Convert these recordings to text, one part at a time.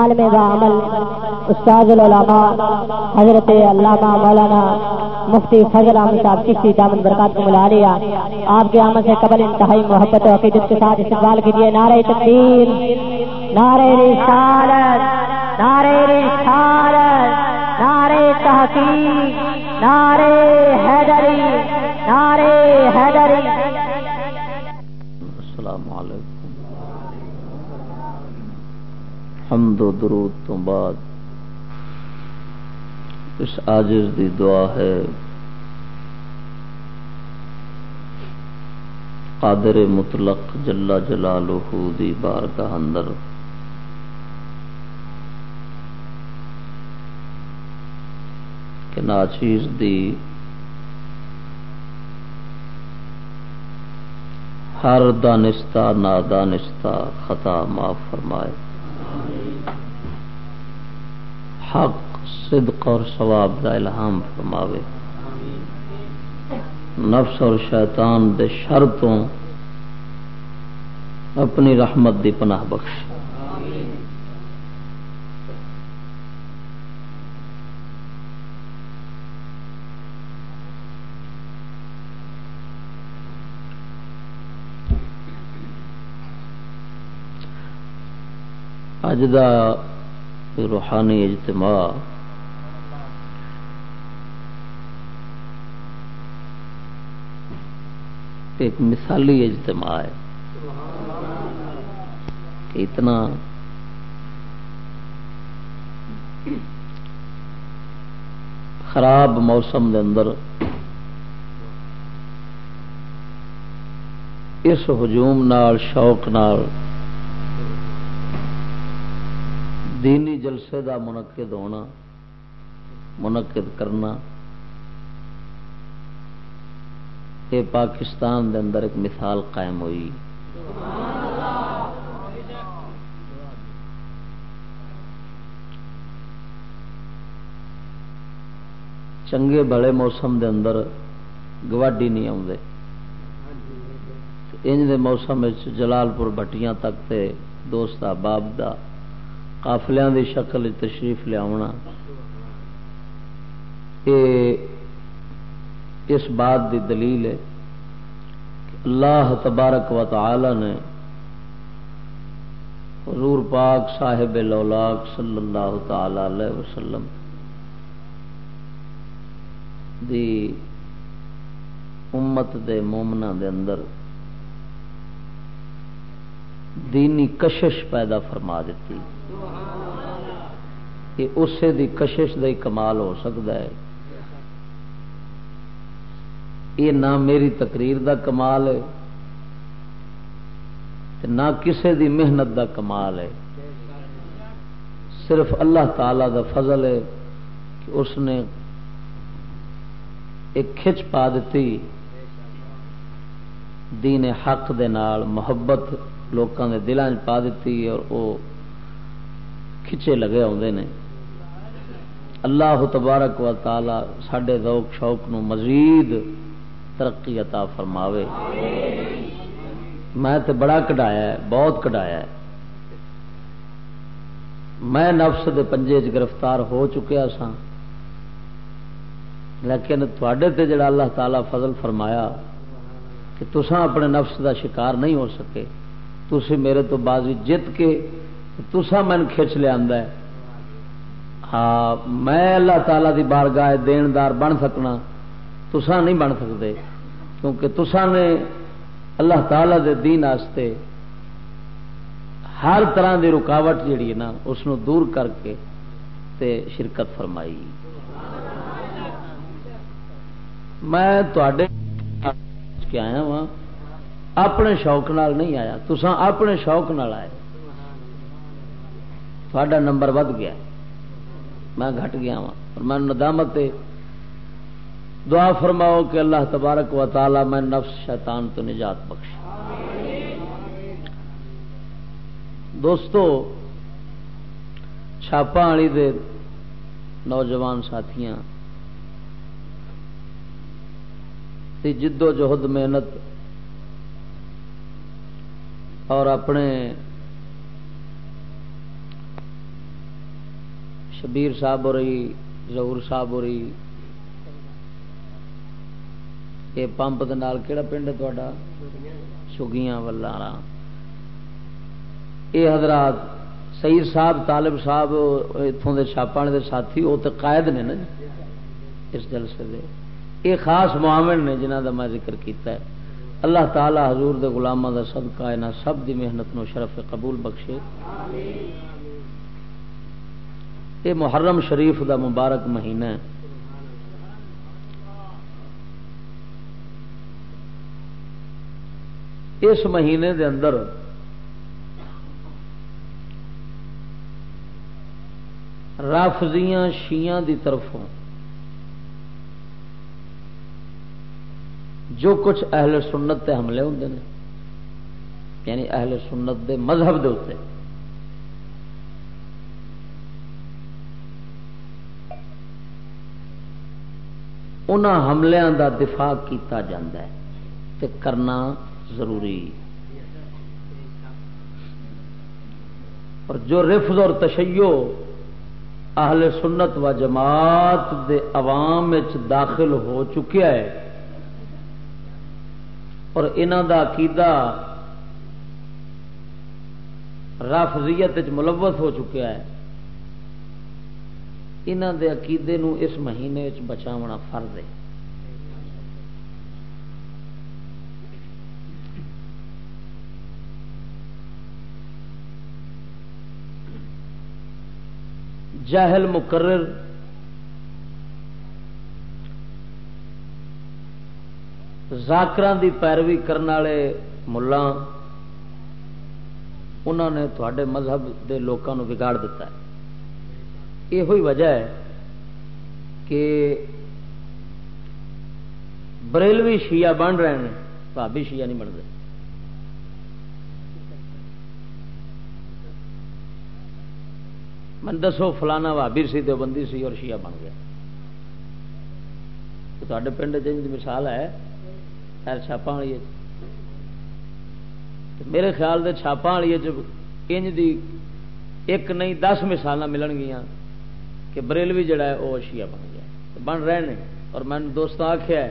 عالم و عمل استاد العلماء، حضرت علامہ مولانا مفتی فضل احمد صاحب چشتی دامن برکات کو ملا لیا۔ آپ کے عمل سے قبل انتہائی محبت و عقیدت کے ساتھ استقبال کیجیے۔ نعرہ تقدیر نعرہ رسالت نعرہ رسالت، نعرہ تحقیق، نعرہ حمد و درود تو بعد اس آجز دی دعا ہے۔ قادر مطلق جلا جلالہ دی بارگاہ اندر۔ کہ ناچیز دی ہر دانستہ، نادانستہ خطا معاف فرمائے۔ حق، صدق اور ثواب دا الہام فرماوے۔ نفس اور شیطان دے تو اپنی رحمت دی پناہ بخش۔ اج دا روحانی اجتماع ایک مثالی اجتماع ہے کہ اتنا خراب موسم دے اندر اس ہجوم نال، شوق نال دینی جلسے دا منعقد ہونا، منعقد کرنا یہ پاکستان دے اندر ایک مثال قائم ہوئی۔ چنگے بڑے موسم دے اندر گواڈی نہیں آتے انج دے موسم جلال پور بٹیاں تک تے دوست احباب دا قافلیاں دی شکل تشریف لیا اس بات دی دلیل ہے کہ اللہ تبارک و تعالی نے حضور پاک صاحب لولاک صلی اللہ تعالی علیہ وسلم دی امت دے مومنا دے اندر دینی کشش پیدا فرما دیتی۔ یہ اسے دی کشش دا ہی کمال ہو سکتا ہے۔ یہ نہ میری تقریر دا کمال ہے نہ کسے دی محنت دا کمال ہے۔ صرف اللہ تعالی دا فضل ہے کہ اس نے ایک کھچ پا دیتی۔ دین حق دے نال محبت لوگوں کے دلان پا دیتی اور وہ کھچے لگے آتے ہیں اللہ تبارک و تعالی سڈے ذوق شوق نو مزید ترقی عطا فرماوے۔ میں تے بڑا کٹایا ہے، بہت کٹایا ہے۔ میں نفس دے پنجے چ گرفتار ہو چکیا سا لیکن تھوڑے تے جڑا اللہ تعالی فضل فرمایا کہ تسا اپنے نفس دا شکار نہیں ہو سکے۔ تھی میرے تو بازی جت کے تسا من کھچ لیا ہاں میں اللہ تعالی دی بارگاہ دیندار بن سکنا تسا نہیں بن سکتے، کیونکہ تسا نے اللہ تعالی دے دین آستے ہر طرح دی رکاوٹ جیڑی ہے نا، اس دور کر کے تے شرکت فرمائی۔ میں کے آیا وا اپنے شوق نال نہیں آیا تسا اپنے شوق نال آئے۔ تھوڑا نمبر ود گیا۔ میں گھٹ گیا وا اور میں ندامت دعا فرماؤ کہ اللہ تبارک و تعالی میں نفس شیطان تو نجات بخش دوستو چھاپا والی دے نوجوان ساتھیاں جدو جہد محنت اور اپنے شبیر صاحب ہو رہی ظہور صاحب ہو رہی یہ پمپ کہڑا پنڈ ہے تا چگیاں ولارا یہ حضرات سید صاحب طالب صاحب اتوں کے چھاپا والے ساتھی وہ تو قائد نے نا جی، اس جلسے دے۔ یہ خاص معامل نے جنہ کا میں ذکر کیتا ہے۔ اللہ تعالی حضور دے غلامہ دا صدقہ ہے سب دی محنت نو شرف قبول بخشے۔ یہ محرم شریف دا مبارک مہینہ ہے۔ اس مہینے دے اندر رافضیاں شیاں دی طرفوں جو کچھ اہل سنت تے حملے ہوں نے یعنی اہل سنت دے مذہب دے ان حملوں دا دفاع کیتا جاندہ ہے تے کرنا ضروری۔ اور جو رفض اور تشیو اہل سنت و جماعت دے عوام داخل ہو چکیا ہے، اور انہوں دا عقیدہ رافضیت ملوث ہو چکا ہے۔ انہوں دے عقیدے نو اس مہینے بچاونا فرض ہے۔ جاہل مقرر زاکر دی پیروی کرنے والے ملا انہوں نے تھوڑے مذہب دے لوگوں بگاڑ دیتا ہے۔ یہ وجہ ہے کہ بریلوی شیعہ بن رہے ہیں بھابی شیعہ نہیں بنتے من دسو فلانا بھابی سی بندی سی اور شیعہ بن گیا۔ تے پنڈ مثال ہے، خیر چھاپا والی میرے خیال سے چھاپا والی انج دی ایک نہیں دس مثال ملن گیا کہ بریلوی جڑا ہے وہ اشیا بن گیا بن رہے ہیں اور میں نے دوست آخیا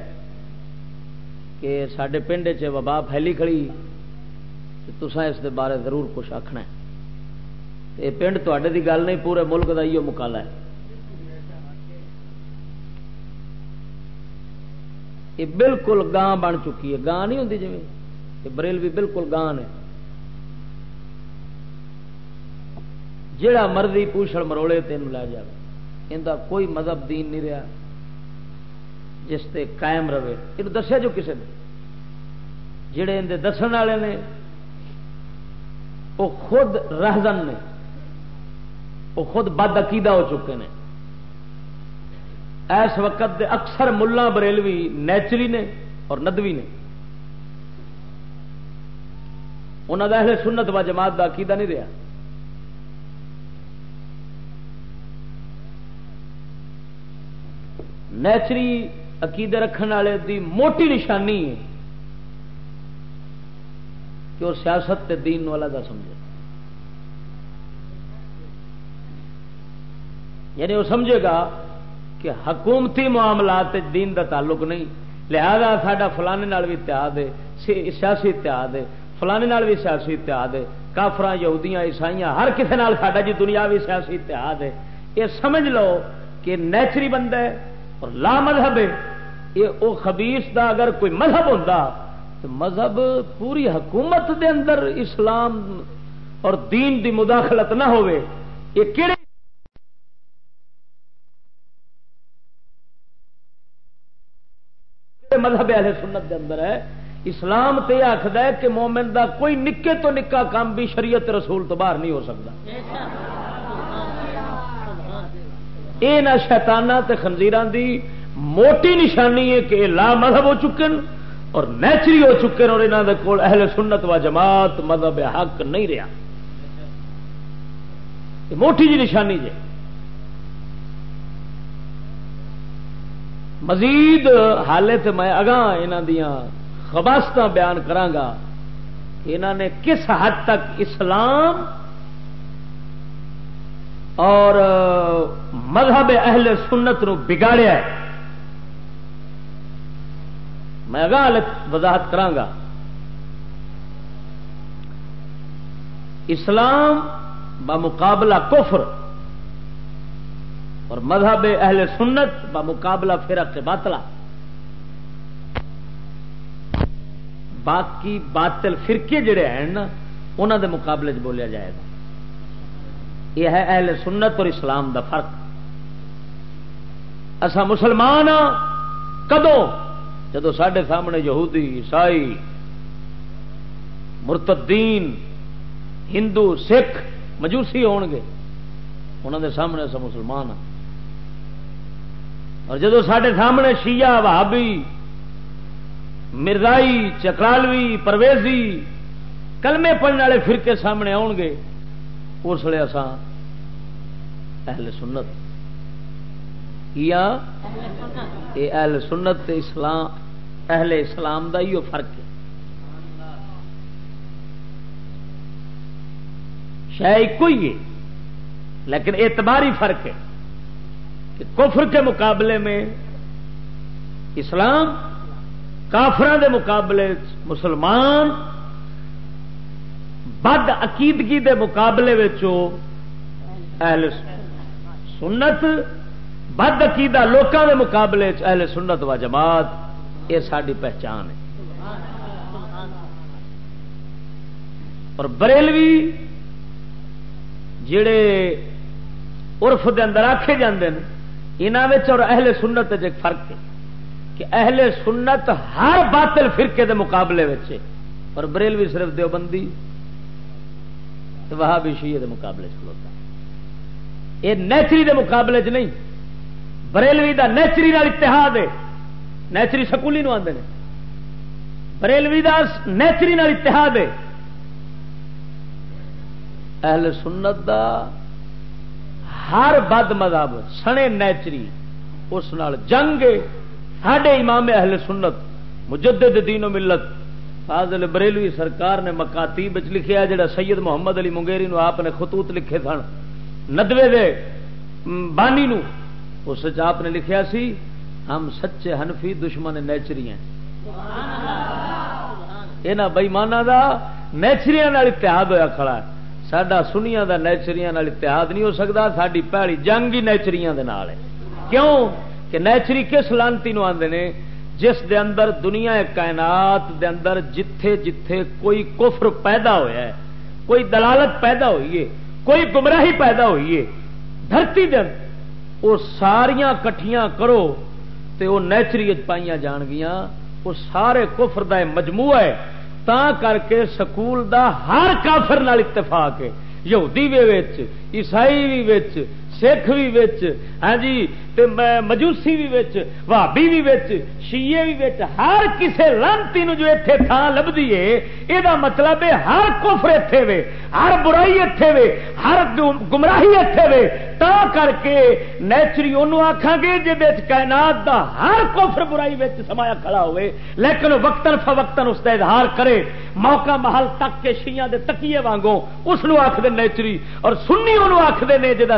کہ سڈے پنڈ چ وبا پھیلی کھڑی تسا اس دے بارے ضرور کچھ آخنا یہ پنڈ تے گل نہیں، پورے ملک کا یہ مکالا ہے۔ یہ بالکل گاں بن چکی ہے۔ گاں نہیں ہوتی جی بریل بھی بالکل گاں ہے جڑا مرضی پوچھڑ مروڑے تین لے جائے ان کوئی مذہب دین نہیں رہا جس تے قائم رہے۔ یہ دسیا جو کسی نے۔ جڑے اندر دس والے نے، وہ خود رہزن نے۔ وہ خود بد عقیدہ ہو چکے ہیں اس وقت دے اکثر ملا بریلوی نیچری نے اور ندوی نے۔ انہوں کا اہل سنت و جماعت کا عقیدہ نہیں رہا۔ نیچری عقیدے رکھنے والے دی موٹی نشانی ہے کہ وہ سیاست دین والا دا سمجھے۔ یعنی وہ سمجھے گا کہ حکومتی معاملات دین دا تعلق نہیں، لہذا ساڈا فلانے نال بھی اتحاد ہے سیاسی اتحاد ہے، فلانے نال بھی سیاسی اتحاد ہے کافر یہودیاں عیسائی ہر کسی نال ساڈا جی دنیا بھی سیاسی اتحاد ہے۔ یہ سمجھ لو کہ نیچری بندہ ہے اور لا مذہب ہے۔ یہ او خبیس دا اگر کوئی مذہب ہوتا تو مذہب پوری حکومت دے اندر اسلام اور دین دی مداخلت نہ ہوئے۔ یہ کہڑے مذہب اہل سنت دے اندر ہے۔ اسلام تے آخد ہے کہ مومن دا کوئی نکے تو نکا کام بھی شریعت رسول تو باہر نہیں ہو سکتا۔ یہ نہ شیتانہ خنزیران دی موٹی نشانی ہے کہ لا مذہب ہو چکے ہیں اور نیچری ہو چکے ہیں اور یہاں دے کول اہل سنت و جماعت مذہب حق نہیں رہا۔ موٹی جی نشانی جی۔ مزید حالے سے میں اگاں یہاں دیا خباست بیان کرانگا کہ انہوں نے کس حد تک اسلام اور مذہب اہل سنت نو بگاڑیا ہے۔ میں وضاحت کرانگا اسلام بمقابلہ کفر اور مذہب اہل سنت بمقابلہ فرق باطلا باقی باطل فرقے جڑے ہیں نا انہوں دے مقابلے بولیا جائے گا۔ یہ ہے اہل سنت اور اسلام دا فرق۔ اصا مسلمان ہاں کدو جدو سڈے سامنے یہودی، عیسائی، مرتدین، ہندو، سکھ مجوسی ہون گے۔ انہوں دے سامنے اصا مسلمان ہاں۔ اور جدو سڈے سامنے شیعہ، وہابی، مرزائی، چکرالوی، پرویزی، کلمے پڑھنے والے فرقے سامنے آؤ گے اس لیے اسان اہل سنت یا اہل سنت اسلام، اہل اسلام دا ہی فرق ہے۔ شاید کوئی ہے، لیکن اعتباری فرق ہے کہ کفر کے مقابلے میں اسلام کافران دے مقابلے، مسلمان بد عقیدگی دے مقابلے اہل سنت، بد عقیدہ لوکاں دے مقابلے اہل سنت و جماعت یہ ساری پہچان ہے۔ اور بریلوی جڑے عرف دے اندر آکھے جاندے ہیں، انہاں اور اہل سنت ایک فرق ہے کہ اہل سنت ہر باطل فرقے دے مقابلے اور بریلوی صرف دیوبندی وہاں بھی شیے مقابلے چلوتا یہ نیچری دے مقابلے چ نہیں، بریلوی دا نیچری نال اتحاد ہے۔ نیچری سکولی نو آدھے بریلوی دا نیچری نال اتحاد ہے۔ اہل سنت دا ہر بد مذہب سنے نیچری، اس نال جنگ ساڈے امام اہل سنت، مجدد دین و ملت فاضل بریلوی سرکار نے مکاتی بچ لکھیا جڑا سید محمد علی منگیری نو آپ نے خطوط لکھے سن۔ ندوے دے بانی نو اس آپ نے لکھیا سی ہم سچے ہنفی دشمن نیچری ہیں۔ یہاں بئیمانہ دا نیچریاں اتحاد ہویا کھڑا ہے۔ سڈا سنیا دا نیچریاں اتحاد نہیں ہو سکتا ساری پیڑی جنگ ہی نیچریاں دے نال ہے۔ کیوں؟ کہ نیچری کس لانتی نو نے؟ جس دے اندر دنیا کائنات دے اندر جتھے جتھے کوئی کفر پیدا ہویا ہے، کوئی دلالت پیدا ہوئی ہے، کوئی گمراہی پیدا ہوئی ہے، دھرتی دن وہ ساریاں کٹھیاں کرو تے وہ نیچری پائیاں جان گیا وہ سارے کفر دا مجموعہ ہے تا کر کے سکول دا ہر کافر نال اتفاق ہے۔ یہودی بھی عیسائی بھی سکھ بھی ہاں جی مجوسی بھی بھابی بھی شیے بھی ہر کسی لانتی جو اتنے تھان لبھی ہے یہ مطلب ہے ہر کفر اتے وے، ہر برائی اتے وے، ہر گمراہی اتے وے تا کر کے نیچری انہوں آخان گے جی کائنات دا ہر کفر برائی سمایا کھڑا ہوئے، لیکن وقتاً فوقتاً اس کا اظہار کرے، موقع محل تک کے شیاں دے تکیے وانگوں، اس آخر نیچری، اور سنی انہوں آخر نے جا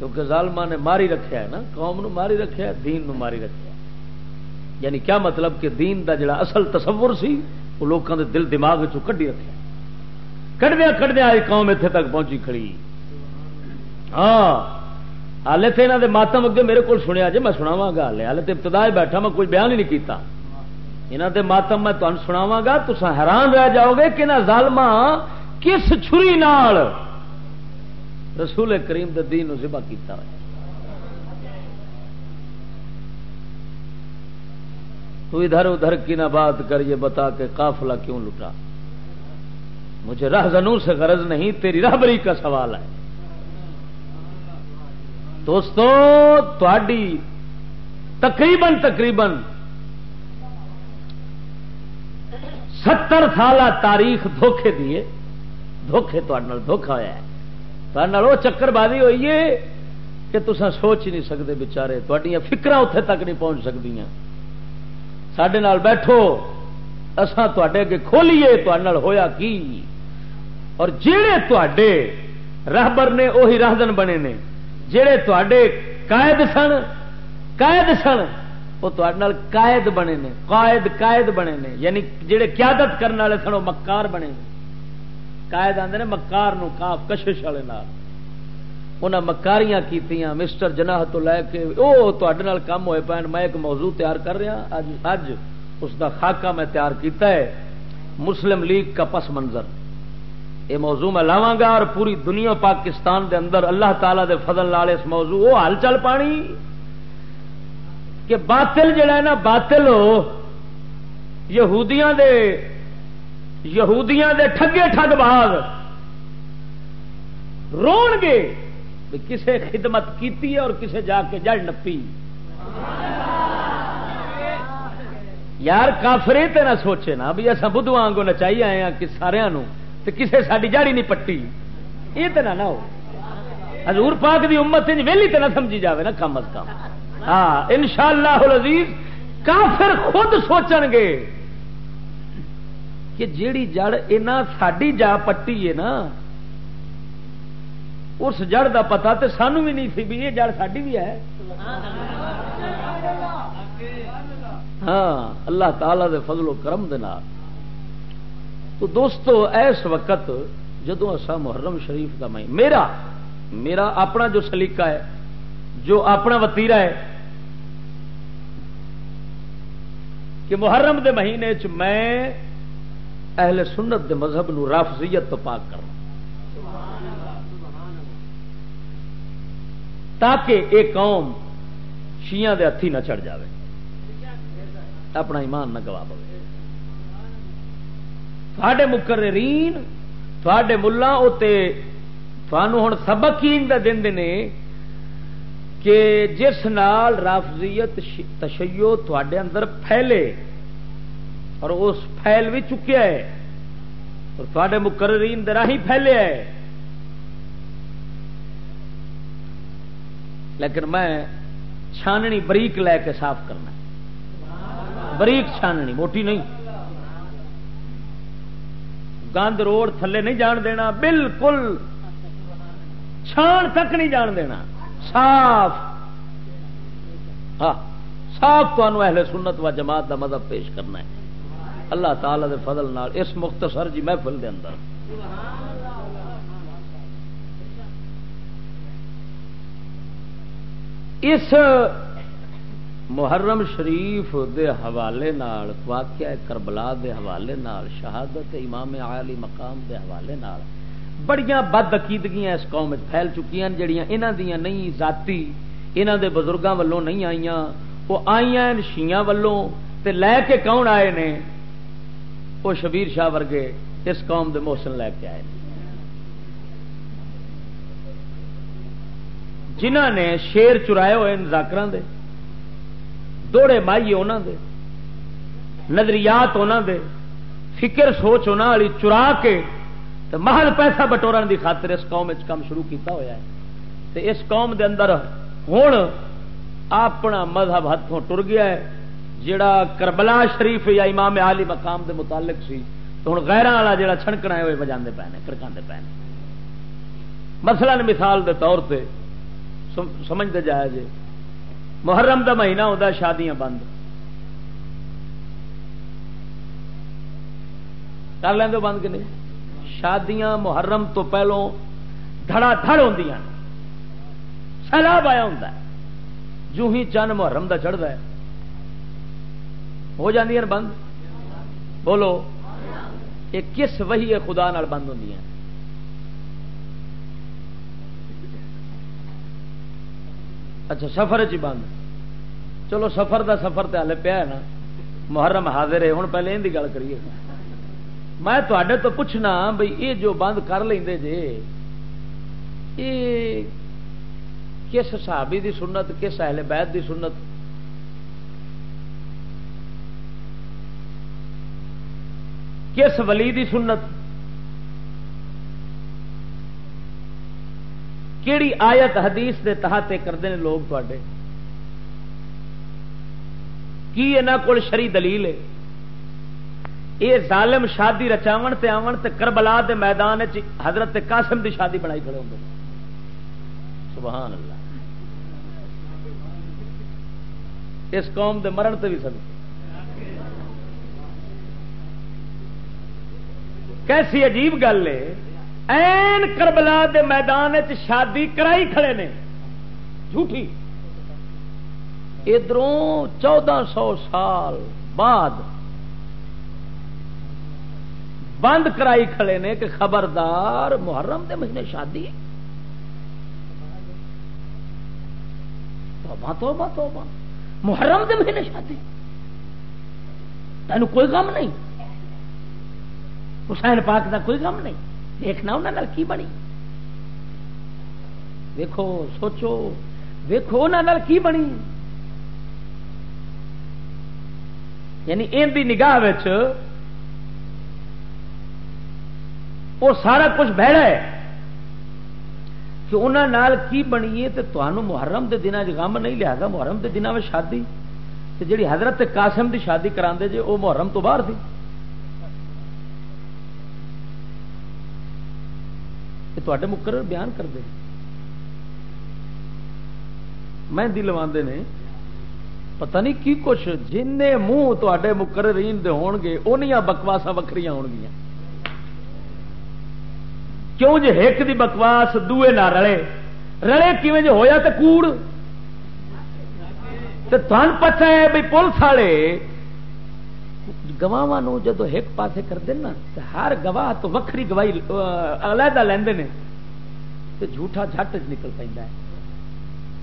کیونکہ ظالما نے ماری رکھا ہے نا، قوم نو ماری رکھا ہے، دین نو ماری رکھا ہے۔ یعنی کیا مطلب کہ دین دا جڑا اصل تصور سی، وہ لوگوں دے دل دماغ کڈی رکھا کٹدیا کٹدیا آئی قوم اتنے تک پہنچی کھڑی۔ ہاں ہالے تو یہاں کے ماتم اگے میرے کو سنیا جی میں سناوا گا ہالے ہالے تو ابتدا بیٹھا، میں کوئی بیان ہی نہیں کیتا۔ یہاں کے ماتم میں تمہیں سناوا گا تو حیران رہ جاؤ گے کہ نہ ظالما کس چھری نال رسول کریم دے دین ذبح کیتا ہے تو ادھر ادھر کی نہ بات کر یہ بتا کے قافلہ کیوں لٹا؟ مجھے راہ زنوں سے غرض نہیں، تیری رہبری کا سوال ہے۔ دوستو تھی تقریباً تقریباً ستر سال تاریخ دھوکھے دیے۔ دھوکھے دھوکھا ہوا ہے۔ وہ چکر بازی ہوئی ہے کہ تصا سوچ ہی نہیں سکتے بچارے تھوڑی فکر اتنے تک نہیں پہنچ سکتی سڈے بیٹھو اسان تے اگے کھولیے تے ہویا کی؟ اور جہے تے راہبر نے وہی راہدن بنے نے جہے تے قائد سن قائد سن وہ قائد بنے نے، قائد قائد بنے نے یعنی جہے قیادت کرنے والے سن وہ مکار بنے نے۔ قائد آتے ہیں مکار نو کاف، کشش والے انہیں مکاریاں کیتیاں، مسٹر جناح تو لے کے وہ تے کام ہوئے پے میں ایک موضوع تیار کر رہا ہاں۔ اج اج اس دا خاکہ میں تیار کیتا ہے، مسلم لیگ کا پس منظر۔ یہ موضوع میں لاوا گا اور پوری دنیا پاکستان دے اندر اللہ تعالی دے فضل لال اس موضوع، وہ ہل چل پانی۔ کہ باطل جڑا ہے نا، باطل ہو، یہودیاں دے یہودیاں دے ٹھگے ٹھگ باغ رون گے کسے خدمت کیتی ہے اور کسے جا کے جڑ نپی۔ یار کافرے تے نہ سوچے نا بھی اصا بدھو آنگو نچائی آئے ہیں کہ سارا کسے ساری جاڑی نہیں پٹی۔ یہ تو نہ ہو۔ حضور پاک دی امت ویلی تو نہ سمجھی جاوے نا کم از کم۔ ہاں ان شاء اللہ عزیز کافر خود سوچن گے۔ کہ جیڑی جڑ اینا ساڈی جا پٹی ہے نا، اس جڑ دا پتا تو سانو بھی نہیں سی بھی یہ جڑ ساڈی بھی ہے۔ ہاں اللہ تعالی دے فضل و کرم دے نال۔ تو دوستو اس وقت جدو اصا محرم شریف کا میں، میرا میرا اپنا جو سلیقہ ہے، جو اپنا وتیرا ہے، کہ محرم دے مہینے چ میں اہل سنت دے مذہب نو رافضیت تو پاک کرنا۔ تاکہ یہ قوم شیاں دے ہاتھی نہ چڑھ جاوے، اپنا ایمان نہ گوا پے تھے مقررین تھے ملا ہوں سبق ہی دن نے کہ جس نال رافضیت تشیو تھے اندر پھیلے۔ اور اس پھیل بھی چکیا ہے۔ اور تھے مقررین دراہ پھیلے ہے۔ لیکن میں چھاننی بریک لے کے صاف کرنا بریک چھاننی، موٹی نہیں۔ گند روڈ تھلے نہیں جان دینا، بالکل چھان تک نہیں جان دینا۔ صاف۔ ہاں صاف تو اہل سنت و جماعت کا مذہب پیش کرنا ہے۔ اللہ تعالی دے فضل نال اس مختصر جی محفل دے اندر۔ اس محرم شریف دے حوالے نال، واقعہ کربلا دے حوالے نال، شہادت امام عالی مقام دے حوالے نال، بڑیاں بد عقیدگیاں اس قوم پھیل چکی ہیں، جڑیاں انہاں دیاں نہیں، ذاتی انہاں دے بزرگاں والوں نہیں آئیاں، وہ آئیاں شیاں والوں تے لے کے کون آئے نے؟ وہ شبیر شاہ ورگے اس قوم دے محسن لے کے آئے۔ جنہ نے شیر چرائے ہوئے ذاکر دے، دوڑے مائیے انہوں دے، نظریات انہوں دے، فکر سوچ انہوں والی چرا کے تو محل پیسہ بٹورن دی خاطر اس قوم کام شروع کیتا ہوا ہے۔ تے اس قوم دے اندر ہوں اپنا مذہب ہاتھوں ٹر گیا ہے۔ جڑا کربلا شریف یا امام عالی مقام دے متعلق سی، تو ہوں غیران والا جڑا چھڑکنا ہے، وہ بجا پے نے کڑکا پے مسئلہ مثال دے طور پہ سمجھتے جایا جی محرم دا مہینہ ہوتا شادیاں بند۔ کر لیں بند کہ نہیں؟ شادیاں محرم تو پہلو دھڑا دھڑ ہوں سیلاب آیا ہوں جو ہی چند محرم دا چڑھتا ہے۔ ہو جاندیاں بند؟ بولو، یہ کس وہی خدا نال بند ہوں اچھا سفر چ بند۔ چلو، سفر دا سفر تو ہلے پیا نا۔ محرم حاضر ہے ہوں پہلے یہ گل کریے۔ میں تے تو پوچھنا بھائی یہ جو بند کر لیں جے یہ کس صحابی دی سنت، کس اہل بیت دی سنت؟ کس ولی دی سنت کیڑی آیت حدیث دے تحت کرتے ہیں لوگ تے کی یہاں شری دلیل ہے؟ یہ ظالم شادی رچاو تے آون تے کربلا دے میدان حضرت قاسم دی شادی بنائی کھڑے ہوں سبحان اللہ۔ اس قوم دے مرن تے بھی سب کیسی عجیب گل ہے۔ این کربلا دے میدان شادی کرائی کھڑے نے۔ جھوٹھی۔ ادھروں چودہ سو سال بعد بند کرائی کھڑے نے کہ خبردار محرم دے مہینے شادی توبہ توبہ توبہ۔ محرم دے مہینے شادی۔ تین کوئی غم نہیں۔ حسین پاک دا کوئی غم نہیں۔ دیکھنا انہوں کی بنی۔ ویکو سوچو۔ ویکو انہوں کی بنی۔ یعنی ان دی نگاہ وہ سارا کچھ بہڑا ہے۔ کہ انہوں کی بنی ہے تو تمہوں محرم کے دنوں غم نہیں لیا محرم کے دنوں میں شادی۔ جی حضرت قاسم دی شادی کرا جی وہ محرم تو باہر تھی یہ تے مقرر بیان کر دے۔ میں دلوا نے، پتہ نہیں کی کچھ جن منہ تے مقررین دے ہون گے انیاں بکواسا وکری ہون گیا کیوں جی ایک دی بکواس دوے نہ رلے؟ رلے کیون جو ہویا تو کوڑ؟ تھن پتا ہے بھائی پولیس والے گواہ جدو ایک پاسے کر دینا تو ہر گواہ تو وکری گواہی علیحدہ لیندے تو جھوٹا جھٹ نکل پہ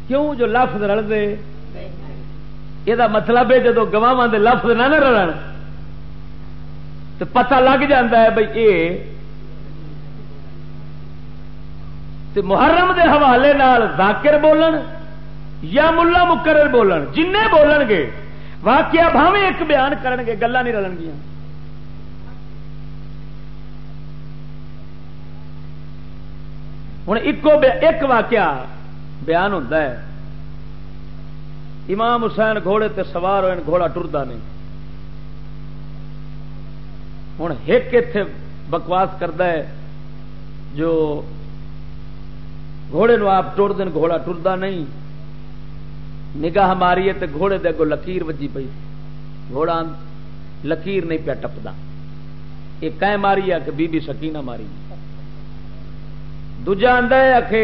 کیوں جو لفظ رلتے یہ مطلب ہے جدو گواہ دے لفظ نہ رلن تو پتہ لگ جاتا ہے بھائی یہ محرم دے حوالے نال ذاکر بولن یا ملا مقرر بولن جن بولن گے۔ واقعہ بھاویں ایک بیان کرن گے گلا نہیں رلن گیا ہوں ایک واقعہ بیان ہوتا ہے۔ امام حسین گھوڑے تے سوار ہوئے، گھوڑا ٹرتا نہیں۔ ہوں ایک اتے بکواس کرتا ہے، جو گھوڑے نو آپ ٹر دین، گھوڑا ٹرتا نہیں۔ نگاہ ماری ہے گھوڑے دے اگو لکیر وجی پی گھوڑا لکیر نہیں پیا ٹپتا یہ کہ ماری ہے کہ بی بی سکینہ ماری۔ دوجا آدھا ہے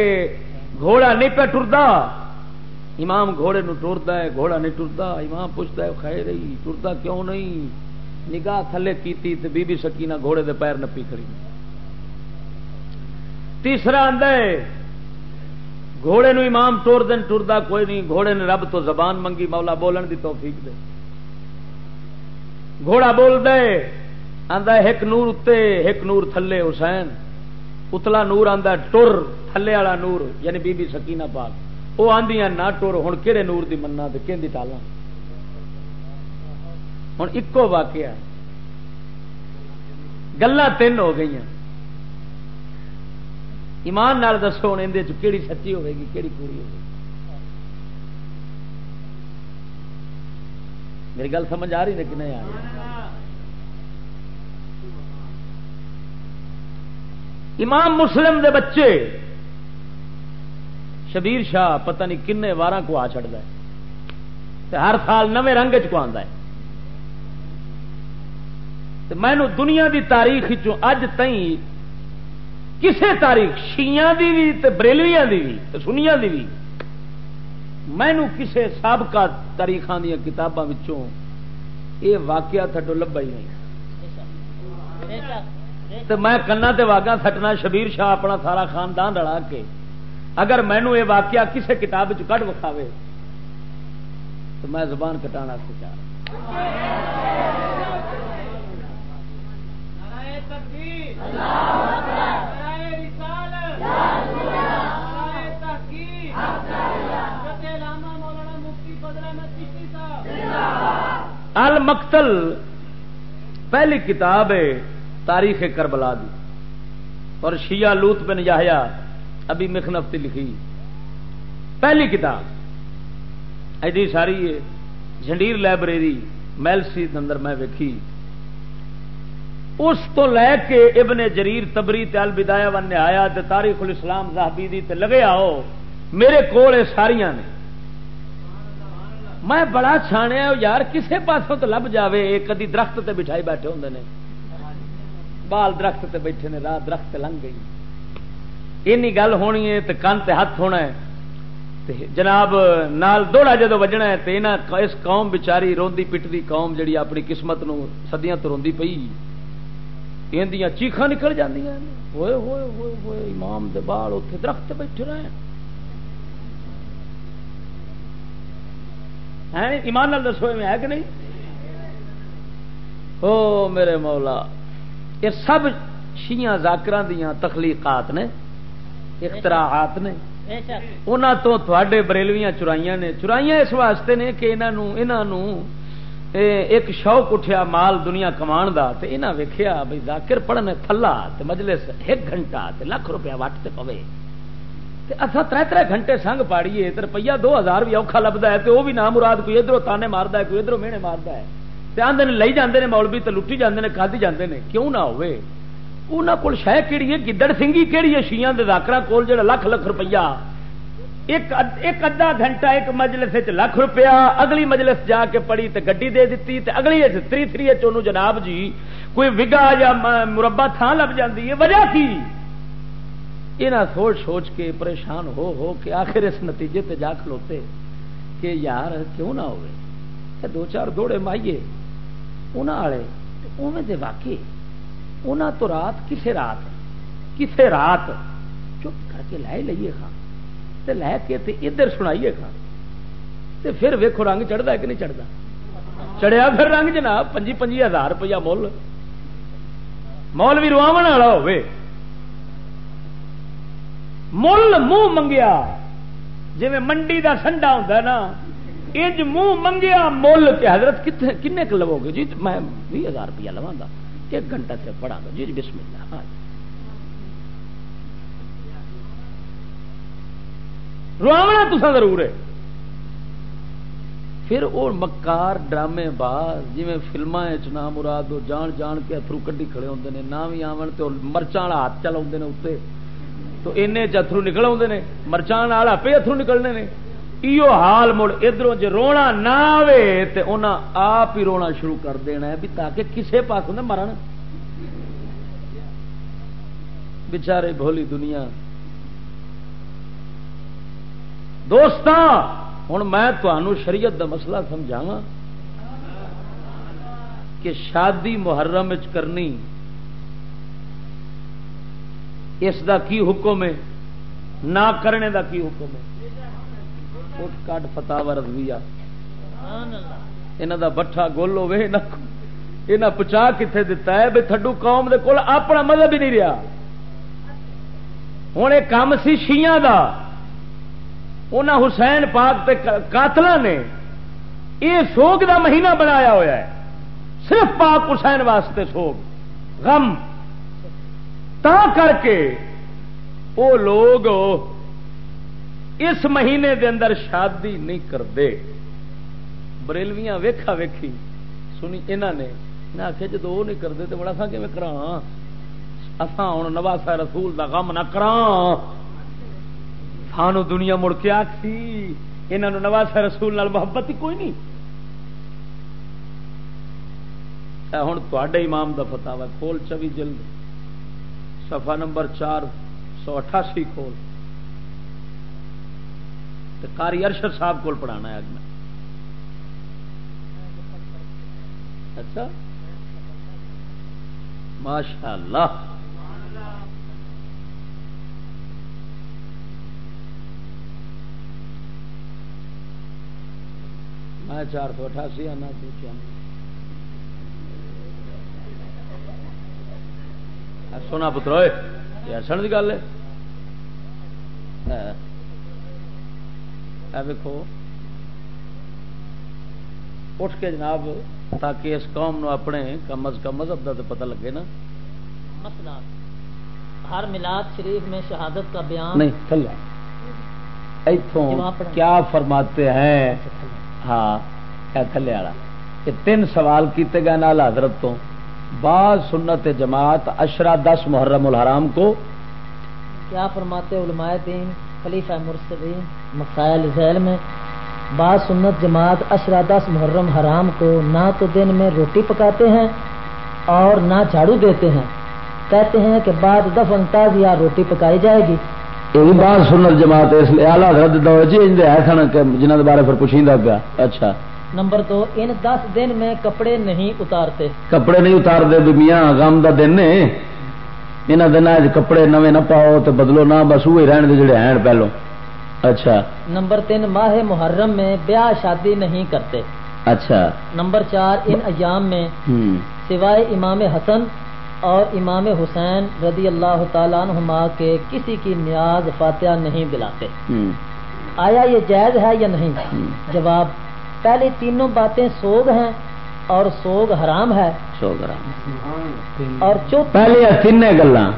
گھوڑا نہیں پیا ٹرتا امام گھوڑے نو ٹرتا ہے، گھوڑا نہیں ٹرتا امام پوچھتا ہے خیر رہی ٹرتا کیوں نہیں؟ نگاہ تھلے کی بی بی سکینہ گھوڑے دے پیر نپی کھڑی۔ تیسرا آدھا ہے گھوڑے نو امام ٹور دن ٹرتا کوئی نہیں، گھوڑے نے رب تو زبان منگی، مولا بولن دی توفیق دے۔ گھوڑا بول دے، آندا ایک نور اتے، ایک نور تھلے حسین۔ اتلا نور آندا ٹر، تھلے والا نور یعنی بی بی سکینہ پاک۔ وہ آدھی نہ ٹر ہوں کہڑے نور دی منا کہ ٹالا ہوں ایکو واقعہ گلا تین ہو گئی ایمان نال دسو ہوں اندر کہڑی سچی ہوے گی کہڑی پوری ہوگی میری گل سمجھ آ رہی ہے کہ نہیں آ رہی؟ امام مسلم دے بچے شبیر شاہ پتہ نہیں کن وار کو آ چڑھتا ہے ہر سال نویں رنگ چ ہے۔ مینو دنیا دی تاریخ اج تھی کسے تاریخ شیاں دی بھی تے بریلویاں دی بھی تے سنیاں دی بھی مینو کسے سابقہ تاریخان دیا کتاباں وچوں اے واقعہ تھڈو لبا ہی نہیں۔ تے میں کنا تے واگا تھٹنا شبیر شاہ اپنا سارا خاندان رلا کے۔ اگر مینو یہ واقعہ کسے کتاب کٹ وکھاوے تو میں زبان کٹانا سے اللہ المقتل، پہلی کتاب ہے تاریخ کربلا دی، اور شیعہ لوت بن یاہیا ابھی مخنفتی لکھی۔ پہلی کتاب، ایڈی ساری ہے، جھنڈیر لائبریری میلسی اندر میں ویکھی۔ اس تو لے کے ابن جریر تبری تل بدایا ون نے آیا تاریخ الاسلام زاہبی دی تے لگے آؤ، میرے کول ساریاں نے۔ میں بڑا چھانیا یار، کسے پاسوں تو لب جاوے؟ کدی درخت تے بٹھائی بیٹھے ہوں نے۔ بال درخت تے بیٹھے نے رات درخت لنگ گئی۔ اینی گل ہونی ہے تو کن تے ہاتھ ہونا ہے۔ تے جناب، نال دوڑا جدو وجنا ہے تو اس قوم بچاری روندی پٹتی قوم جڑی اپنی قسمت نو سدیاں تو روندی پئی۔ یہ چیخا نکل جی ہوئے ہوئے ہوئے ہوئے، امام دے بال اتنے درخت بیٹھے رہے۔ ایمان نال دسو میں ہے کہ نہیں؟ او میرے مولا یہ سب شیاں زاکر دیا تخلیقات نے اختراعات نے انہوں تو تھوڑے بریلویاں چرائیاں نے۔ چرائیاں اس واسطے نے کہ انہوں ایک شوق اٹھیا مال دنیا کمان دا تے انہاں ویکھیا بھئی ذاکر پڑھنے تھلا تے مجلس ایک گھنٹہ تے لاکھ روپیہ وٹ تے پوے۔ تے اسا ترے ترے گھنٹے سنگ پاڑیے، تے روپیہ دو ہزار بھی اوکھا لبدا ہے، تے وہ بھی نام مراد کوئی ادھروں تانے ماردا ہے، کوئی ادھروں مینے ماردا ہے۔ تے آندے نے لئی جاندے نے مولوی، تے لٹی جاندے نے، کھادی جاندے نے۔ کیوں نہ ہوئے؟ انہاں کول شے کیڑی ہے؟ گدڑ سنگھی کیڑی ہے؟ شیاں دے ذاکراں کول جڑا لاکھ لاکھ روپیہ۔ ایک ایک ادھا گھنٹہ ایک مجلس لاکھ روپیہ، اگلی مجلس جا کے پڑھی تو گڈی دے دیتی تے اگلی تری تھری چون جناب جی کوئی وگا یا مربع تھان لب جاتی ہے، وجہ کی؟ یہ سوچ سوچ کے پریشان ہو ہو کے آخر اس نتیجے تے جا کھلوتے کہ یار کیوں نہ ہوئے؟ دو چار دوڑے مائیے انہوں والے اوے دے واقعی انہوں تو رات کسے رات کسے رات؟ چپ کر کے لائے لئیے خان، تے لے کے تے ادھر سنائیے کھا تے پھر ویکو رنگ چڑھتا کہ نہیں چڑھتا چڑھیا پھر رنگ جناب، پنجی پنجی ہزار روپیہ مل مول بھی رواو والا ہوے مل منہ منگیا جی منڈی دا سنڈا ہوں نا انج منہ منگیا مل کے حضرت کن لو گے جی میں بھی ہزار روپیہ لوا گا ایک گھنٹہ سے پڑھا گا جی بسم اللہ ہاں رواونا ضرور ہے پھر وہ مکار ڈرامے باز جی فلما چنا مراد جان جان کے اترو کڈی کھڑے ہوتے ہیں نہ بھی آن تو مرچان والا ہاتھ چلا اتنے تو این اترو نکل آتے ہیں مرچان والا پہ اترو نکلنے نے۔ ایو حال مڑ ادھر جی رونا نہ آئے تو انہیں آپ ہی رونا شروع کر دینا ہے بھی تاکہ کسے پاس ہوں مرن۔ بچارے بھولی دنیا۔ دوست ہوں میں تمہوں شریعت دا مسئلہ سمجھاوا کہ شادی محرم کرنی اس دا کی حکم ہے؟ نہ کرنے دا کی حکم ہے؟ اٹھ کٹ فتح رضویا یہاں دا بٹھا گول ہوے یہ پچا کتنے دتا ہے بھائی تھڈو قوم دے کول اپنا مذہب ہی نہیں رہا ہوں یہ کام سی شیاں دا۔ انہوں حسین پاک قاتل نے یہ سوگ دا مہینہ بنایا ہوا ہے۔ صرف پاک حسین واسطے سوگ۔ غم۔ تا کر کے وہ لوگ اس مہینے دے اندر شادی نہیں کرتے بریلویاں ویکھا ویکھی۔ سنی انہوں نے میں آخیا جب وہ نہیں کرتے تو بڑا سا کہ کرا اسان ہوں نواسا رسول دا غم نہ کرا سانو دنیا مڑ کے آخسی یہاں نواسا رسول نال محبت ہی کوئی نہیں۔ ہوں تے امام دا فتح کھول چوی جلد۔ سفا نمبر چار سو اٹھاسی کھول۔ کاری ارشد صاحب کو پڑھانا ہے اج میں۔ اچھا۔ ماشاء اللہ میں چار سو اٹھاسی آنا پوچھا سونا پترو ہسن کی گل ہے۔ دیکھو اٹھ کے جناب تاکہ اس قوم نو اپنے کم از کم مذہب کا پتہ لگے نا۔ مسئلہ ہر ملاد شریف میں شہادت کا بیان۔ نہیں تھلے اتوں کیا فرماتے ہیں؟ ہاں تھلے والا۔ یہ تین سوال کیتے گئے نال حضرت تو۔ بعض سنت جماعت اشرا دس محرم الحرام کو کیا فرماتے علماء دین خلیفہ مرسلین مسائل ذیل میں؟ بعض سنت جماعت اشرا دس محرم حرام کو نہ تو دن میں روٹی پکاتے ہیں اور نہ جھاڑو دیتے ہیں۔ کہتے ہیں کہ بعد دفن تازیہ روٹی پکائی جائے گی۔ یہ بھی بعض سنت جماعت اس لیے اعلیٰ حضرت دور جی جنہوں کے بارے پھر پوچھیں پیا۔ اچھا۔ نمبر دو ان دس دن میں کپڑے نہیں اتارتے۔ کپڑے نہیں اتارتے میاں غم دا دن نے یہاں دن کپڑے نوے نہ پاؤ تو بدلو نہ بس وہی رہن دے جڑے ہیں پہلو۔ اچھا۔ نمبر تین ماہ محرم میں بیاہ شادی نہیں کرتے۔ اچھا۔ نمبر چار ان ایام میں سوائے امام حسن اور امام حسین رضی اللہ تعالیٰ عنہما کے کسی کی نیاز فاتحہ نہیں دلاتے۔ آیا یہ جائز ہے یا نہیں؟ جواب پہلے تینوں باتیں سوگ ہیں اور سوگ حرام ہے۔ سوگ حرام۔ اور جو پہلے تین گلا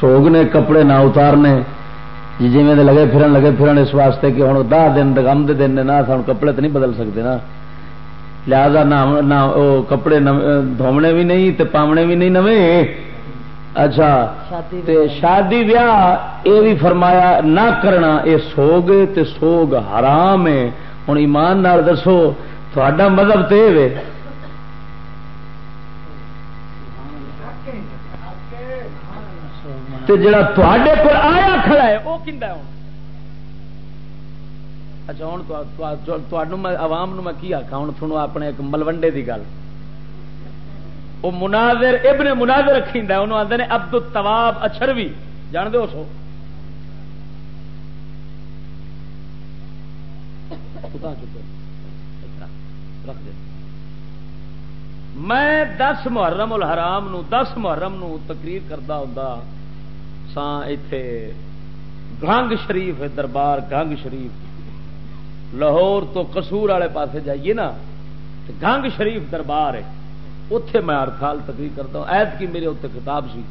سوگ نے کپڑے نہ اتارنے۔ جی میں لگے پھرن لگے پھرن اس واسطے کہ ہوں دہ دن غم دے دن نہ سن کپڑے تو نہیں بدل سکتے نا۔ لہذا نہ کپڑے دھونے بھی نہیں تے پامنے بھی نہیں نویں۔ اچھا شادی بیاہ یہ بھی فرمایا نہ کرنا یہ سوگ تے سوگ حرام ہے۔ ہوں ایمان نال دسو تھوڑا مذہب تو یہ جڑا تے کو آیا کھڑا ہے وہ کھا ہوں اچھا ہوں میں عوام نو میں کی آخا ہوں تھوڑا اپنے ایک ملوڈے کی گل وہ مناظر ابن مناظر رکھی انہوں آتے ہیں ابد التواب اچھر بھی جان دو سو میں دس محرم الحرام نو، دس محرم نو تقریر کرتا ہوں سا اتے گنگ شریف دربار گنگ شریف. لاہور تو کسور والے پاسے جائیے نا گنگ شریف دربار ہے. اتے میں ہر سال تقریر کرتا ہوں. ایت کی میرے اتنے کتاب سی.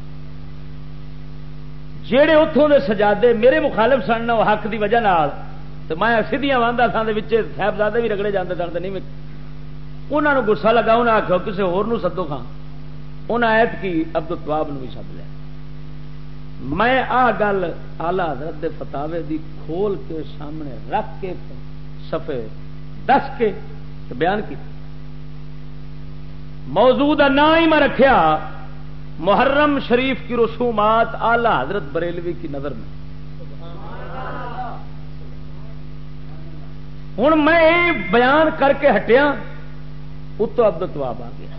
جہے اتوں کے سجادے میرے مخالف سن حق کی وجہ تو میں سیدیاں واندا سا صاحبزادے بھی رگڑے جاتے سن نہیں انہوں نے گسا لگا انہیں آخو کسی ہو سدو خان انہیں ایت کی ابد التواب بھی سد لیا میں آ گل آلہ حضرت دے فتاوے دی کھول کے سامنے رکھ کے سفے دس کے بیان کی۔ موضوع کا نام ہی میں رکھیا، محرم شریف کی رسومات آلہ حضرت بریلوی کی نظر میں۔ ہوں میں بیان کر کے ہٹیا اتو ابد آ گیا۔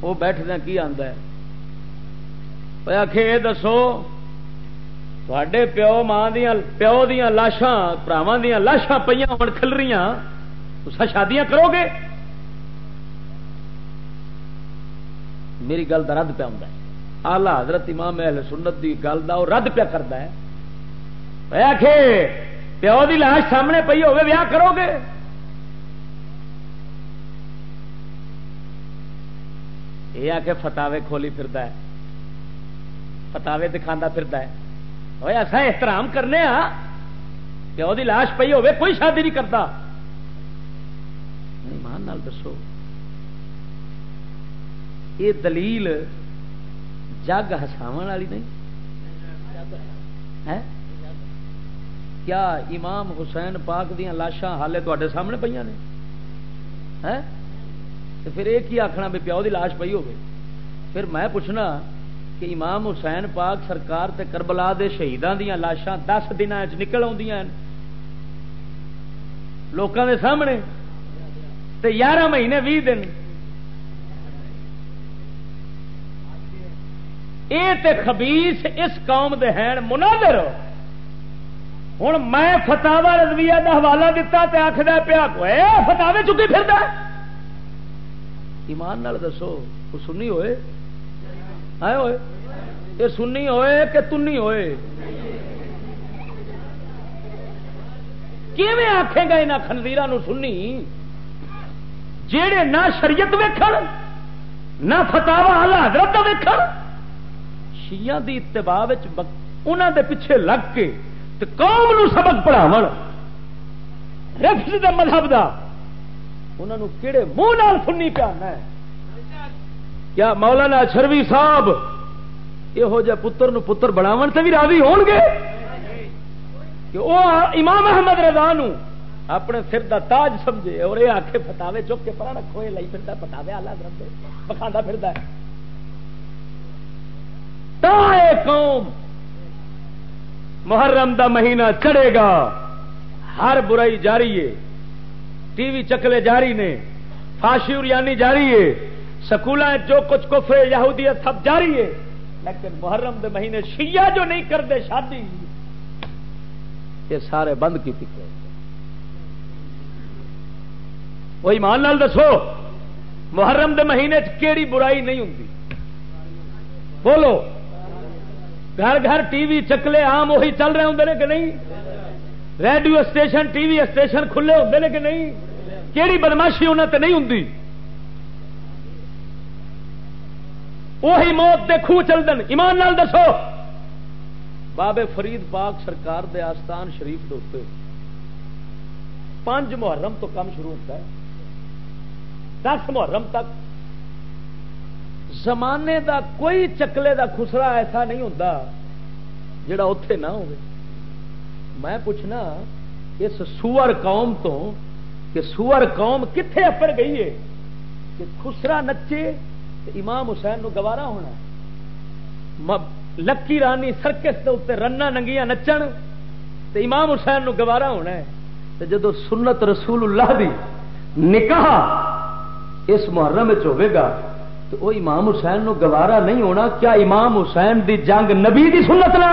وہ بیٹھدہ کی آتا ہے؟ آخ یہ دسو تھے پیو ماں دیا پیو دیا لاشاں، پراواں دیا لاشاں پہ ہو کھل رہی شادیاں کرو گے؟ میری گل کا رد پیا ہوں آلہ حضرت امام اہل سنت کی گل کا وہ رد پیا کرتا ہے۔ آخ پیو کی لاش سامنے پی ہوگی، ویاہ کرو گے یہ آ کے فتاوے کھولی پھر فتاوے دکھا پھر ایسا احترام کرنے ہاں۔ پیو کی لاش پی ہوے کوئی شادی نہیں کرتا مان دسو۔ یہ دلیل جگ ہساو والی نہیں؟ کیا امام حسین پاک دیا لاشاں ہالے تے سامنے پہ نے؟ پھر یہ کی آخنا بھی پیو کی لاش پی ہو پھر میں پوچھنا کہ امام حسین پاک سرکار تے کربلا دے شہیدان دیا لاشاں دس دن نکل آدی لوگوں دے سامنے؟ تے یارہ مہینے بھی دن۔ یہ تے خبیس اس قوم دے ہیں، مناظر ہوں میں فتاوا رضویہ کا حوالہ دتا تے آخر پیا فتاوے چکی پھر ایمان نال دسو، وہ سنی ہوئے؟ آئے ہوئے؟ یہ سنی ہوئے کہ تنی ہوئے؟ کیویں آخے گا یہاں خنزیر سنی؟ جہے نہ شریعت ویکھن، نہ فتوا حضرت ویکھ شیعہ دی اتباع انہوں دے پیچھے لگ کے قوم نو سبق پڑھاو رفظ دے مذہب دا۔ انہوں کہڑے منہ نال سننی پیانا ہے کیا مولانا شروی صاحب یہو جہ پتر نو پتر بناو سے بھی راضی ہون گے؟ کہ وہ امام احمد رضا نو اپنے سر دا تاج سمجھے اور یہ آخے فتاوے چک کے پرا رکھو یہ لائی پھر پتاوے آلہ درد بکھا پھر قوم محرم دا مہینہ چڑھے گا۔ ہر برائی جاری ہے۔ ٹی وی چکلے جاری نے۔ فاشی یعنی جاری ہے۔ سکول جو کچھ کفر یہودیت سب جاری ہے۔ لیکن محرم دے مہینے شیعہ جو نہیں کرتے شادی۔ یہ سارے بند کی پکے وہ ایمان لال دسو، محرم دے مہینے کیڑی برائی نہیں ہوں بولو۔ گھر گھر ٹی وی چکلے آم وہی چل رہے ہوں کہ نہیں؟ Radio station, T V station کھلے ہوں کہ نہیں؟ کہڑی بدماشی انہوں تے نہیں ہوں وہی موت دے خوہ چل دن۔ ایمان نال دسو۔ بابے فرید پاک سرکار دے آستان شریف دے پانچ محرم تو کم شروع ہوتا ہے۔ دس محرم تک زمانے دا کوئی چکلے دا خسرا ایسا نہیں ہوتا جڑا اتے نہ ہو میں پوچھنا اس سور قوم تو کہ سور قوم کتنے اپڑ گئی ہے کہ خسرا نچے امام حسین نو گوارا ہونا لکی رانی سرکس کے اتنے رنا ننگیاں نچن تو امام حسین نو گوارا ہونا ہے۔ جدو سنت رسول اللہ دی نکاح اس محرم ہوئے گا تو وہ امام حسین نو گوارا نہیں ہونا، کیا امام حسین دی جنگ نبی دی سنت نہ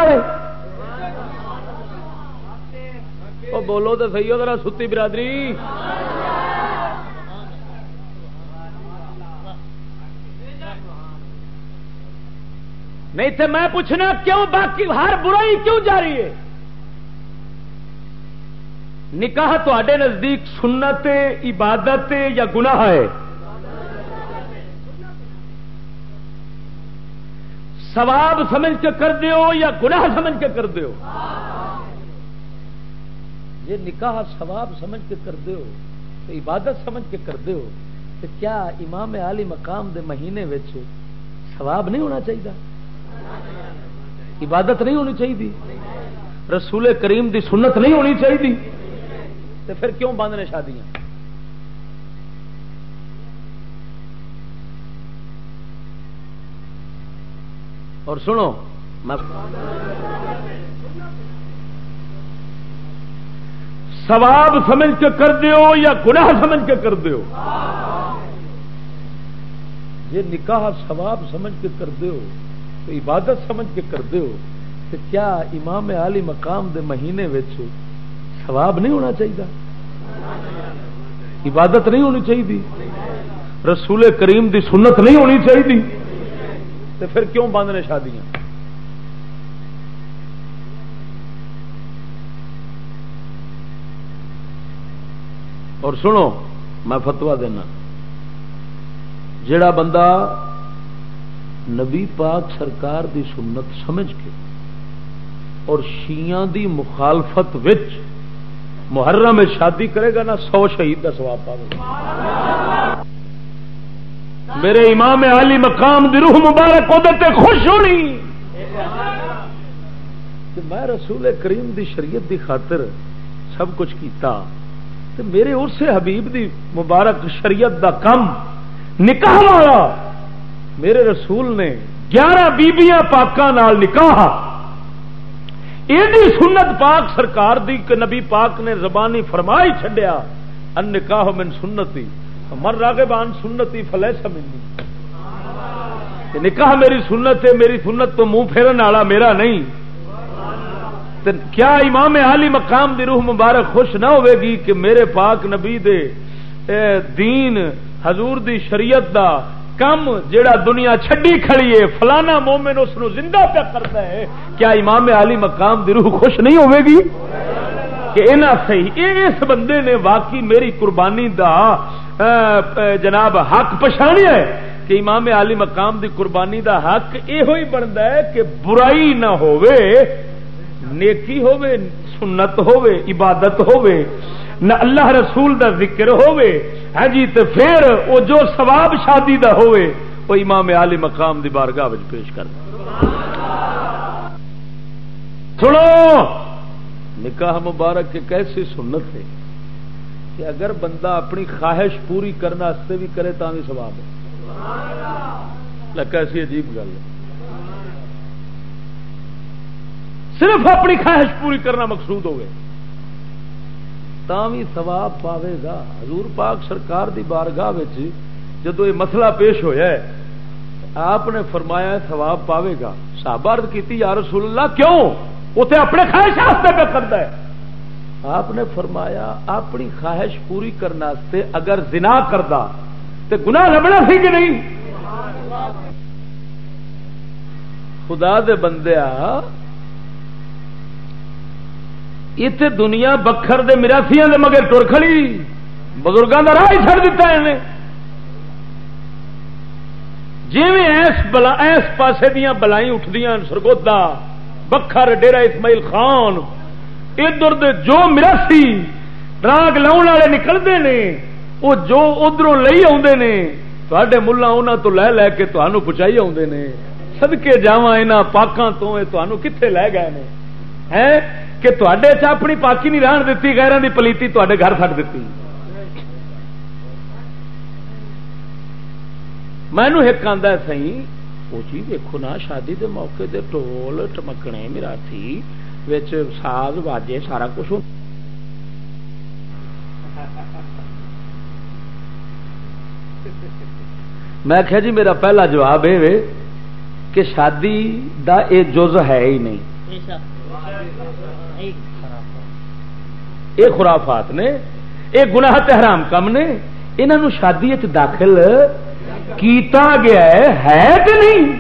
بولو تو سی ذرا ستی برادری۔ نہیں تو میں پوچھنا، کیوں باقی ہر برائی کیوں جاری ہے؟ نکاح تے نزدیک سنت عبادت یا گناہ ہے؟ سواب سمجھ کے کر دیو یا گناہ سمجھ کے کر دیو؟ یہ نکاح سواب سمجھ کے کر دیو، تو عبادت سمجھ کے کر دیو، تو کیا امام علی مقام دے مہینے سواب نہیں ہونا چاہیے عبادت نہیں ہونی چاہیے رسول کریم دی سنت نہیں ہونی چاہیے تو پھر کیوں باندھنے شادیاں؟ اور سنو، میں سواب سمجھ کے کر دیو یا گناہ سمجھ کے کر دیو؟ یہ نکاح سواب سمجھ کے کر دیو، تو عبادت سمجھ کے کر دیو، تو کیا امام علی مقام دے مہینے سواب نہیں ہونا چاہیے عبادت نہیں ہونی چاہیے رسول کریم دی سنت نہیں ہونی چاہیے تو پھر کیوں بند نے شادیاں؟ اور سنو، میں فتوا دینا۔ جڑا بندہ نبی پاک سرکار دی سنت سمجھ کے اور شیاں دی مخالفت وچ محرم میں شادی کرے گا نا سو شہید کا سواب پاگا میرے امام علی مقام دی روح مبارک ادھر خوش ہونی۔ کہ میں رسول کریم دی شریعت دی خاطر سب کچھ کیتا۔ تو میرے اس حبیب دی مبارک شریعت دا کم نکاح والا میرے رسول نے گیارہ بیبیاں پاکاں نال نکاح۔ یہ سنت پاک سرکار دی کہ نبی پاک نے زبانی فرمائی چھڈیا، ان نکاح من سنتی۔ مر راگے بان سنتی فلے سمجھنی نکاح میری سنت ہے، میری سنت تو منہ پھیرن والا میرا نہیں۔ کیا امام عالی مقام دی روح مبارک خوش نہ ہوئے گی کہ میرے پاک نبی دے دین حضور دی شریعت دا کم جیڑا دنیا چھڈی کھڑی ہے، فلانا مومن اس زندہ پیا کرتا ہے۔ کیا امام علی مقام دی روح خوش نہیں ہوئے گی؟ کہ صحیح اس بندے نے واقعی میری قربانی دا جناب حق پچھاڑیا ہے کہ امام علی مقام دی قربانی دا حق یہ بنتا ہے کہ برائی نہ ہووے، نیکی ہووے، سنت ہووے، عبادت ہووے، نہ اللہ رسول دا ذکر ہووے ہاں جی تو پھر وہ جو ثواب شادی دا ہووے وہ امام علی مقام دی بارگاہ پیش کر سنو! نکاح مبارک ایک ایسی سنت ہے کہ اگر بندہ اپنی خواہش پوری کرنے بھی کرے تو بھی سواب ہے۔ کیسی عجیب گل ہے۔ صرف اپنی خواہش پوری کرنا مقصود ہوگی بھی سواب پاوے گا۔ حضور پاک سرکار دی بارگاہ جدو یہ مسئلہ پیش ہویا ہے، آپ نے فرمایا سواب پاوے گا۔ سابرد کی یا رسول اللہ، کیوں؟ اسے اپنے خواہش پہ کرتا ہے۔ آپ نے فرمایا اپنی خواہش پوری کرنے اگر زنا کرتا تو گنا لبنا سی کہ نہیں؟ خدا دے بندیا اتنے دنیا بکھر دے مراسیا دے مگر ٹر کھڑی بزرگوں کا راہ ہی چڑ دیتا ہے جی ایس بلا، ایس پاسے دیا بلائی اٹھدیا سرگودا بکھر ڈیرا اسماعیل خان۔ ادھر دے جو مراسی راگ لاؤ والے نکلتے ہیں وہ جو ادھر لے آڈے ملا انہوں تو لے لے کے تمہوں پہنچائی آدھے نے۔ سدکے جا یہاں پاکوں تو یہ تمہوں کتنے لے گئے ہیں؟ کہ تے اپنی پاکی نہیں رہن دیتی غیروں کی پلیتی تے گھر سٹ دیتی۔ مینو ایک آدھا سی جی دیکھو نا شادی دے موقع دے ٹول ٹمکنے مراسی ساز واجے سارا کچھ میں کہا جی میرا پہلا جواب یہ کہ شادی دا اے جز ہے ہی نہیں۔ یہ خرافات نے یہ گناہ تحرام کم نے انہوں شادی داخل کیتا گیا ہے کہ نہیں؟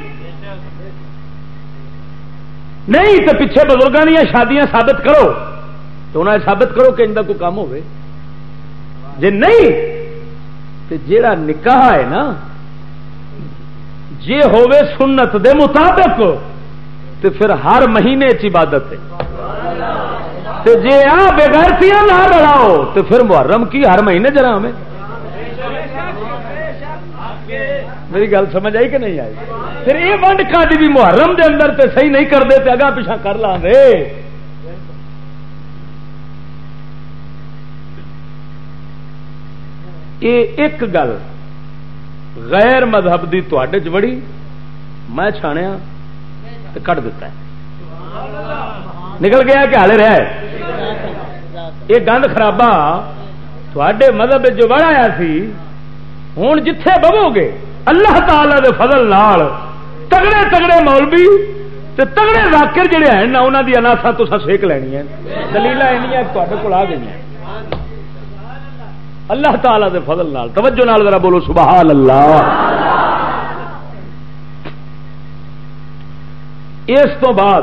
نہیں تو پیچھے بزرگوں دیا شادیاں ثابت کرو۔ تو انہیں ثابت کرو کہ ان کا کوئی کام ہوئے جی نہیں تو جیڑا نکاح ہے نا جی ہوے سنت دے مطابق تو پھر ہر مہینے عبادت ہے۔ جی آ بغیرتیاں نہ لڑاؤ تو پھر محرم کی ہر مہینے جرا ہمیں میری گل سمجھ آئی کہ نہیں آئی؟ پھر یہ ونڈ کھاڈی بھی محرم دے اندر تے صحیح نہیں کرتے تے اگا پیچھا کر لا دے ایک گل غیر مذہب دی تے چڑی میں چھانیا کٹ دیتا ہے۔ نکل گیا کہ ہالے رہا یہ گند خرابا تھے مذہب جو بڑھایا سی ہوں جتھے ببو گے۔ اللہ تعالی دے فضل نال تگڑے تگڑے مولوی تے تگڑے لاکر جڑے ہیں نا انہوں کی اناسا تو سیک لینی ہے دلیل تے کو آ گئی اللہ تعالی دے فضل نال، توجہ نال ذرا بولو سبحان اللہ اس تو بعد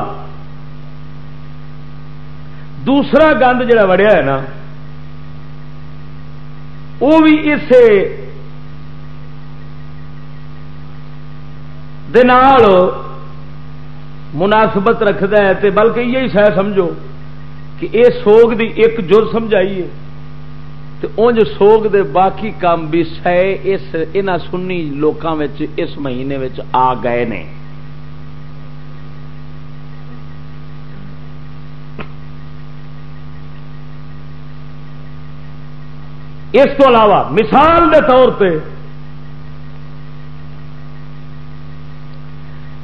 دوسرا گند جڑا وڑیا ہے نا وہ بھی اسے مناسبت رکھد ہے بلکہ یہی شہ سمجھو کہ اے سوگ دی ایک جز سمجھائیے تو انج سوگ دے باقی کام بھی سہ اس سنی لوکاں اس مہینے آ گئے نے۔ اس کو علاوہ مثال دے طور پہ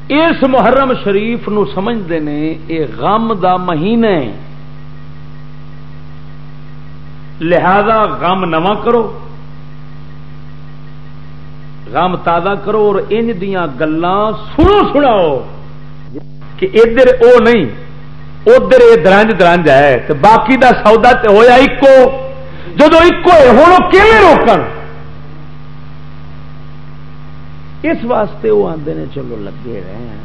اس محرم شریف نو سمجھتے ہیں یہ غم دا مہینہ لہذا غم نواں کرو۔ غم تازہ کرو اور ان دیا گلان سنو سناؤ کہ ادھر او نہیں، ادھر یہ درنج درنج ہے۔ تو باقی دا سودا ہوا ایک جب ایک ہوں کہ روکن؟ اس واسطے وہ آتے ہیں چلو لگے رہے ہیں۔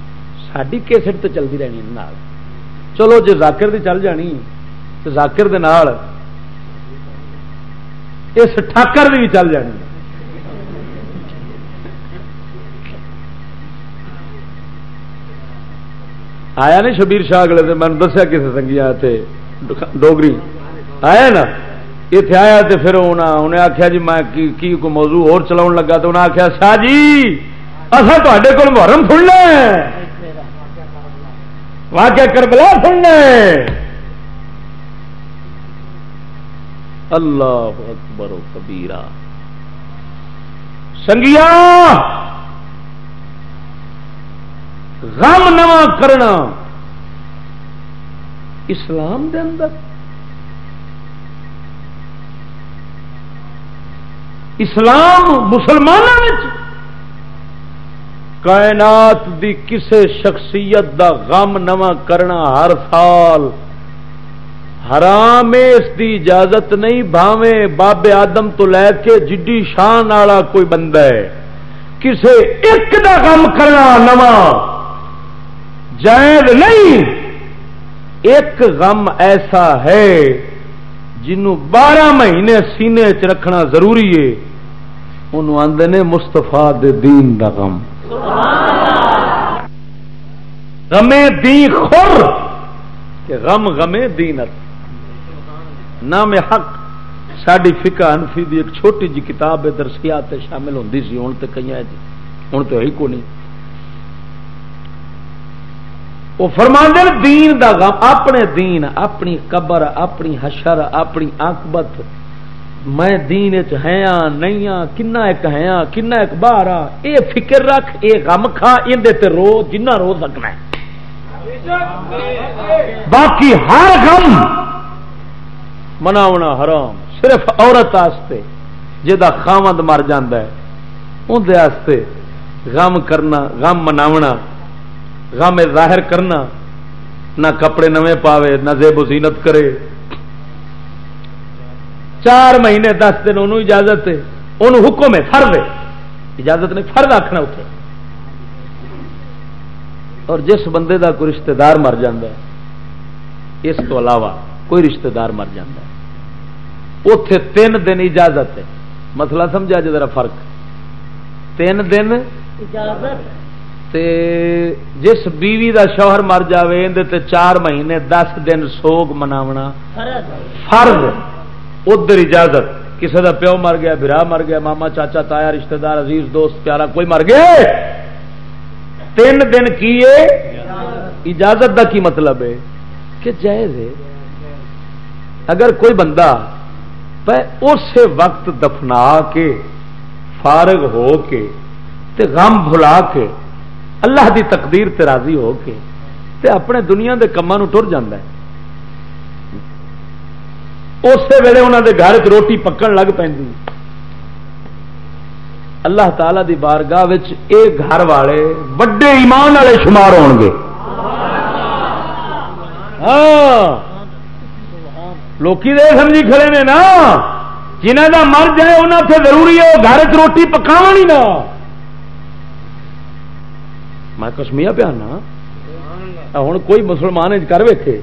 ساری کیسٹ تو چلتی رہنی نال۔ چلو جی زاکر دی چل جانی تو زاکر دے نال اس ٹھاکر بھی چل جانی۔ آیا نہیں شبیر شاہ اگلے میں دسیا کسی سنگیا ڈوگری۔ آیا نا؟ اتنے آیا تو پھر انہیں آخیا جی میں کی کو موضوع اور چلاؤ لگا تو انہیں آخیا شاہ جی اصل تے کو محرم سننا واقع کربلا سننا اللہ اکبر و کبیرہ۔ سنگیا غم نواں کرنا۔ اسلام دے اندر اسلام مسلمانوں کائنات دی کسے شخصیت دا غم نواں کرنا ہر سال حرام اس دی اجازت نہیں، بھاویں بابے آدم تو لے کے جڈی شان والا کوئی بندہ ہے۔ کسے ایک دا غم کرنا نواں جائز نہیں۔ ایک غم ایسا ہے جنوں بارہ مہینے سینے چ رکھنا ضروری ہے، انہوں آدھے نے مستفا دین دا غم۔ غمے دی خور، کہ غم غمے دینت۔ نام حق ساری فکا انفی دی ایک چھوٹی جی کتاب درسیات شامل ہوتی سی ہوں جی۔ تو کئی ہوں تو ہی کو نہیں۔ وہ فرما دین دا غم، اپنے دین، اپنی قبر، اپنی حشر، اپنی آکبت میں دین ہیا نہیں کنا ایک ہیا کنا ایک باہر آ یہ فکر رکھ یہ غم کھا اندر رو، جنہ رو سکنا ہے۔ باقی ہر غم مناونا حرام۔ صرف عورت آستے جا خامد مر اندر غم کرنا، غم مناونا۔ غم ظاہر کرنا، نہ کپڑے نویں پاوے، نہ زیب و زینت کرے۔ چار مہینے دس دن انہوں اجازت ہے انہوں حکم ہے فرد ہے۔ اجازت نہیں فرد آخنا اتنے اور جس بندے دا کوئی رشتہ دار مر جاندہ ہے، اس تو علاوہ کوئی رشتہ دار مر جاندہ ہے۔ اتے تین دن اجازت ہے۔ مسئلہ سمجھا جی ذرا فرق۔ تین دن اجازت۔ تے جس بیوی دا شوہر مر جائے اندر چار مہینے دس دن سوگ مناونا۔ فرض۔ ادھر اجازت۔ کسی دا پیو مر گیا برا مر گیا ماما چاچا تایا رشتہ دار عزیز دوست پیارا کوئی مر گیا؟ تین دن کی اجازت دا کی مطلب ہے؟ کہ جائز ہے۔ اگر کوئی بندہ اس وقت دفنا کے فارغ ہو کے تے غم بھلا کے اللہ دی تقدیر تے راضی ہو کے تے اپنے دنیا دے کما ٹر جاندہ ہے۔ اسی ویلے انہوں دے گھر چ روٹی پکن لگ پی اللہ تعالی دی بارگاہ اے گھر والے وڈے ایمان والے شمار ہو گے۔ ہاں۔ لوکی دے سمجھی کھڑے نے نا جنہ کا مر جائے انہوں سے ضروری ہے وہ گھر چ روٹی پکاو نہیں نا۔ میں کسمیا پیا ہوں کوئی مسلمان کر ویکے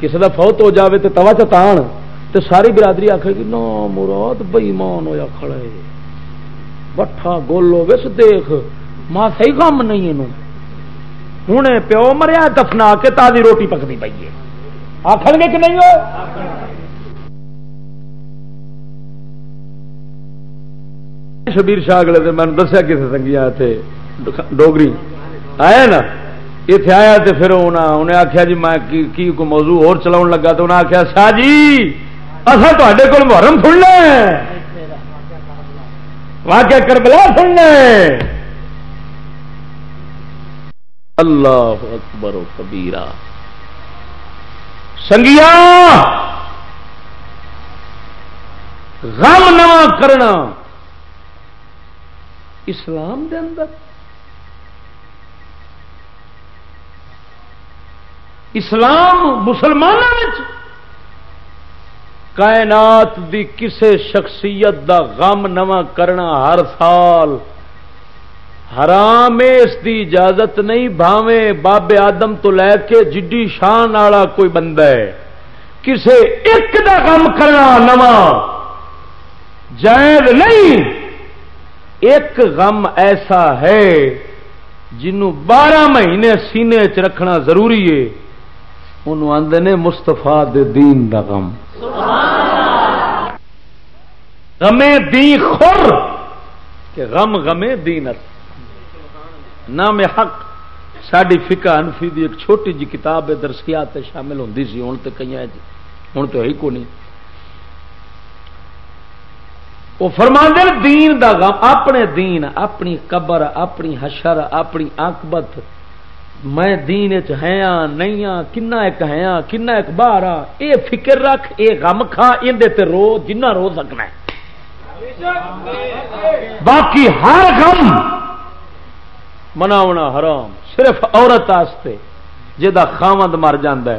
کسی کا فوت ہو جاوے تو توا چتان تو ساری برادری آخے گی نو مراد بئیمان ہوا کھڑا ہے۔ بٹھا گولو وس دیکھ، ماں صحیح کام نہیں ہوں پیو مریا، دفنا کے تازی روٹی پکتی پی ہے۔ آخر گے کہ نہیں ہو شبیر شاہ اگلے میں دسیا کسی سنگیا ڈوگری۔ آیا نا؟ اتنے آیا تو پھر انہیں آخیا جی میں کی کو موضوع اور چلاؤ لگا تو انہیں آخیا شاہ جی اصل تے کول محرم سننا واقع کربلا سننا اللہ اکبر و کبیرہ۔ سنگیا، غم نواں کرنا۔ اسلام دے اندر اسلام مسلمانوں کائنات دی کسے شخصیت دا غم نواں کرنا ہر سال حرام اس دی اجازت نہیں، بھاویں بابے آدم تو لے کے جڈی شان والا کوئی بندہ ہے۔ کسے ایک دا غم کرنا نواں۔ جائز نہیں۔ ایک غم ایسا ہے جنوں بارہ مہینے سینے چ رکھنا ضروری ہے۔ انہوں آدھے نے مستفا دین دا غم۔ غمے دی خور کہ غم غمے دینت نام حق ساری فکا انفی دی ایک چھوٹی جی کتاب درسیات شامل ہوتی سی۔ ہوں تو کئی جی، ہوں تو ہے کو نہیں۔ وہ فرما دین دا غم، اپنے دین، اپنی قبر، اپنی حشر، اپنی آکبت میں دین ہاں نہیں ہاں کنا ایک ہاں کنا ایک باہر ہاں یہ فکر رکھ یہ غم کھا اندر رو جنہ رو سکنا ہے۔ باقی ہر غم مناونا حرام۔ صرف عورت آستے جا خامد مر ہے اندر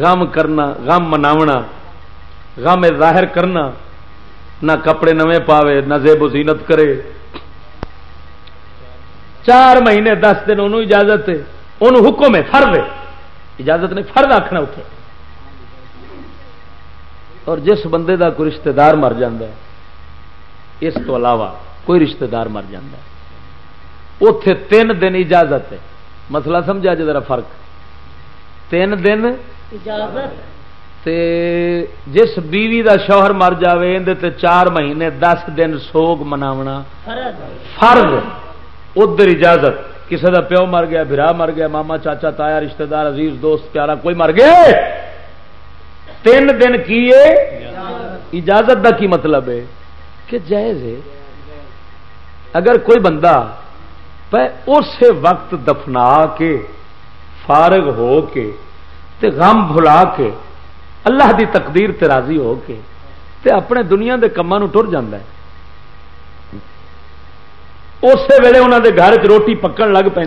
غم کرنا، غم مناونا، غم ظاہر کرنا، نہ کپڑے نویں پاوے، نہ زیب و زینت کرے۔ چار مہینے دس دن انہوں اجازت ہے انہوں حکم ہے فرد ہے۔ اجازت نہیں فرد آخنا اتنے اور جس بندے دا کوئی رشتہ دار مر ہے اس تو علاوہ کوئی رشتہ دار مر اتے تین دن اجازت ہے۔ مسئلہ سمجھا جی ذرا فرق۔ تین دن اجازت۔ تے جس بیوی دا شوہر مر جائے اندر چار مہینے دس دن سوگ مناونا۔ فرض۔ ادھر اجازت. کسی دا پیو مر گیا برا مر گیا، ماما، چاچا، تایا، رشتہ دار، عزیز، دوست، پیارا، کوئی مر گیا؟ تین دن کی اجازت دا کی مطلب ہے؟ کہ جائز ہے۔ اگر کوئی بندہ اس وقت دفنا کے، فارغ ہو کے، تے غم بھلا کے، اللہ دی تقدیر تے راضی ہو کے، تے اپنے دنیا کے کاموں ٹر جا اسی ویلے انہوں دے گھر چ روٹی پکن لگ پی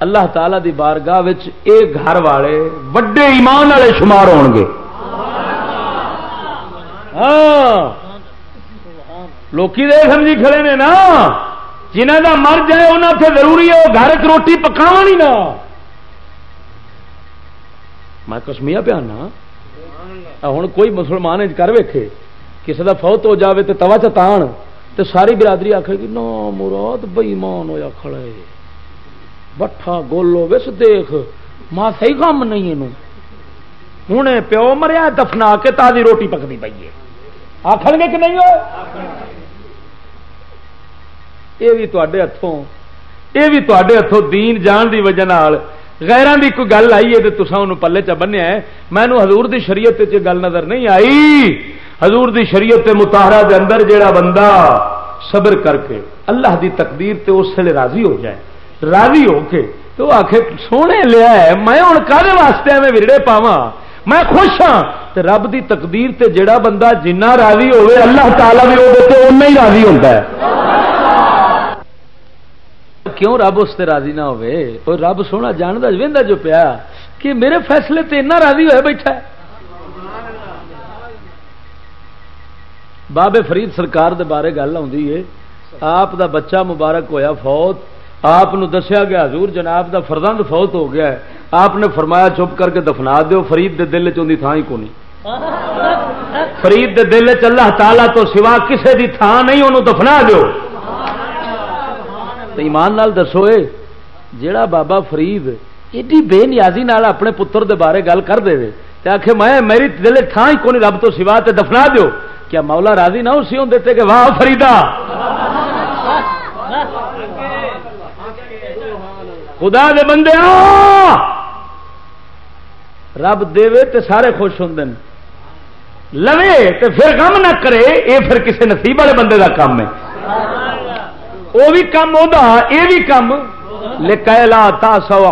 اللہ تعالی دی بارگاہ اے گھر والے وڈے ایمان والے شمار ہو گے۔ ہاں۔ لوکی دے سمجھی کھڑے نے نا۔ جنہ کا مر جائے انہوں سے ضروری ہے وہ گھر چ روٹی پکاو نہیں نا۔ میں کسمیا پیا ہوں کوئی مسلمان کر ویکھے۔ کسی کا فوت ہو جائے تو توا چتان تو ساری برادری آخے گی نو مراد بئی مان ہوا کھڑے بٹھا گولو وس دیکھ۔ ماں صحیح کام نہیں ہوں پیو مریا، دفنا کے تازی روٹی پکتی پی ہے۔ آخر گے کہ نہیں ہو یہ بھی تے ہاتھوں یہ بھی تے ہاتھوں دین جان دی وجہ غیران دی کوئی گل آئی ہے تو تصا پلے چ بنیا ہے میں حضور دی شریعت گل نظر نہیں آئی۔ حضور دی شریعت متارا دے اندر جیڑا بندہ صبر کر کے اللہ دی تقدیر تے اس لیے راضی ہو جائے، راضی ہو کے تو آخ سونے لیا ہے، میں ہوں کالے واسطے میں ورڑے پاوا میں خوش ہاں۔ تے رب دی تقدیر تے جیڑا بندہ جنہ راضی ہوئے، اللہ تعالیٰ بھی وہ ہی راضی ہوتا ہے۔ کیوں رب اس سے راضی نہ ہوئے؟ اور رب سونا جانتا وہدا جو پیا کہ میرے فیصلے تے اتنا راضی ہوئے بیٹھا ہے۔ بابے فرید سرکار دے بارے گل ہے آپ دا بچہ مبارک ہویا فوت۔ آپ دسیا گیا، حضور جناب دا فرزند فوت ہو گیا ہے۔ آپ نے فرمایا، چپ کر کے دفنا دیو، فرید دے دل چی تھان ہی کونی۔ فرید دے دل چ اللہ تعالی تو سوا کسے دی تھان نہیں انہوں دفنا دیو۔ تو ایمان نال دسو جیڑا بابا فرید ایڈی بے نیازی نال اپنے پتر دے بارے گل کر دے تے آخ میں، میری دل تھان ہی کون رب تو سوا تے دفنا دیو۔ کیا مولا راضی نہ اسی ہوں دیتے کہ واہ فریدا خدا دے بندے رب دے تے سارے خوش ہوں لوے تے پھر غم نہ کرے، اے پھر کسی نصیب والے بندے دا کام ہے۔ وہ بھی کم وہ یہ بھی کم۔ لکیلا تاسو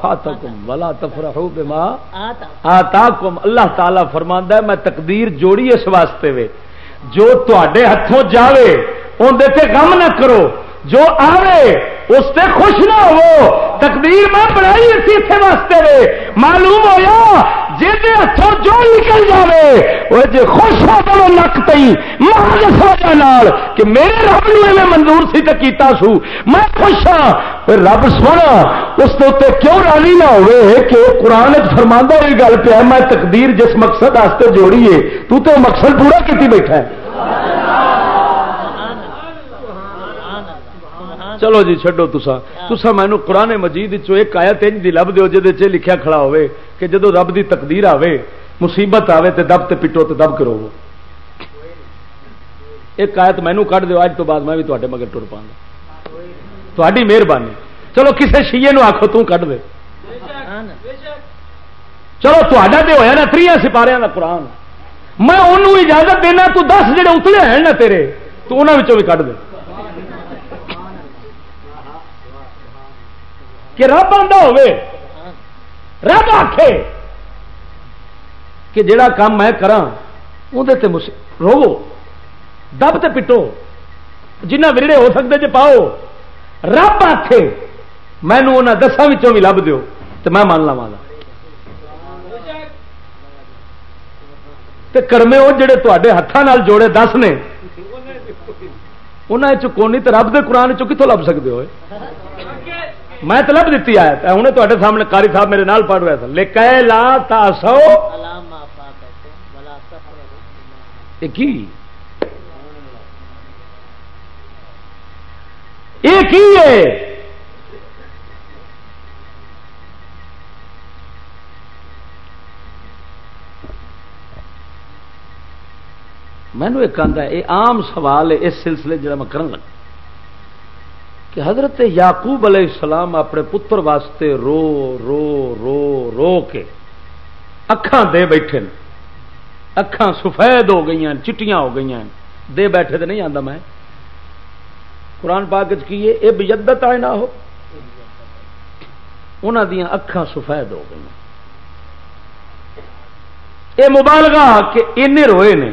فاتکم ولا تفرحو بما آتاکم. اللہ تعالی فرماندا ہے میں تقدیر جوڑی اس واسطے وے جو تواڈے ہتھوں جاوے اون دے تے غم نہ کرو جو آوے، اس تے خوش نہ ہو، تقدیر میں بنائی اسی اتنے واسطے وے۔ معلوم ہویا جی ہاتھوں جو نکل جائے وہ جی خوش ہو تو نک پی مہاج وجہ کہ میرے رب نے میں منظور سی تو کیتا سو۔ میں خوش ہاں رب سونا، اس کے کیوں راضی نہ ہوئے کہ قرآن فرما ہوئی گل پہ میں تقدیر جس مقصد واسطے جوڑی ہے، تو تو مقصد پورا کی بیٹھا ہے۔ چلو جی چڈو تسا تسا مینو قرآن مجید ایک آیا تین دی لب دو جہد لکھیا کھڑا ہوئے کہ جدو رب دی تقدیر آوے مصیبت آوے تے دب تے پٹو تے دب کرو ایک آیت مینو کھ دو اج تو بعد میں بھی تے مگر ٹر پا تاری مہربانی۔ چلو کسے شیے نو آخو توں کھ دے۔ چلو تا تو ہوا نا تری سپارے کا قرآن۔ میں انہوں اجازت دینا تو دس جڑے اتلے ہیں نا تیرے تو انہوں بھی کھ دے۔ کہ رب آتا ہوے رب آخے کہ جڑا کام میں کرا اندر رو دب تے پٹو، جنہ ورڑے ہو سکتے جی پاؤ۔ رب آخے مینو انہیں دساں بھی لب دیو تو میں مان لوا تے کرمے وہ جڑے تے ہاتھوں جوڑے دس نے انہیں چکونی تو رب دے قرآن چ کتوں لب سکتے ہوئے؟ میں تو لب دیتی آیا ہوں تے سامنے کاری صاحب میرے نال پڑھ رہا تھا لے لا تا سو یہ مینو ایک آدھا یہ آم سوال ہے، اس سلسلے جڑا میں کرن لگا۔ کہ حضرت یعقوب علیہ السلام اپنے پتر واسطے رو رو رو رو کے اکھان دے بیٹھے اکھان سفید ہو گئی چٹیاں ہو گئی دے بیٹھے تو نہیں آتا میں۔ قرآن پاک کیے یہ بجدت آئے نہ ہو۔ انہوں دیا اکھان سفید ہو گئی یہ مبالغہ کہ ان روئے نے۔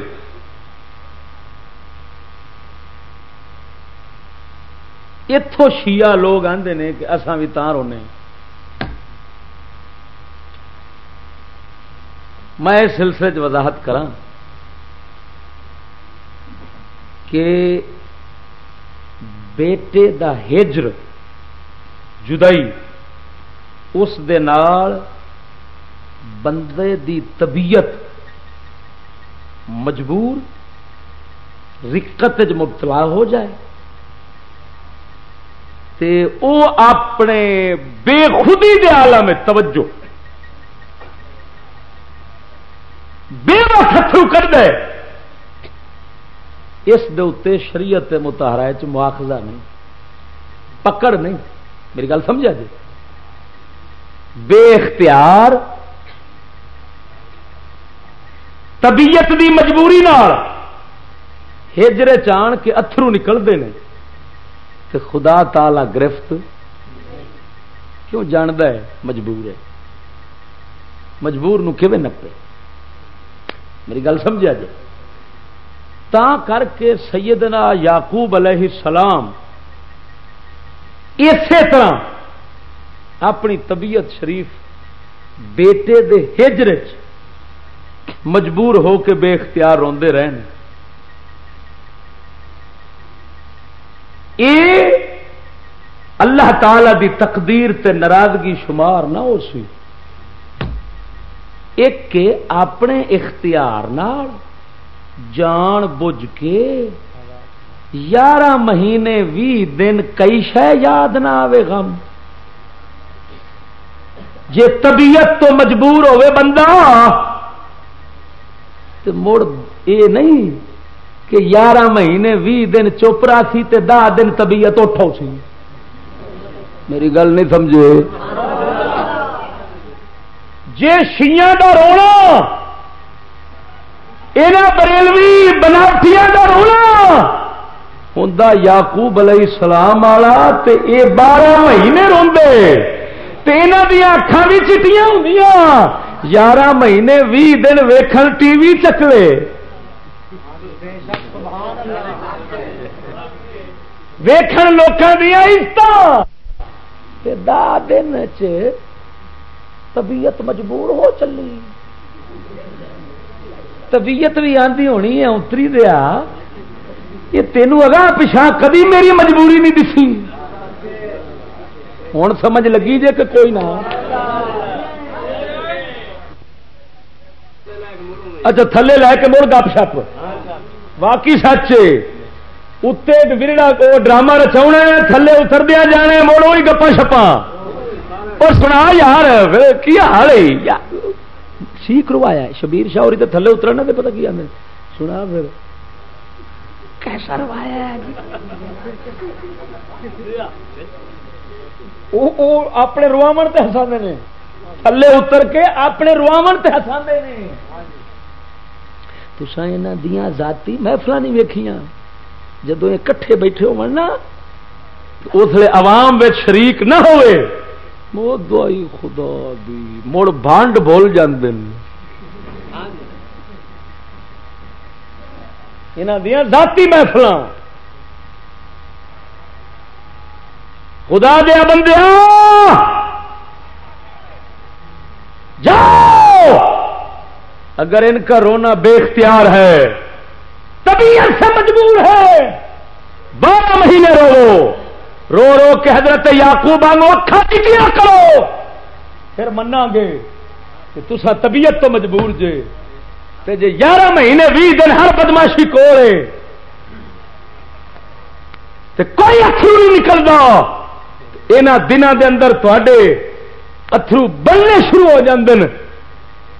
اتوں شیعہ لوگ آتے ہیں کہ اسان بھی تار رونے میں اس سلسلے وضاحت کرا کہ بیٹے دا ہجر جدائی اس دے نال بندے دی طبیعت مجبور رکت مبتلا ہو جائے۔ تے او اپنے بے خودی دے عالم میں توجہ۔ بے وقترو کر دے۔ اس دے اتنے شریعت متحرا مواخذہ نہیں۔ پکڑ نہیں۔ میری گل سمجھا جی؟ بے اختیار۔ طبیعت دی مجبوری نال۔ ہجرے چان کے اترو نکلتے ہیں کہ خدا تعالی گرفت کیوں جاند ہے؟ مجبور ہے۔ مجبور نپے میری گل سمجھا جی تا کر کے سیدنا یعقوب علیہ السلام اسی طرح اپنی طبیعت شریف بیٹے دے ہجر مجبور ہو کے بے اختیار روندے رہن۔ اللہ تعالی دی تقدیر تے ناراضگی شمار نہ ہو سی۔ ایک اپنے اختیار نال جان بوجھ کے یارہ مہینے بھی دن کئی شہ یاد نہ آئے غم۔ جے طبیعت تو مجبور ہوئے بندہ تو مڑ یہ نہیں کہ یارہ مہینے بھی دن چوپرا سی تے دہ دن طبیعت اٹھو سی۔ میری گل نہیں سمجھے۔ جے شیاں دا رونا یہ بریلوی بنافیا کا رونا ہوں یاقوب علیہ السلام والا تے اے بارہ مہینے روندے۔ تے انہاں دی اکھاں بھی چٹیاں ہوندیاں یارہ مہینے بھی دن ویکھن ٹی وی چکلے۔ ویکھن لوکاں دیا عزت دن طبیعت مجبور ہو چلی۔ طبیعت بھی آتی ہونی ہے، اتری دیا۔ یہ تینوں اگا پچھا کدی میری مجبوری نہیں دسی۔ ہوں سمجھ لگی جے کہ کوئی نہ۔ اچھا تھلے لے کے مڑ گپ شپ۔ واقعی سچ اتنے ورڑا کو ڈرامہ رچا تھلے اتر دیا جانے مڑ وہی گپا شپا اور سنا یار کی حال ہے؟ سی کروایا شبیر شاہ اور تھلے اترنا تو پتا کی آدھے سنا پھر۔ کیسا روایا اپنے رواو تے ہسا نے۔ تھلے اتر کے اپنے رواو تے ہسا نے۔ تسا یہاں دیا ذاتی محفل نہیں ویکیاں جدو یہ کٹھے بیٹھے ہو نا اس لیے عوام شریک نہ ہوئے وہ دعائی خدا دی، مڑ بانڈ بول جاندے یہاں دیا ذاتی محفل خدا دیا بندیا جاؤ اگر ان کا رونا بے اختیار ہے، طبیعت سے مجبور ہے۔ بارہ مہینے رو رو رو کے حضرت یاقوب آنگو اکھا کرو۔ پھر منا گے کہ تسا طبیعت تو مجبور جے۔ تے جے یارہ مہینے بھی دن ہر بدماشی کوڑے تے کوئی اترو نہیں نکلتا یہاں دنوں دے اندر تے اترو بننے شروع ہو جاندے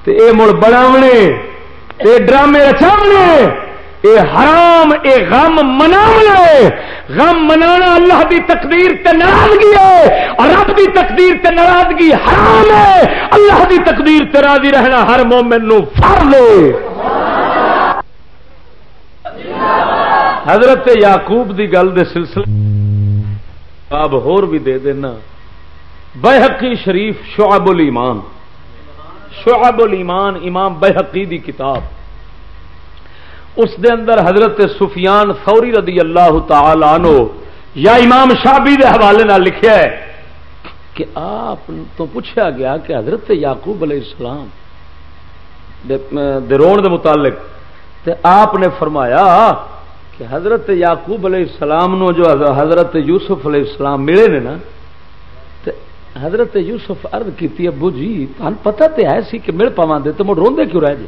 تے اے مڑ بناونے اے ڈرامے رچاونے اے حرام، اے غم مناونے۔ غم منانا اللہ دی تقدیر تے ناراضگی ہے اور رب دی تقدیر تے ناراضگی حرام ہے۔ اللہ دی تقدیر تے راضی رہنا ہر مومن نو فرض ہے۔ حضرت یعقوب دی گل دے سلسلے اب ہور بھی دے دینا۔ بحقی شریف شعب الایمان۔ شعب الایمان امام بحقی دی کتاب. اس دے اندر حضرت سفیان فوری رضی اللہ تعالی عنہ یا امام شابی دے حوالے نہ لکھیا ہے کہ آپ تو پوچھا گیا کہ حضرت یعقوب علیہ السلام درون دے متعلق تے آپ نے فرمایا کہ حضرت یعقوب علیہ السلام نو جو حضرت یوسف علیہ السلام ملے نے نا حضرت یوسف ارد کی ابو جی تمہیں پتا تو ہے سی کہ مل پوا دے، تو مڑ روندے کیوں رہ جی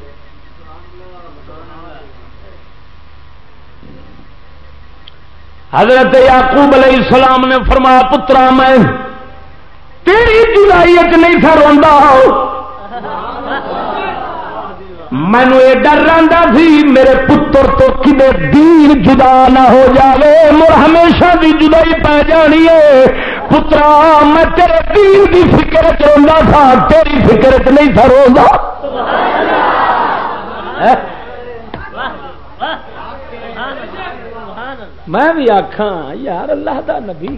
حضرت یعقوب علیہ السلام نے فرمایا، پترا، میں تیری جدائی نہیں تھا روندا۔ مینو یہ ڈر رہا سی، میرے پتر تو کدے دین جدا نہ ہو جاوے مر ہمیشہ دی جدائی پی جانی ہے۔ پترا میں تیرے دین دی فکر چاہتا تھا تیری فکر چ نہیں تھا روزہ میں بھی آخا یار اللہ دا نبی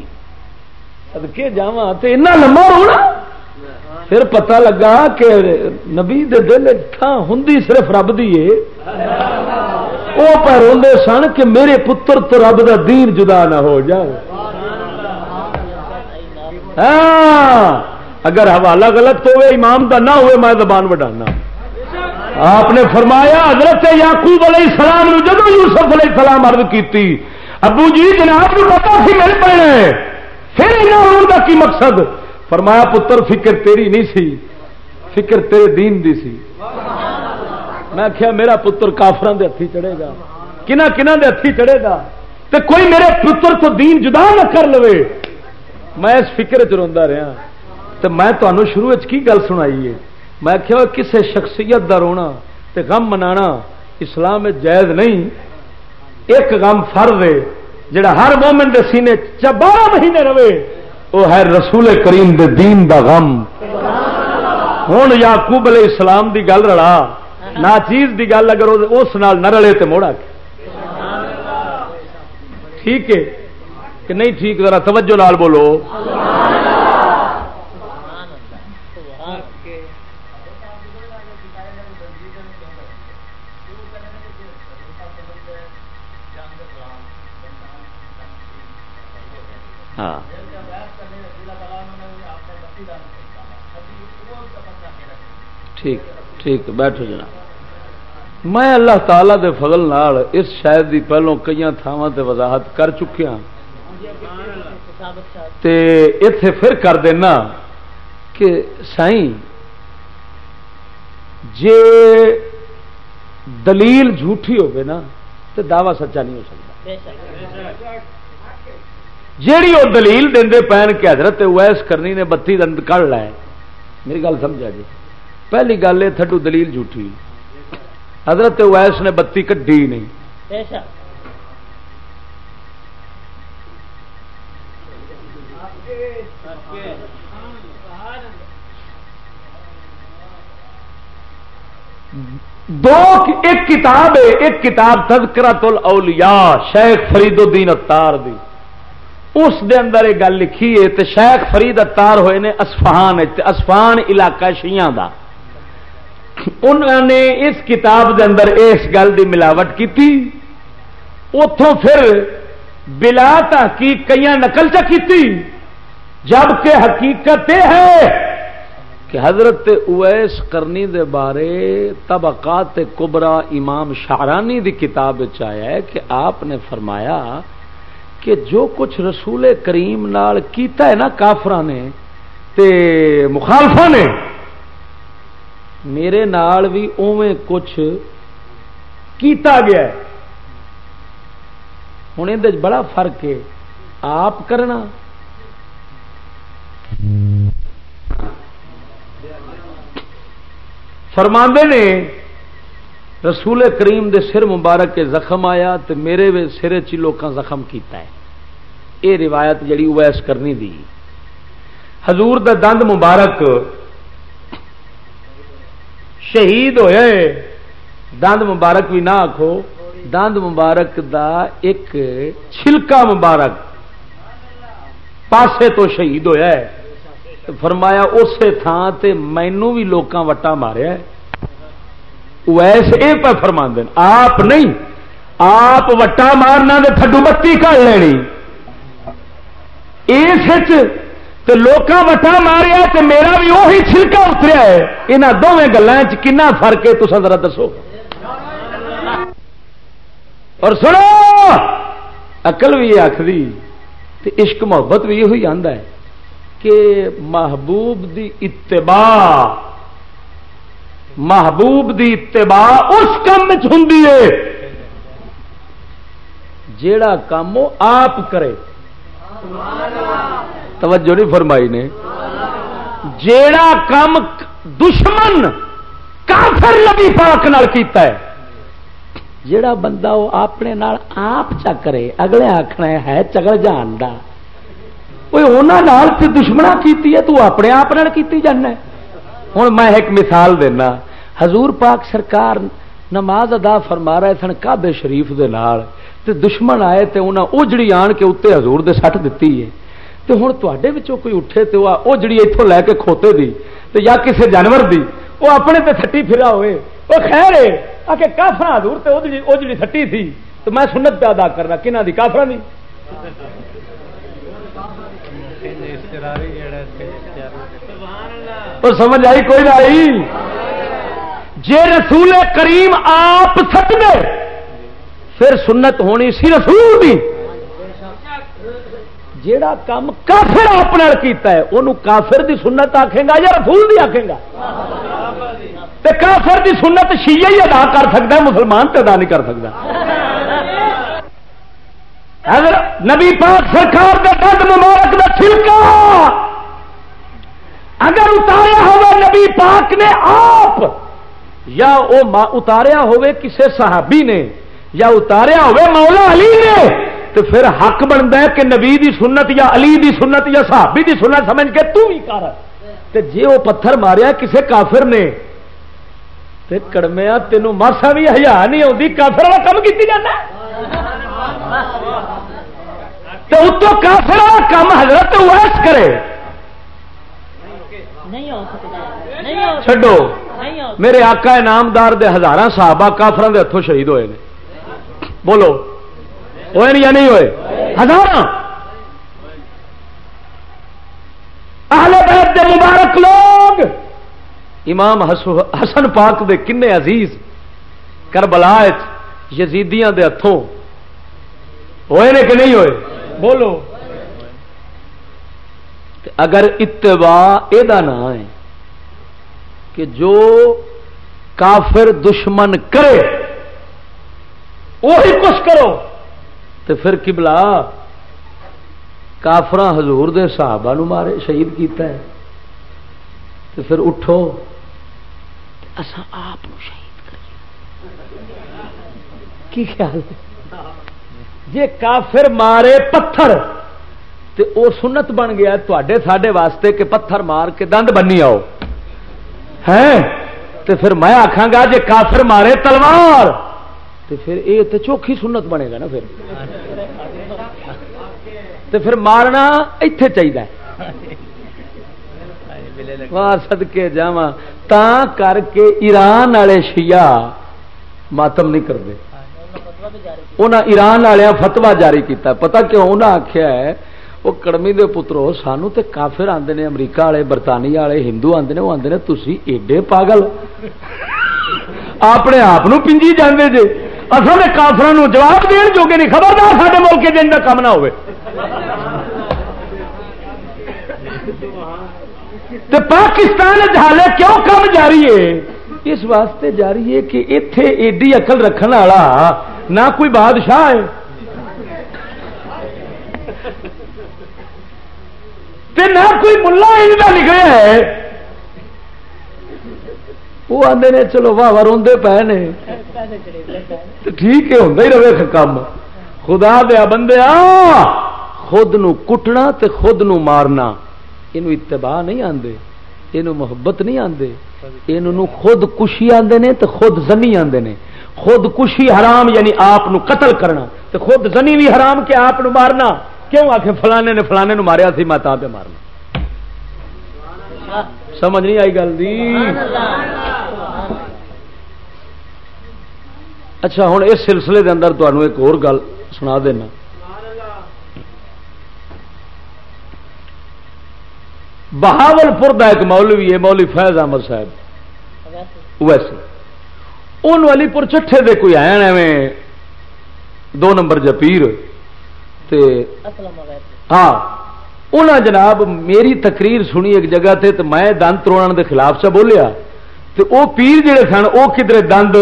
سدکے جا تو لمبا ہونا۔ پھر پتا لگا کہ نبی دے دل ہوں صرف رب دی وہ پہ روندے سن کہ میرے پتر تو رب دا دین جدا نہ ہو جائے ہاں، اگر حوالہ غلط ہوئے امام دا نہ ہوئے، میں زبان وڈانا۔ آپ نے فرمایا، حضرت یعقوب علیہ السلام نے جب یوسف علیہ السلام عرض کی ابو جی جناب کو پتا سی مل پڑنا پھر یہاں کی مقصد؟ فرمایا، پتر، فکر تیری نہیں سی۔ فکر تیرے دین دی سی۔ میں کیا میرا پتر کافران دے ہاتھی چڑھے گا۔ کنہ کنہ دے ہاتھی چڑھے گا۔ تے کوئی میرے پتر تو دین جدا نہ کر لو میں اس فکر چ روا رہا۔ تو میں تمہیں شروع کی گل سنائی ہے؟ میں کیا کسے شخصیت دا رونا تے غم منانا اسلام جائز نہیں۔ ایک غم فرض ہے، جڑا ہر مومن دے سینے بارہ مہینے رہے وہ ہے رسول کریم دے دین دا غم۔ ہوں یعقوب علیہ السلام دی گل رلا نہ چیز دی گل اگر اس نال نہ رلے تو موڑا ٹھیک ہے۔ کہ نہیں ٹھیک، ذرا توجہ لال بولو۔ ہاں۔ ٹھیک ٹھیک، بیٹھو جناب۔ میں اللہ تعالی دے فضل نال اس شاید دی پہلوں کئی تھاواں تے وضاحت کر چکیا ہاں۔ تے پھر کر دینا کہ سائیں جے دلیل جھوٹھی ہوگی نا تو دعوی سچا نہیں ہو سکتا۔ جیڑی وہ دلیل دے پہن کے حضرت ویس کرنی نے بتی دند کڑ لائے میری گل سمجھا جی؟ پہلی گل یہ تھڈو دلیل جھوٹھی۔ حضرت ویس نے بتی کڈی نہیں۔ دو ایک کتاب ہے، ایک کتاب تذکرت الاولیاء، شیخ فرید الدین اتار دی۔ اس دے اندر یہ گل لکھی ہے، تے شیخ فرید اتار ہوئے نے اسفہان اسفہان علاقہ شیعہ دا۔ انہوں نے اس کتاب دے اندر اس گل دی ملاوٹ کیتی۔ اتوں پھر بلا تحقیق کئی نقل چ جبکہ حقیقت یہ ہے کہ حضرت اویس کرنی دے بارے طبقات کبرا امام شارانی دی کتاب آیا ہے کہ آپ نے فرمایا کہ جو کچھ رسول کریم نال کیتا ہے نا کافر نے تے مخالفا نے، میرے نال بھی اوے کچھ کیتا گیا ہے۔ ہوں یہ بڑا فرق ہے۔ آپ کرنا فرماندے نے، رسول کریم دے سر مبارک کے زخم آیا تو میرے سر چ زخم کیتا ہے۔ یہ روایت جڑی ویس کرنی دی۔ حضور دا دند مبارک شہید ہوئے۔ دند مبارک بھی نہ آخو دند مبارک دا ایک چھلکا مبارک۔ پاسے تو شہید ہویا ہے۔ فرمایا اسی تھان سے مینو بھی لوکاں وٹا ماریا ویسے یہ پہ فرما دین آپ نہیں، آپ وٹا مارنا دے تھڈو بتی کر لینی۔ اس لوکاں وٹا ماریا تے میرا بھی وہی چھلکا اتریا ہے۔ یہاں دونوں گلوں کنا فرق ہے تو ذرا دسو۔ اور سنو اقل بھی آخری عشق محبت بھی یہ آتا ہے کہ محبوب دی اتباع، محبوب دی اتباع اس کام ہوں جیڑا کام وہ آپ کرے۔ توجہ نہیں فرمائی نے۔ جیڑا کام دشمن کافر نبی پاک نال کیتا ہے۔ جیڑا بندہ وہ اپنے نال آپ چکرے اگلے آخنا ہے چگڑ جان کا دشمنا کی تو اپنے آپ کی جانا ہوں میں ایک مثال دینا۔ حضور پاک سرکار نماز ادا فرما رہے سن کابے شریف دے نال، تے دشمن آئے تے انہاں اجڑی آن کے اتنے حضور دے سٹ دیتی ہے۔ تے ہوں تے کوئی اٹھے تو اجڑی اتوں لے کے کھوتے دی، تے یا کسے جانور دی، وہ اپنے تے سٹی پھرا ہوئے۔ وہ خیر ہے۔ آ کے کافر حضور تے اجڑی سٹی تھی، تو میں سنت پہ ادا کرنا کنہ دی کافر دی؟ تو سمجھ آئی کوئی نہ آئی؟ جے رسول کریم آپ سٹ دے، پھر سنت ہونی سی رسول دی۔ جیڑا کام کافر اپنے کیتا ہے انہوں کافر دی سنت آکھے گا یا رسول دی آکھے گا؟ تے کافر دی سنت شیعہ ہی ادا کر سکتا ہے، مسلمان تے ادا نہیں کر سکتا اگر نبی پاک سرکار دے دند مبارک دا چھلکا۔ اگر اتاریا ہوا نبی پاک نے آپ، یا وہ اتاریا ہوئے کسے صحابی نے، یا اتاریا ہوئے مولا علی نے، تو پھر حق بنتا ہے کہ نبی دی سنت یا علی دی سنت یا صحابی دی سنت سمجھ کے تو ہی کر۔ جی وہ پتھر ماریا کسے کافر نے کڑمیا تینوں ماسا بھی ہزار نہیں آتی کافر والا کام کی جانا تو اتو کافر والا کام حضرت ویس کرے۔ چڈو میرے آقا نامدار دے ہزار صحابہ کافران دے ہاتھوں شہید ہوئے نے۔ بولو۔ ہوئے یا نہیں ہوئے؟ ہزار اہل بیت دے مبارک لوگ۔ امام حسن پاک دے کنے عزیز کربلا یزیدیاں دے ہاتھوں ہوئے نے کہ نہیں ہوئے؟ بولو۔ اگر اتباع یہ نام ہے کہ جو کافر دشمن کرے وہی کچھ کرو۔ تو پھر کبلا کافر حضور دے صحابہ نو مارے شہید کیتا ہے۔ تو پھر اٹھو۔ اصا آپ شہید کریے کی خیال ہے؟ جی کافر مارے پتھر تو وہ سنت بن گیا تے ساڈے واسطے کہ پتھر مار کے دند بنی آؤ۔ ہے تو پھر میں آخا گا جی کافر مارے تلوار۔ تو پھر یہ تو چوکھی سنت بنے گا نا پھر۔ تو پھر مارنا اتے چاہیے سد کے جا کر کے ایران والے شیعہ ماتم نہیں کرتے۔ انہیں ایران والے فتوا جاری کیتا پتا کیوں؟ انہیں آخیا ہے، وہ کڑمی دے پترو، سانو تے کافر آتے ہیں امریکہ والے، برطانیہ والے، ہندو آتے ہیں وہ آتے ہیں تھی ایڈے پاگل۔ اپنے آپ پنجی جانے جی اصل میں کافر جواب دین جو کہ نہیں، خبردار سارے ملک جن کا کام نہ ہوئے۔ ہو پاکستان حالے کیوں کم جاری ہے؟ اس واسطے جاری ہے کہ اتے ایڈی اقل رکھنے والا نہ کوئی بادشاہ ہے۔ نہ کوئی ملا نکلے ہے۔ وہ آدھے نے چلو واہ واہ روندے پے نے۔ ٹھیک ہے ہوں ہی رہے کام خدا دیا بندے خود نو کٹنا تے خود نو مارنا۔ یہ اتباع نہیں آتے یہ محبت نہیں آتے یہ خود کشی آتے نے تو خود زنی آتے نے خود کشی حرام یعنی آپ قتل کرنا تو خود زنی بھی حرام کہ آپ مارنا کیوں آ کے فلانے نے فلانے ماریا سی میں پہ مارنا سمجھ نہیں آئی گل دی اچھا ہوں اس سلسلے دے اندر تمہیں ایک اور گل سنا دینا بہاول پور کا ایک مولوی ہے مولوی فیض احمد صاحب۔ ویسے ان علی پور چٹھے دے کوئی آئے ایویں؟ دو نمبر جپیر ہاں انہیں جناب میری تقریر سنی ایک جگہ تے تو میں دند تروڑ دے خلاف چ بولیا۔ تو وہ پیر جڑے سن وہ کدھر دند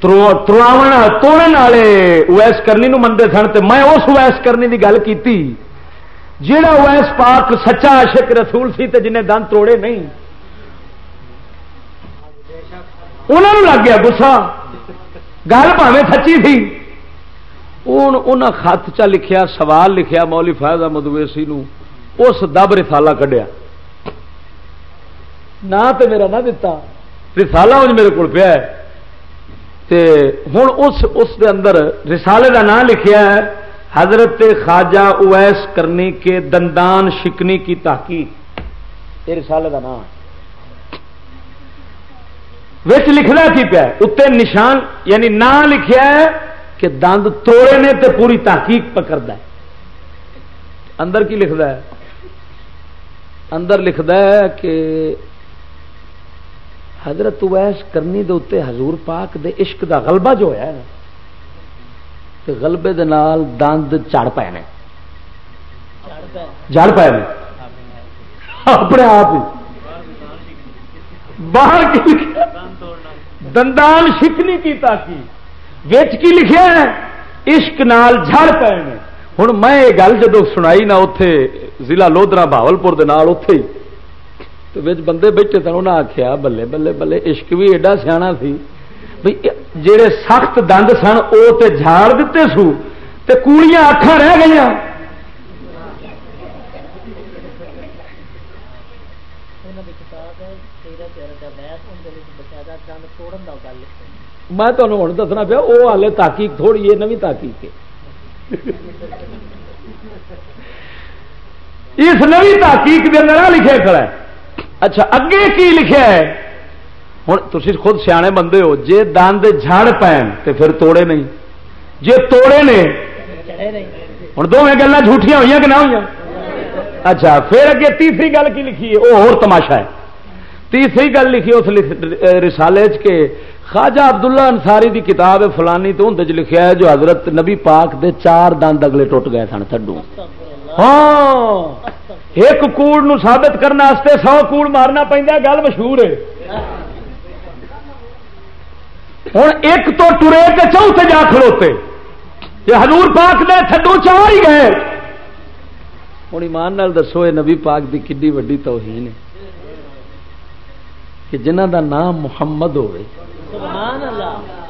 تروڑ توڑن والے اویس کرنی نو منتے سن تو میں اس اویس کرنی دی گل کی جہا اویس پاک سچا عاشق رسول سی تے جنہیں دند توڑے نہیں. انہوں لگ گیا گسا. گل پاوے سچی تھی. ہوں خط چا لکھیا، سوال لکھیا مولی فائدہ مدویسی اس دب رسالا کڈیا. نہ تو میرا نہ دتا. رسالا مجھ میرے کو پیا ہوں اس اس دے اندر رسالے کا نام لکھیا ہے حضرت خواجہ اویس کرنی کے دندان شکنی کی تحقیق۔ یہ رسالے کا نام لکھنا کی پیا اتنے نشان یعنی نام لکھیا ہے کہ دند توڑے نے تو پوری تحقیق پکڑا اندر کی لکھتا ہے؟ اندر لکھتا ہے کہ حضرت ویس کرنی دے اتنے حضور پاک دے عشق دا غلبہ جو ہے تو غلبے دے نال دند چڑ پے نے۔ جڑ پے نے۔ اپنے آپ باہر دندان شکنی کی۔ تاکی ویچ کی لکھیا ہے؟ عشق نال جھڑ پے ہوں میں یہ گل جدو سنائی نہ اتے ضلع لودرا بہاولپور اتے ہی۔ تو بندے بیٹھے سن انہیں آخیا بلے بلے بلے، عشق بھی ایڈا سیاح سی۔ بھائی جہے سخت دند سن وہ تے جھاڑ دیتے سو تے کوڑیاں اکھان رہ گئی میں تمہیں ہوں دسنا پیا وہ ہالے تحقیق تھوڑی ہے نوی تحقیق اس نوی تحقیق کے اندر لکھے کھڑا ہے۔ اچھا اگے کی لکھا ہے؟ ہوں تھی خود سیانے بندے ہو جے دند جھڑ پین تو پھر توڑے نہیں جے توڑے نے ہوں دونوں گلیں جھوٹیاں ہوئی کہ نہ ہوئی اچھا پھر اگے تیسری گل کی لکھی ہے وہ اور تماشا ہے تیسری گل لکھی اس رسالے کے خواجہ عبداللہ انساری دی کتاب فلانی تو اندر لکھیا ہے جو حضرت نبی پاک دے چار دند اگلے ٹوٹ گئے سن تھڈو ہاں ایک کوڑ نو ثابت کرنے سو کوڑ مارنا پہنتا گل مشہور ہے ہوں ایک تو ٹرے کے چوتھے جا کھلوتے۔ یہ حضور پاک دے تھڈو چار ہی گئے۔ ہوں ایمان نال دسو یہ نبی پاک دی کڈی وڈی توہین ہے۔ کہ جنہ دا نام محمد ہوئے۔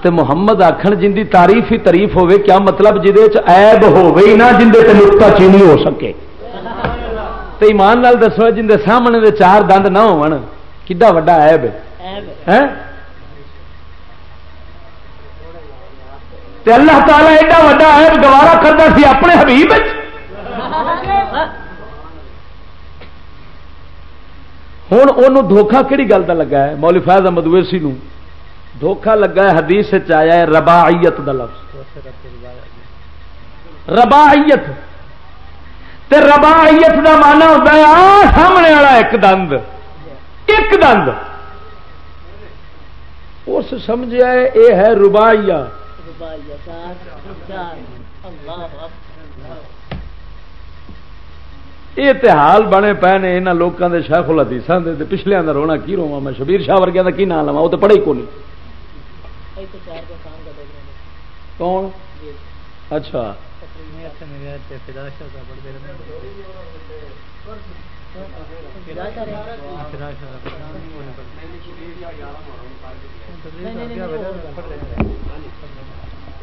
تے محمد آخر جن کی تعریف ہی تعریف ہوے کیا مطلب جہد ایب ہوے نا جن تے نقطہ چینی ہو سکے۔ تو ایمان نال دسو جن دے سامنے دے چار دند نہ ہون کڈا وڈا ہے۔ تے اللہ تعالیٰ ایڈا وڈا ایب گوارا کرتا سی اپنے حبیب ہوں وہ دھوکھا کہڑی گل کا لگا ہے؟ مولی فیض احمد ویسی دھوکھا لگا ہے، حدیث آیا ہے، رباعیت دا لفظ۔ رباعیت۔ تے رباعیت دا مانا ہوتا ہے، آ سامنے والا ایک دند۔ ایک دند۔ اس سمجھا ہے یہ یہ حال بنے پے نے یہاں لوگوں کے شیخ الحدیث دے پچھلے کا رونا کی رواں؟ میں شبیر شاہ ورگیا کا کی نام لوا وہ تو پڑھے ہی کون کون؟ اچھا۔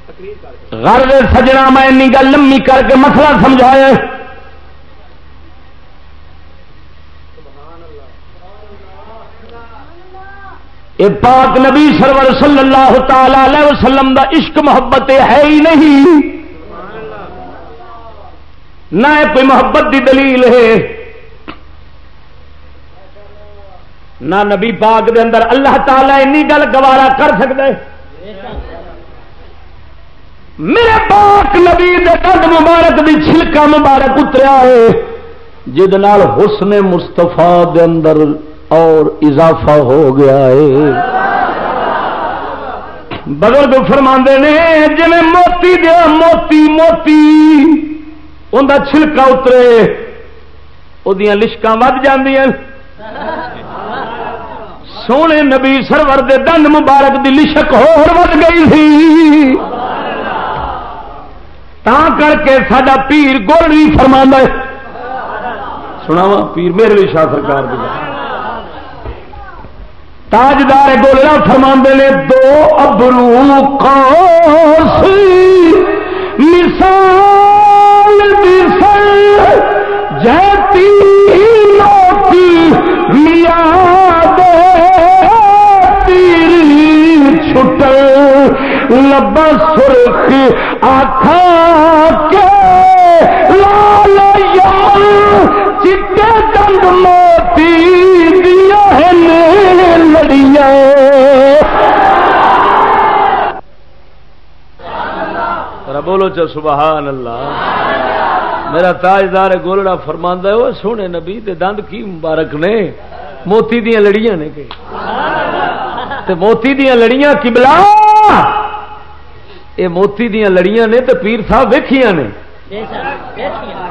گھر سجنا میں گل لمبی کر کے مسئلہ سمجھایا یہ پاک نبی سرور صلی اللہ تعالی علیہ وسلم دا عشق محبت ہے ہی نہیں۔ نہ کوئی محبت دی دلیل ہے۔ نہ نبی پاک دے اندر اللہ تعالی اینی گل گوارا کر سکتا ہے میرے پاک نبی دے مبارک دی چھلکا مبارک اتریا ہے، جد حسن مستفا دے اندر اور اضافہ ہو گیا ہے۔ بزرگ فرما نے جی موتی دیا، موتی موتی۔ انہیں چھلکا اترے وہ لشک ود سونے نبی سرور دے دند مبارک دی لشک ود گئی تھی۔ تا کر کے سڈا پیر گول بھی فرما سنا پیر میرے بھی شاہ سرکار دی۔ تاجدار گولڑا فرما نے، دو ابرو مثال جیتی لوکی میا تیری چھٹ لبا سرخ آخا کے لال چٹے دند موتی لڑیا بولو چو سبحان اللہ میرا تاجدار گولڑا فرماندہ وہ سونے نبی دے دند کی مبارک نے موتی دیا لڑیاں نے کہ تے موتی دیا لڑیاں کبلا یہ موتی دیا لڑیاں نے تے پیر صاحب ویکھیاں نے۔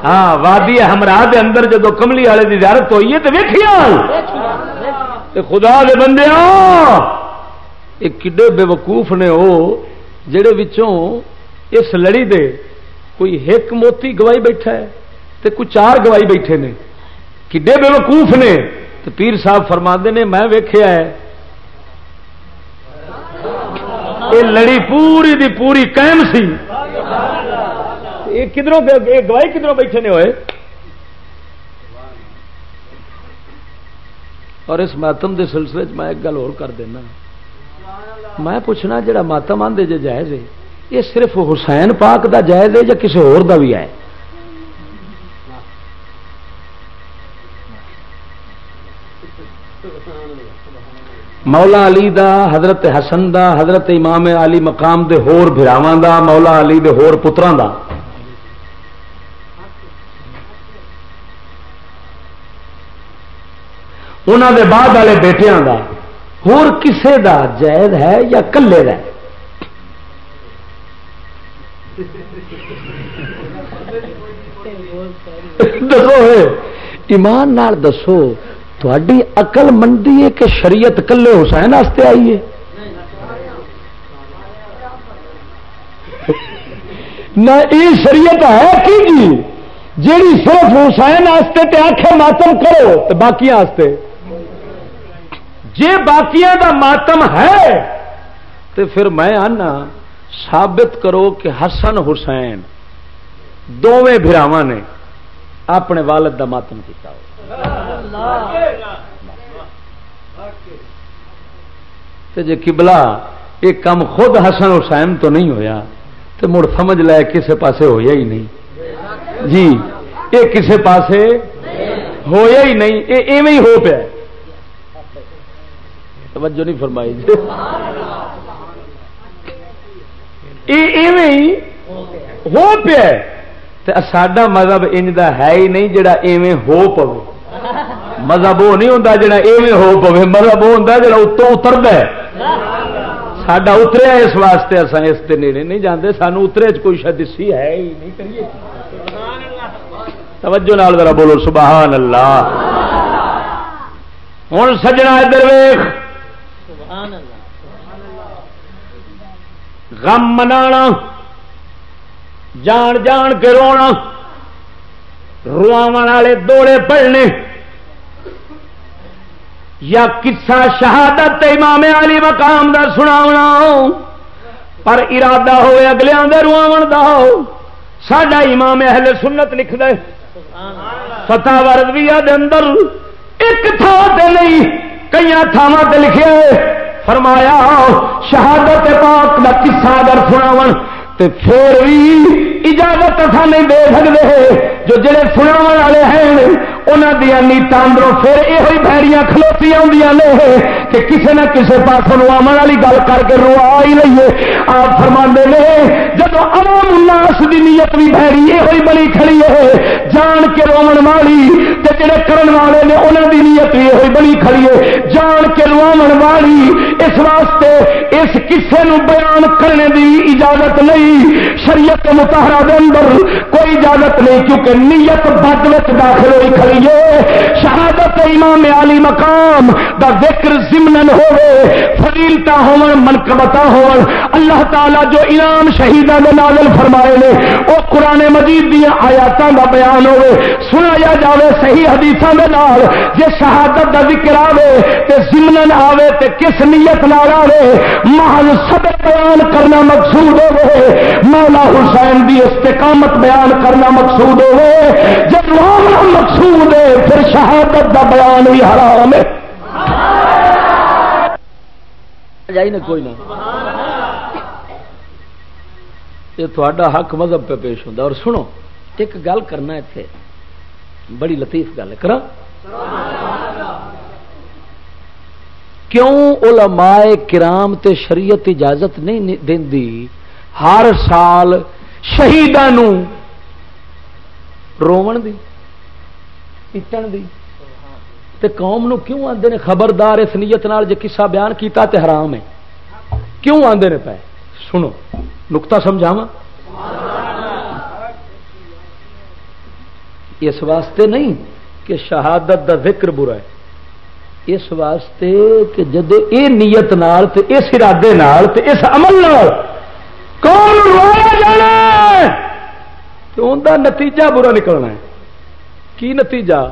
ہاں وادی ہمراہ دے اندر جدو کملی والے کی زیارت ہوئی ہے تو ویکھیاں۔ خدا دے بندے یہ کڈے بے وقوف نے وہ جڑے وچوں اس لڑی دے کوئی ایک موتی گوائی بیٹھا ہے تے کوئی چار گوائی بیٹھے نے۔ کڈے بے وقوف نے۔ تو پیر صاحب فرما نے میں ویخیا ہے یہ لڑی پوری دی پوری قائم سی۔ کدھروں گواہی کدھروں بیٹھے نے ہوئے؟ اور اس ماتم دے سلسلے میں ایک گل اور کر دینا۔ میں پوچھنا جڑا ماتم آدھے جے جائز ہے، یہ صرف حسین پاک دا جائز ہے یا کسی اور دا بھی ہے؟ مولا علی دا، حضرت حسن دا، حضرت امام علی مقام دے ہور بھراواں دا، مولا علی دے ہور پتراں دا۔ انہوں دے بعد والے بیٹیاں دا۔ ہور کسے دا جائز ہے یا کلے دا دسو ایمان نال دسو۔ تھوڑی اقل منڈی ہے کہ شریعت کلے حسین واسطے آئی ہے۔ نہ یہ شریعت ہے کی جی؟ جیڑی صرف حسین واسطے تے آخے ماتم کرو تو باقی جی باقی دا ماتم ہے تو پھر میں آنا، ثابت کرو کہ حسن حسین دونیں براوا نے اپنے والد دا ماتم کیا جی کبلا یہ کام خود حسن حسین تو نہیں ہویا تو مڑ سمجھ لے کسے پاسے ہویا ہی نہیں۔ جی یہ کسے پاسے ہویا ہی نہیں، یہ ایویں ہی ہو پیا۔ توجہ نہیں فرمائی۔ جی ہی ہو پیا ساڈا مذہب انج دا ہے ہی نہیں جڑا ایویں ہو پو مذہب وہ نہیں ہوتا جڑا ایویں ہو پوے، مذہب وہ ہوتا جڑا اتوں اترد ساڈا اتریا اس واسطے اصا اس کے نیڑے نہیں جانے سانو اترے چ کوئی شاید دسی ہے ہی نہیں کریے۔ توجہ نال ذرا بولو، سبحان اللہ۔ ہوں سجنا ادھر ویخ غم منا جان جان کے رونا رواو والے دوڑے پڑنے۔ یا کسا شہادت امام علی مقام دا سنا پر ارادہ ہوئے اگلے دے رواو دا ساڈا امام اہل سنت لکھ دے فتح وردویا دے اندر ایک تھان تے نہیں کئی تھاواں تے لکھے فرمایا، شہادت پاک دا کسا اگر سناو تے پھر بھی اجازت اصا نہیں دے سکتے جو جڑے سنا والے ہیں انہوں دیا نیتا اندروں پھر یہ بھڑیاں کھلوتی آدی نے کہ کسی نہ کسی پاس آمن والی گل کر کے روا ہی لیے آپ فرما نے جب عوام الناس دی نیت بھی بھڑی یہ بڑی کھڑی ہے، جان کے رومن والی تے جڑے کرن والے نے انہوں دی نیت بھی یہ بڑی کھڑی ہے۔ جان کے رومن والی اس واسطے اس کسے نو بیان کرنے دی اجازت نہیں۔ شریعت متحرہ دے اندر کوئی اجازت نہیں، کیونکہ نیت بد داخل ہوئی کھڑی ہوئیے شہادت امام علی مقام دا ذکر زمنن ہوئے فضیلتا ہون منقبتا ہون اللہ تعالی جو انعام شہیدہ دے نازل فرمائے نے، او قرآن مجید دیا آیاتاں دا بیان ہوئے سنایا جاوے صحیح حدیثاں دے نال، جے شہادت دا ذکر آوے تے زمنن آوے تے کس نیت نال آوے، محض سب بیان کرنا مقصود ہوئے مولا حسین دی استقامت بیان کرنا مقصود ہوئے جب مقصود دے، پھر شہادت دا بیان بھی حرام ہے۔ جائی نا کوئی نہ۔ یہ تھوڑا حق مذہب پہ پیش ہوتا اور سنو، ایک گل کرنا اتنے بڑی لطیف گل کر کیوں علماء کرام تے شریعت اجازت نہیں دینی ہر سال شہیدان رومن دی۔ پیٹن دی۔ تے قوم نو کیوں آندے نے خبردار اس نیت نال جے قصہ بیان کیتا تے حرام ہے؟ کیوں آندے نے پے؟ سنو، نقطہ سمجھاواں؟ اس واسطے نہیں کہ شہادت دا ذکر برا ہے۔ اس واسطے کہ جد اے نیت نال تے اس ارادے نال تے اس عمل نال کون رویا جانا تو ان نتیجہ برا نکلنا ہے۔ کی نتیجہ؟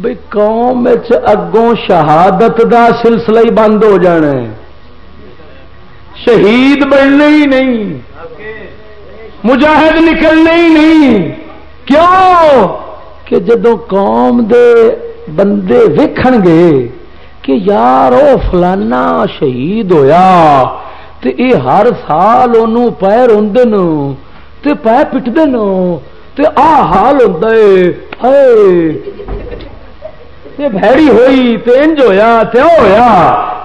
بھائی قوم اگوں شہادت دا سلسلہ ہی بند ہو جانا ہے۔ شہید بننے ہی نہیں۔ مجاہد نکلنے ہی نہیں۔ کیوں؟ کہ جدو قوم دے بندے ویکھ گے کہ یار وہ فلانا شہید ہویا تے اے ہر سال انہوں پہ روڈ تے پہ پٹتے تے آ حال ہوتا ہے بھڑی ہوئی، تے انج ہویا، تے او ہویا۔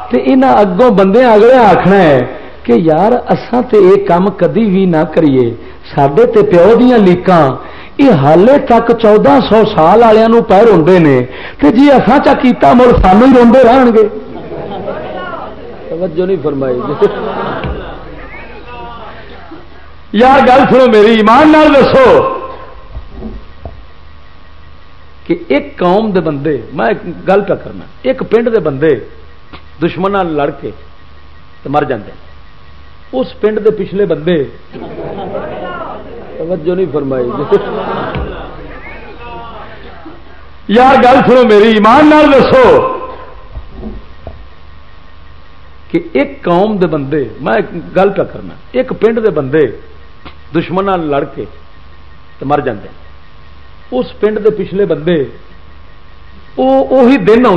تے انہاں اگوں بندے اگلے آکھنا ہے کہ یار اساں تے اے کام کدی بھی نہ کریے۔ سڈے تے پیو دیاں لیکاں۔ یہ حالے تک چودہ سو سال والوں پہ روڈے نے۔ تے جی اساں چا کیتا، مڑ سانو ہی روندے رہن گے۔ توجہ نہیں فرمائی۔ یار گل سنو میری، ایمان نال دسو۔ کہ ایک قوم دے بندے، میں گل پہ کرنا، ایک پنڈ دے بندے دشمن لڑ کے مر جاندے اس پنڈ دے پچھلے بندے، توجہ نہیں فرمائی۔ یار گل سنو میری، ایمان نال دسو کہ ایک قوم دے بندے، میں گل پہ کرنا، ایک پنڈ دے بندے دشمن لڑ کے مر جاندے اس پنڈ دے پچھلے بندے وہی دن آ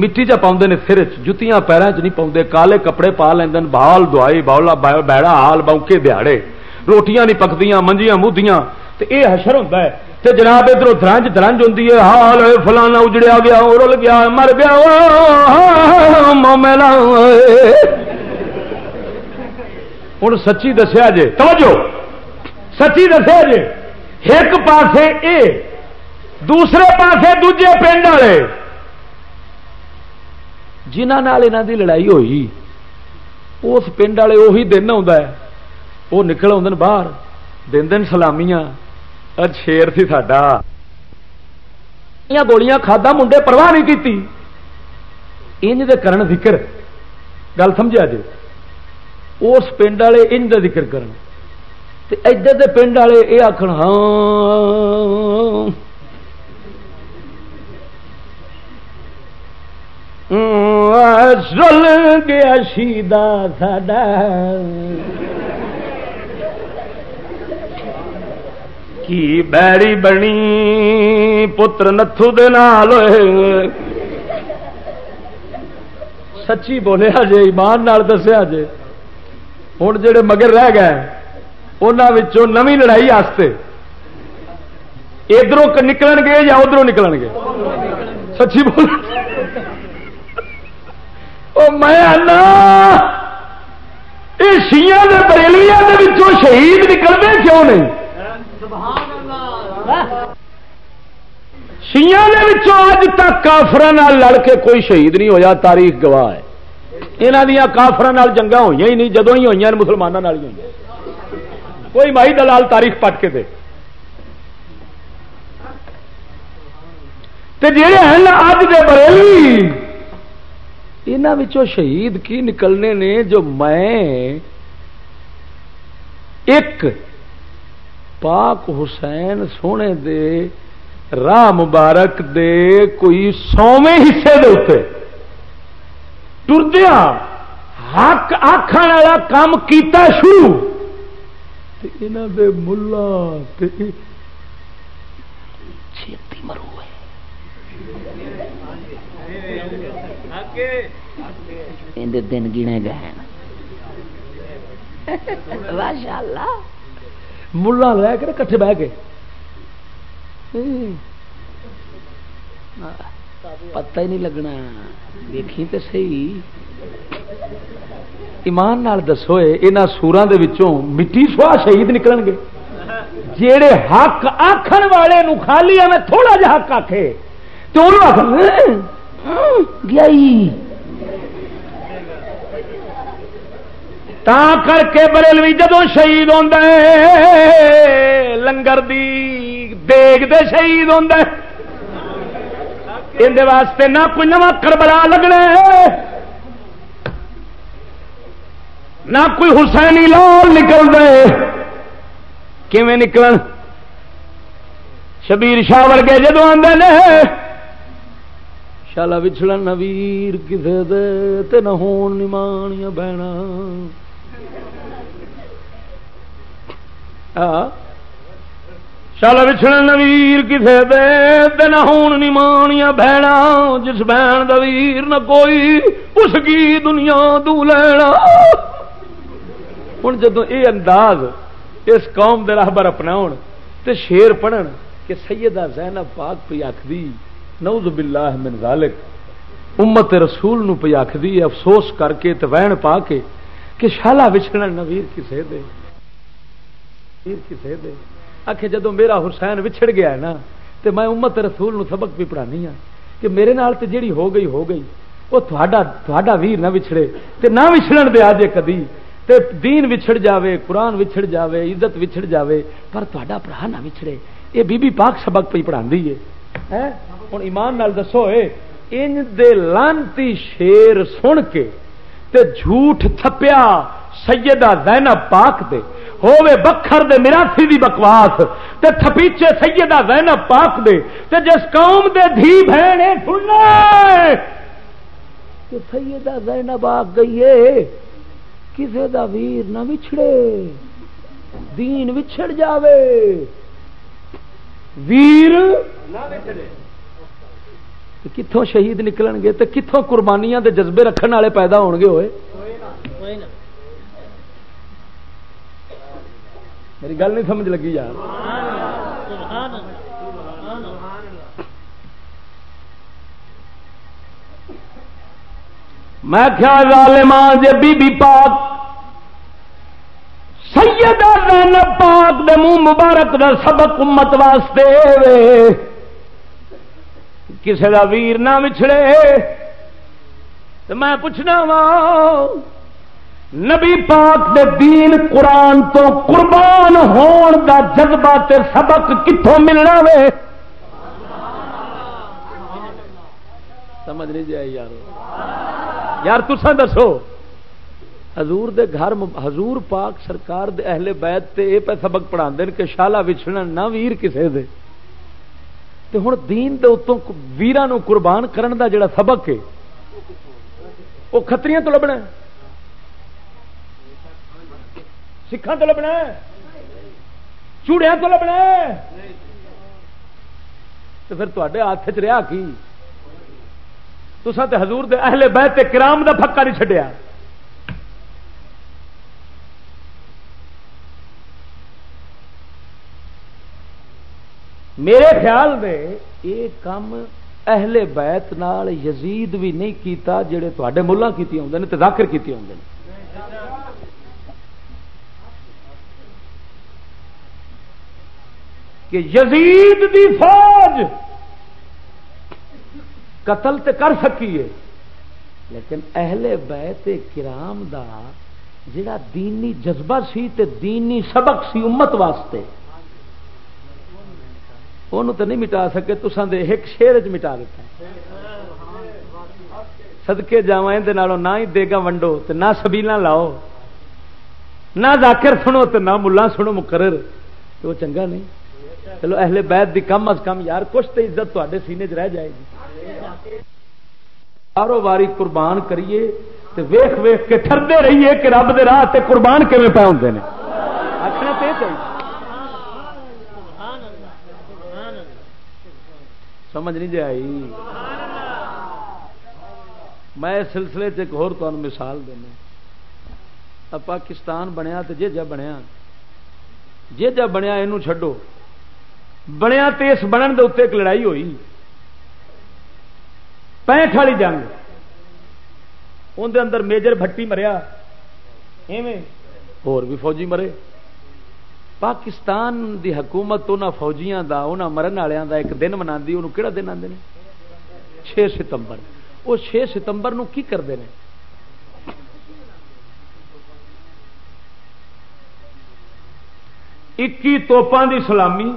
مٹی چ پاؤں نے سر جتیاں پیروں چ نہیں پاؤں کالے کپڑے پا لین بال دوائی باؤلا بیڑا ہال بونکے دیہڑے روٹیاں نہیں پکدیاں، منجیاں مودیاں تو یہ حشر ہوتا ہے جناب ادھر درنج درنج ہوں ہاں، حال ہاں، فلانا اجڑیا گیا رل گیا، مر گیا ہوں ہاں، سچی دسیا جے، توجہ، سچی دسیا جے۔ ایک پاسے اے، دوسرے پاسے دوجے پنڈ والے۔ جنہ دی لڑائی ہوئی، اس پنڈ والے وہی دن وہ نکل آدھے باہر دن دن سلامیاں شیر سی ساڈا۔ گولیاں کھادا منڈے پرواہ نہیں کی انج دے کرن ذکر۔ گل سمجھا جی؟ اس پنڈ والے انج کا ذکر کرن۔ ادھر دے پنڈ والے یہ آخر ہاں۔ رل گیا شیدا ساڈا۔ کی بیڑی بنی، پتر نتھو دے نال سچی بولیا جی ایمان نال دسیا جی ہوں جڑے مگر رہ گئے۔ انہوں نمی لڑائی آستے ادھر نکل گے یا ادھر نکل گے سچی بول میں یہ شیا بریلیا شہید نکلتے کیوں نہیں شیا اج تک کافر لڑ کے کوئی شہید نہیں ہویا تاریخ گواہ ہے یہاں دیا کافر جنگا ہوئی ہی نہیں جدو ہی ہوئی مسلمانوں ہوئی کوئی مائی دلال تاریخ پٹ کے دے۔ جڑے ہیں اج دے بریلی یہاں شہید کی نکلنے نے جو میں ایک پاک حسین سونے دے، راہ مبارک دے کوئی سویں حصے دے ٹردیا حق آخر والا کام کیتا شروع۔ دے ملا چھتی مرو دن گنے گئے۔ ماشاء اللہ ملا لے کے کٹھے بہ گئے۔ پتہ ہی نہیں لگنا۔ دیکھی تو سی ایمان نال دسو یہاں سورا مٹی سوا شہید نکل گے۔ جہے حق آخر والے نو خالی میں تھوڑا جا حق آخے تو گیا تا کر کے بریلوی جدو شہید ہوتا ہے لنگر دی دیگ دے شہید ہوتا ہے اندر واسطے نہ کوئی نواں کربلا لگنا نہ کوئی حسینی لال نکل دے۔ کیویں نکل شبیر شاہ ورگے جدو آدھے شالا بچھڑا نویر کسے دے نہ ہون نمانیاں بہنا۔ شالا بچھڑا نویر کسے دے نہ ہون نمانیاں بہنا۔ جس بہن دویر نہ کوئی، اس کی دنیا دو لینا۔ ہوں جدو یہ انداز اس قوم دے راہبر اپنا شیر پڑھن کہ سیدہ زینب پاک پہ آخری نعوذ باللہ من ذالک۔ امت رسول نو پہ آخری افسوس کر کے تو وین پا کے کہ شالا وچھڑا نویر کسے دے۔ کسے دے۔ آخ جدو میرا حسین وچھڑ گیا ہے نا تو میں امت رسول نو سبق بھی پڑھانی ہاں کہ میرے نال تے جیڑی ہو گئی ہو گئی، وہ تھوڑا ویر نہ وچھڑے۔ تے نہ وچھڑن دے آجے کدی۔ تے دین وچھڑ جاوے، قرآن وچھڑ جاوے، عزت وچھڑ جاوے، پر تا برا نہ وچھڑے۔ یہ بی بی پاک سبق پہ پڑھا ہے ہوں ایمان نال دسو ان دے لانتی شیر سن کے تے جھوٹ تھپیا سیدہ زینب پاک دے۔ ہووے بکھر دے میراسی دی بکواس، تے تھپیچے سیدہ زینب پاک دے۔ تے جس قوم دے دھی بہن سننا کہ سیدہ زینب آ گئی ہے کسے دا ویر نہ وچھڑے دین وچھڑ جاوے۔ ویر کتوں شہید نکلن گے تو کتوں قربانیاں دے جذبے رکھنے والے پیدا ہون گے ہوئے؟ میری گل نہیں سمجھ لگی یار۔ میں خیال ظالمان جے بی بی پاک؟ سیدہ زینب پاک دے منہ مبارک دا سبق امت واسطے کسے دا ویر نہ وچھڑے۔ تو میں پوچھنا وا، نبی پاک دے دین قرآن تو قربان ہون دا جذبہ تے سبق کتوں ملنا وے؟ سمجھ نہیں جی جائے یار یار تسا دسو، حضور دے گھر حضور پاک سرکار دے اہل بیت تے اے پہ سبق پڑھا کہ شالا وچھڑن نہ ویر کسے دے۔ تے ہن دین دے اتوں ویراں نو قربان کرن دا جڑا سبق ہے وہ کھتریاں تو لبنا ہے۔ سکھاں تو لبنا چوڑیاں تو لبنا تو پھر تے ہاتھ چ رہا کی؟ تسا تے حضور دے اہل بیت کرام دا پکا نہیں چڈیا میرے خیال میں یہ کام اہل بیت نال یزید بھی نہیں کیتا جڑے تے ملا کی ذاکر کی کہ یزید دی فوج قتل تے کر سکیے لیکن اہل بیت کرام دا جڑا دینی جذبہ سی تے دینی سبق سی امت واسطے وہ تو نہیں مٹا سکے تو سن ایک شیر چ مٹا دیتا سدکے جا نہ ہی دے گا ونڈو نہ سبیلا لاؤ، نہ ذاکر سنو تو نہ ملا سنو مقرر۔ تو وہ چنگا نہیں۔ چلو اہل بیت دی کم از کم یار کچھ تو عزت تے سینے چ رہ جائے گی۔ کاروباری قربان کریے تے ویخ ویخ کے ٹردے رہیے کہ رب دے راہ تے قربان کیون پہ ہوں آخنا تو چاہیے سمجھ نہیں جی آئی۔ میں سلسلے سے ایک اور مثال دینا۔ پاکستان بنیا تو جی جا بنیا۔ جی جا بنیا یہ چڈو بنیا تو اس بنن دے اتنے ایک لڑائی ہوئی۔ پینٹ والی جنگ۔ اندر اندر میجر بھٹی مریا۔ ایویں۔ اور بھی فوجی مرے۔ پاکستان دی حکومت ان فوجیاں دا ان مرن والوں دا ایک دن منا انہوں کہڑا دن آتے ہیں چھ ستمبر۔ وہ چھ ستمبر نو کی کرتے ہیں اکی توپان دی سلامی۔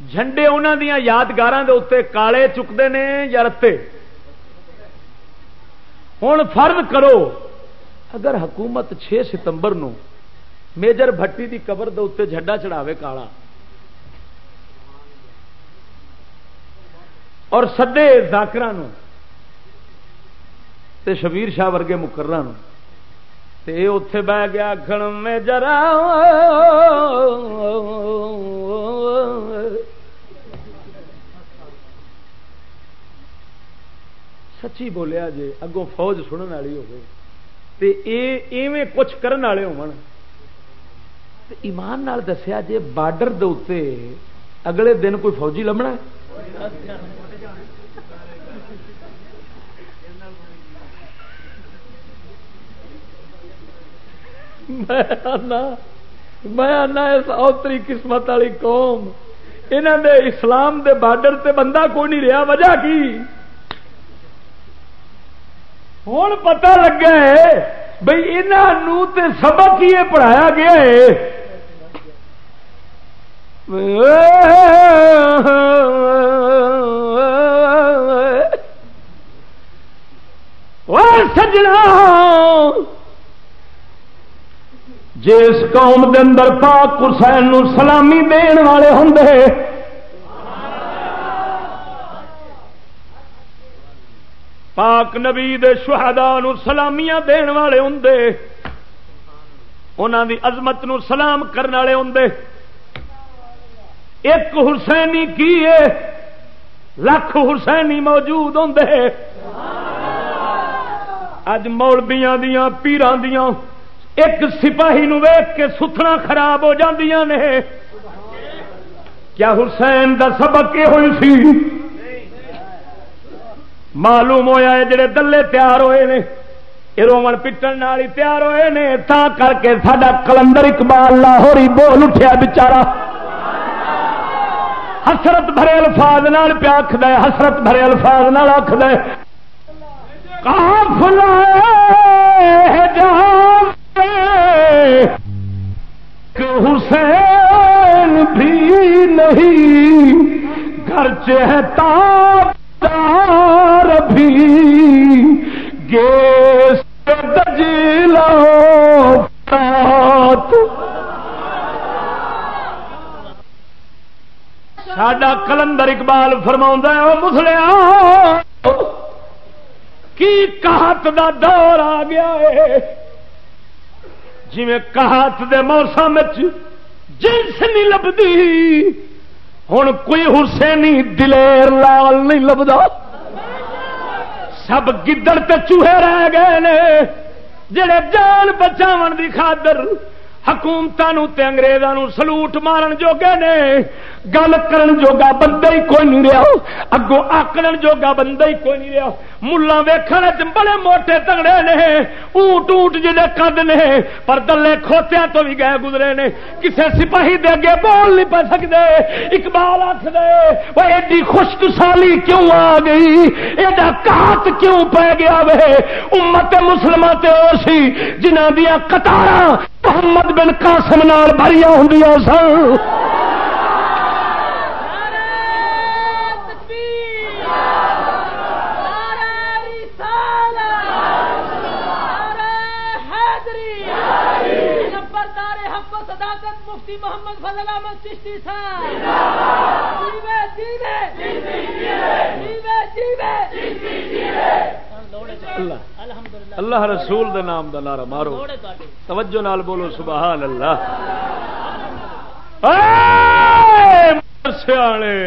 جھنڈے انہوں دیا یادگار دے اتنے کالے چکتے ہیں یا رتے؟ ہوں فرض کرو، اگر حکومت چھ ستمبر نو میجر بھٹی دی قبر دے اتنے جھڈا چڑھاوے کالا، اور سدے زاکر شبیر شاہ ورگے مقرر اتے بہ گیا کھڑ میں جرا سچی بولیا جی اگوں فوج سننے والی ہوے کچھ کرنے والے ایمان نال دسیا جی بارڈر دے اگلے دن کوئی فوجی لبنا میں اس اوتری قسمت والی قوم۔ یہاں دے اسلام دے بارڈر تے بندہ کوئی نہیں رہا وجہ کی؟ ہوں پتا لگا ہے بھائی انہوں تے سبق ہی پڑھایا گیا ہے سجنا جس قوم دے اندر پاک حسین سلامی دین والے ہوں پاک نبی دے شہدا سلامیاں دین والے ہوں انہوں دی عظمت نو سلام کرنے والے ہوں ایک حسینی کی لکھ حسینی موجود ہوں اج مولبیاں دیا پیران دیا ایک سپاہی نو ویک کے ستنا خراب ہو جاندیاں نے۔ کیا حسین دا سبق یہ ہوئی سی؟ معلوم ہویا ہے جڑے دلے تیار ہوئے نے رومن پٹن ہی تیار ہوئے نے تا کر کے ساڈا کلندر اقبال لاہوری بول اٹھیا بچارا حسرت بھرے الفاظ نال پیا آخد حسرت بھرے الفاظ نال آخد حسین بھی نہیں، گھر چہتا بھی گیس دجیلا ساڈا کلندر اقبال فرما ہے وہ مسلیا کی کہت دا دور آ گیا ہے؟ جی کہات دے موسم جنس نہیں لبھی ہوں کوئی حسینی دلیر لال نہیں لبدا۔ سب گدڑ تے چوہے رہ گئے نے، جڑے جان بچاو دی خاطر حکومتوں اگریزوں سلوٹ مارن جوگے نے۔ گل کرن جوگا بندہ ہی کوئی نہیں رہا اگوں آکڑ جوگا بندہ ہی کوئی نہیں رہا ملا ویخن بڑے موٹے تگڑے نے۔ اونٹ اونٹ جی کد نے۔ پر دلے کھوتیا تو بھی گئے گزرے نے۔ کسے سپاہی دے اگے بول نہیں پا سکتے اقبال آخ دے وہ ایڈی خشک سالی کیوں آ گئی؟ ایڈا کات کیوں پی گیا وے؟ امت مسلمان تے سی جنہ دیا کتارا محمد بن قاسم نال بھریا ہوں سن مفتی محمد فضل احمد چشتی اللہ اللہ رسول دے نام دا نعرہ مارو. توجہ نال بولو سبحان اللہ سیانے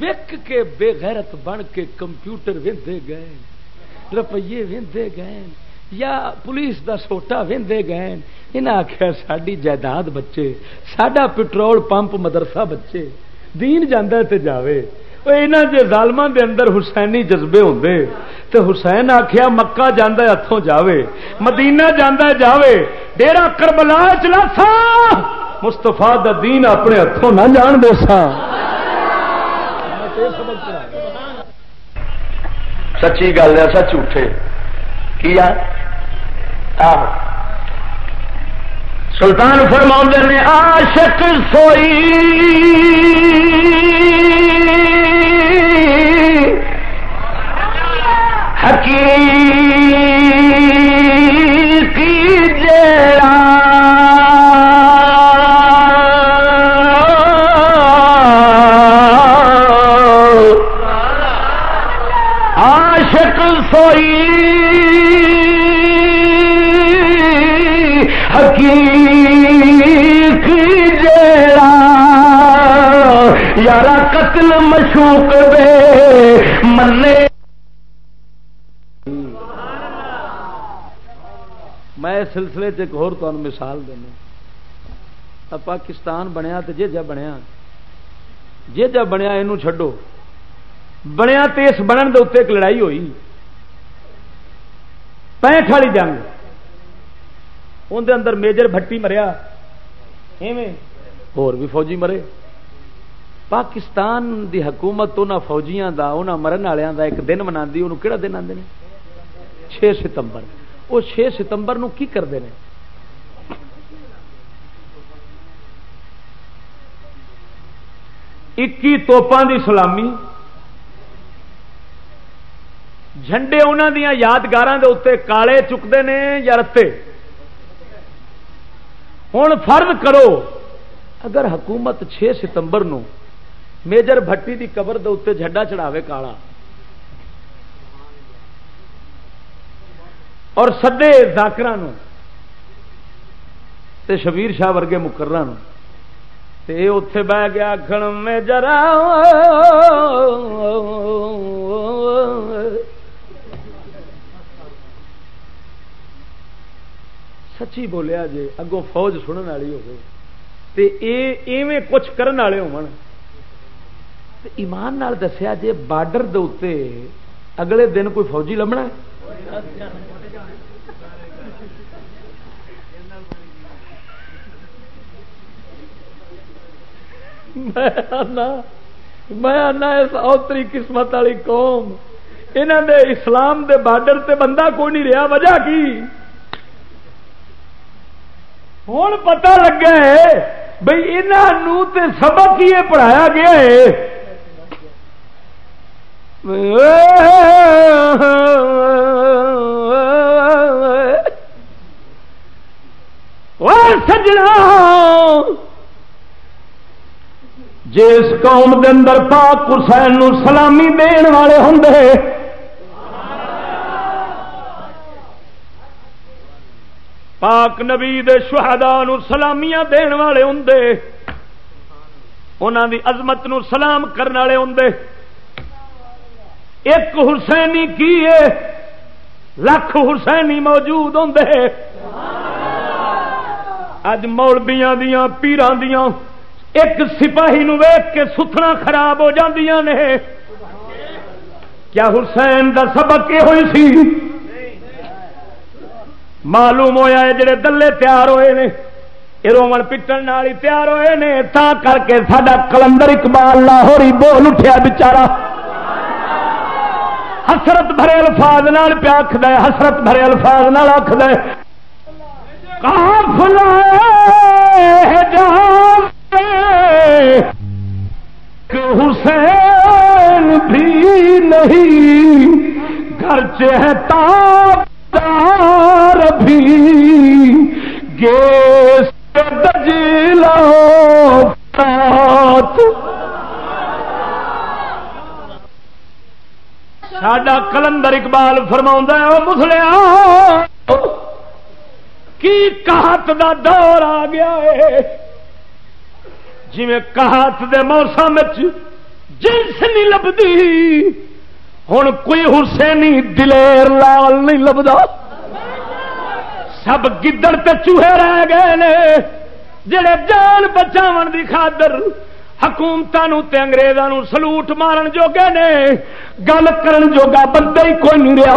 وک کے بے غیرت بن کے کمپیوٹر وے گئے، روپیے وے گئے، یا پولیس دا سوٹا وے گئے انہیں آخیا ساری جائیداد بچے سڈا پٹرول پمپ مدرسہ بچے، دین جانا تے جاوے۔ یہاں جی ظالم دے اندر حسینی جذبے ہوں تو حسین آخیا مکہ جانا ہاتھوں جاوے مدینہ جانا جاوے ڈیرا کربلا چلا سا مستفا دا دین اپنے ہاتھوں نہ جان دے سا سچی گل ہے سچ جھوٹے کیا سلطان فرما نے عاشق سوئی۔ حقیقی جیڑا عاشق سوئی۔ قتل مشوق دے منے میں سلسلے ایک اور مثال دینا۔ پاکستان بنیا تو جی جا بنیا۔ جی جا بنیا یہ چڈو بنیا تو اس بنن دے اتنے ایک لڑائی ہوئی۔ پینٹ والی جنگ۔ اندر اندر میجر بھٹی مریا۔ اور بھی فوجی مرے۔ پاکستان دی حکومت ان فوجیاں دا ان مرن والوں دا ایک دن منا کہڑا دن آتے ہیں چھ ستمبر۔ وہ چھ ستمبر نو کی کرتے ہیں اکی توپان دی سلامی۔ جھنڈے انہوں دیا یادگار کے اتنے کالے چکتے ہیں یا رتے؟ ہوں فرض کرو، اگر حکومت چھ ستمبر نو میجر بھٹی دی قبر دے اتنے جھنڈا چڑھاوے کالا۔ اور سدے زاکر شبیر شاہ ورگے مقرر اتے بہ گیا کھڑ میں جرا۔ سچی بولیا جی اگوں فوج سننے والی ہوے کچھ کرنے والے ہو ایمان دسیا جی بارڈر دے اگلے دن کوئی فوجی لبنا میں اس اوتری قسمت والی قوم۔ یہاں دے اسلام دے بارڈر تے بندہ کوئی نہیں رہا وجہ کی؟ ہوں پتا لگا ہے بھائی انہوں تے سبق ہی پڑھایا گیا ہے۔ سجنا۔ جس قوم دے اندر پاک حسین نو سلامی دین والے ہوں پاک نبی دے شہداء نو سلامیاں دین والے ہوں انہوں دی عظمت نو سلام کرنے والے ہوں ایک حسینی کی ہے؟ لکھ حسینی موجود ہوں اج مولبیاں دیاں پیران دیاں ایک سپاہی نو ویک کے ستنا خراب ہو جاندیاں نے۔ کیا حسین دا سبق یہ ہوئی سی؟ معلوم ہویا ہے جڑے دلے تیار ہوئے نے۔ رومن پٹن والی تیار ہوئے نے۔ تا کر کے ساڈا کلندر اقبال لاہوری بول اٹھیا بچارا۔ حسرت بھرے الفاظ نال پیا آخد حسرت بھرے الفاظ نال آخد کافلا حسین بھی نہیں، گھر چہتا بھی۔ گیس دجیلا ساڈا کلندر اقبال فرما مسلیا کی کہت دا دور آ گیا ہے؟ جی کہات دے موسم جنس نہیں لبھی ہوں کوئی حسینی دلیر لال نہیں لبدا۔ سب گدڑ تے چوہے رہ گئے جڑے جان بچاو دی خاطر حکومتوں اگریزوں سلوٹ مارن جوگے نے۔ گل کرن جوگا بندہ ہی کوئی نہیں رہا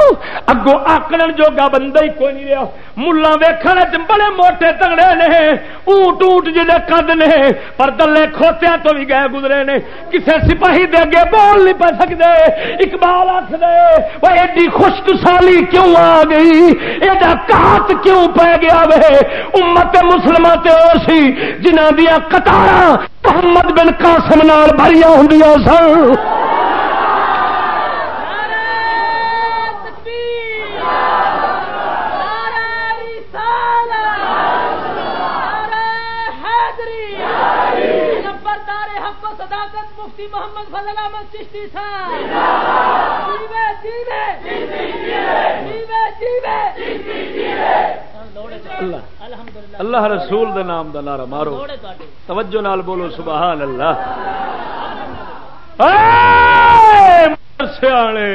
اگوں آکڑ جوگا بندہ ہی کوئی نہیں رہا ملا ویخن بڑے موٹے تگڑے نے۔ اونٹ اونٹ جی قد نے۔ پر دلے کھوتیا تو بھی گئے گزرے نے۔ کسے سپاہی دے اگے بول نہیں پا سکتے اقبال آخ دے وہ ایڈی خشک سالی کیوں آ گئی؟ ایڈا کات کیوں پی گیا وے؟ امت مسلمان تے سی جنہ دیا کتارا محمد بن قاسم نال بھریا ہوں سن۔ محمد فضل احمد چشتی اللہ. اللہ رسول دے نام دا نعرہ مارو. توجہ نال بولو سبحان اللہ سیانے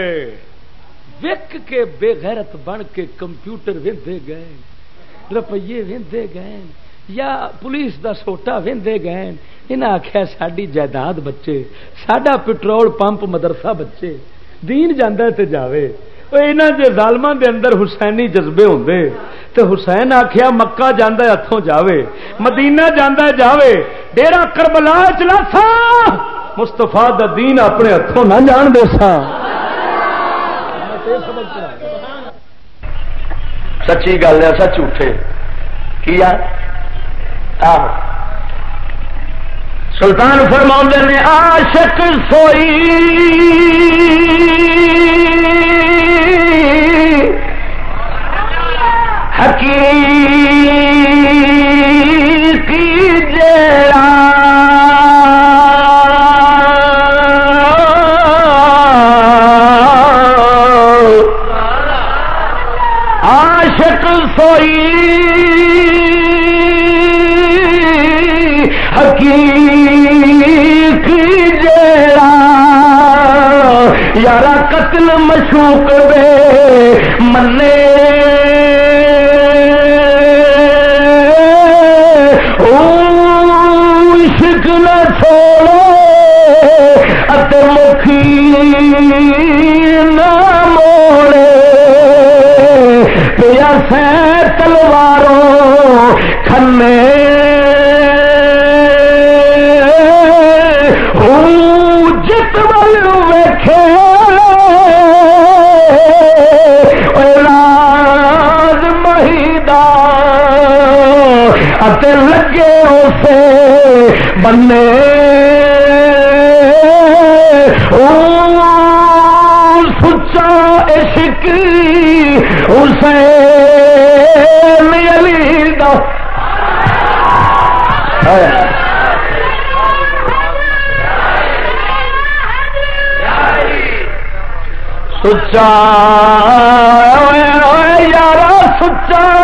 وک کے بے غیرت بن کے کمپیوٹر وے گئے، روپیے وے گئے، یا پولیس دا سوٹا وے گئے انہیں آخیا ساری جائیداد بچے سڈا پٹرول پمپ مدرسہ بچے، دین جانا تے جاوے۔ یہاں ظالم دے اندر حسینی جذبے ہوں تو حسین آخیا مکہ جانا ہاتھوں جاوے مدینہ جانا جاوے ڈیرا کربلا چلا سا مستفا دین اپنے ہاتھوں نہ جان دے سا سچی گل ہے سچ جھوٹے کیا سلطان فرما نے عاشق سوئی حقیقی جڑا قتل مشوق دے منے۔ عشق نہ چھوڑے مکھی نہ موڑے۔ پیا سے تلواروں کھنے بنے سچا عشق اسے علی دا۔ سچا یار سچا۔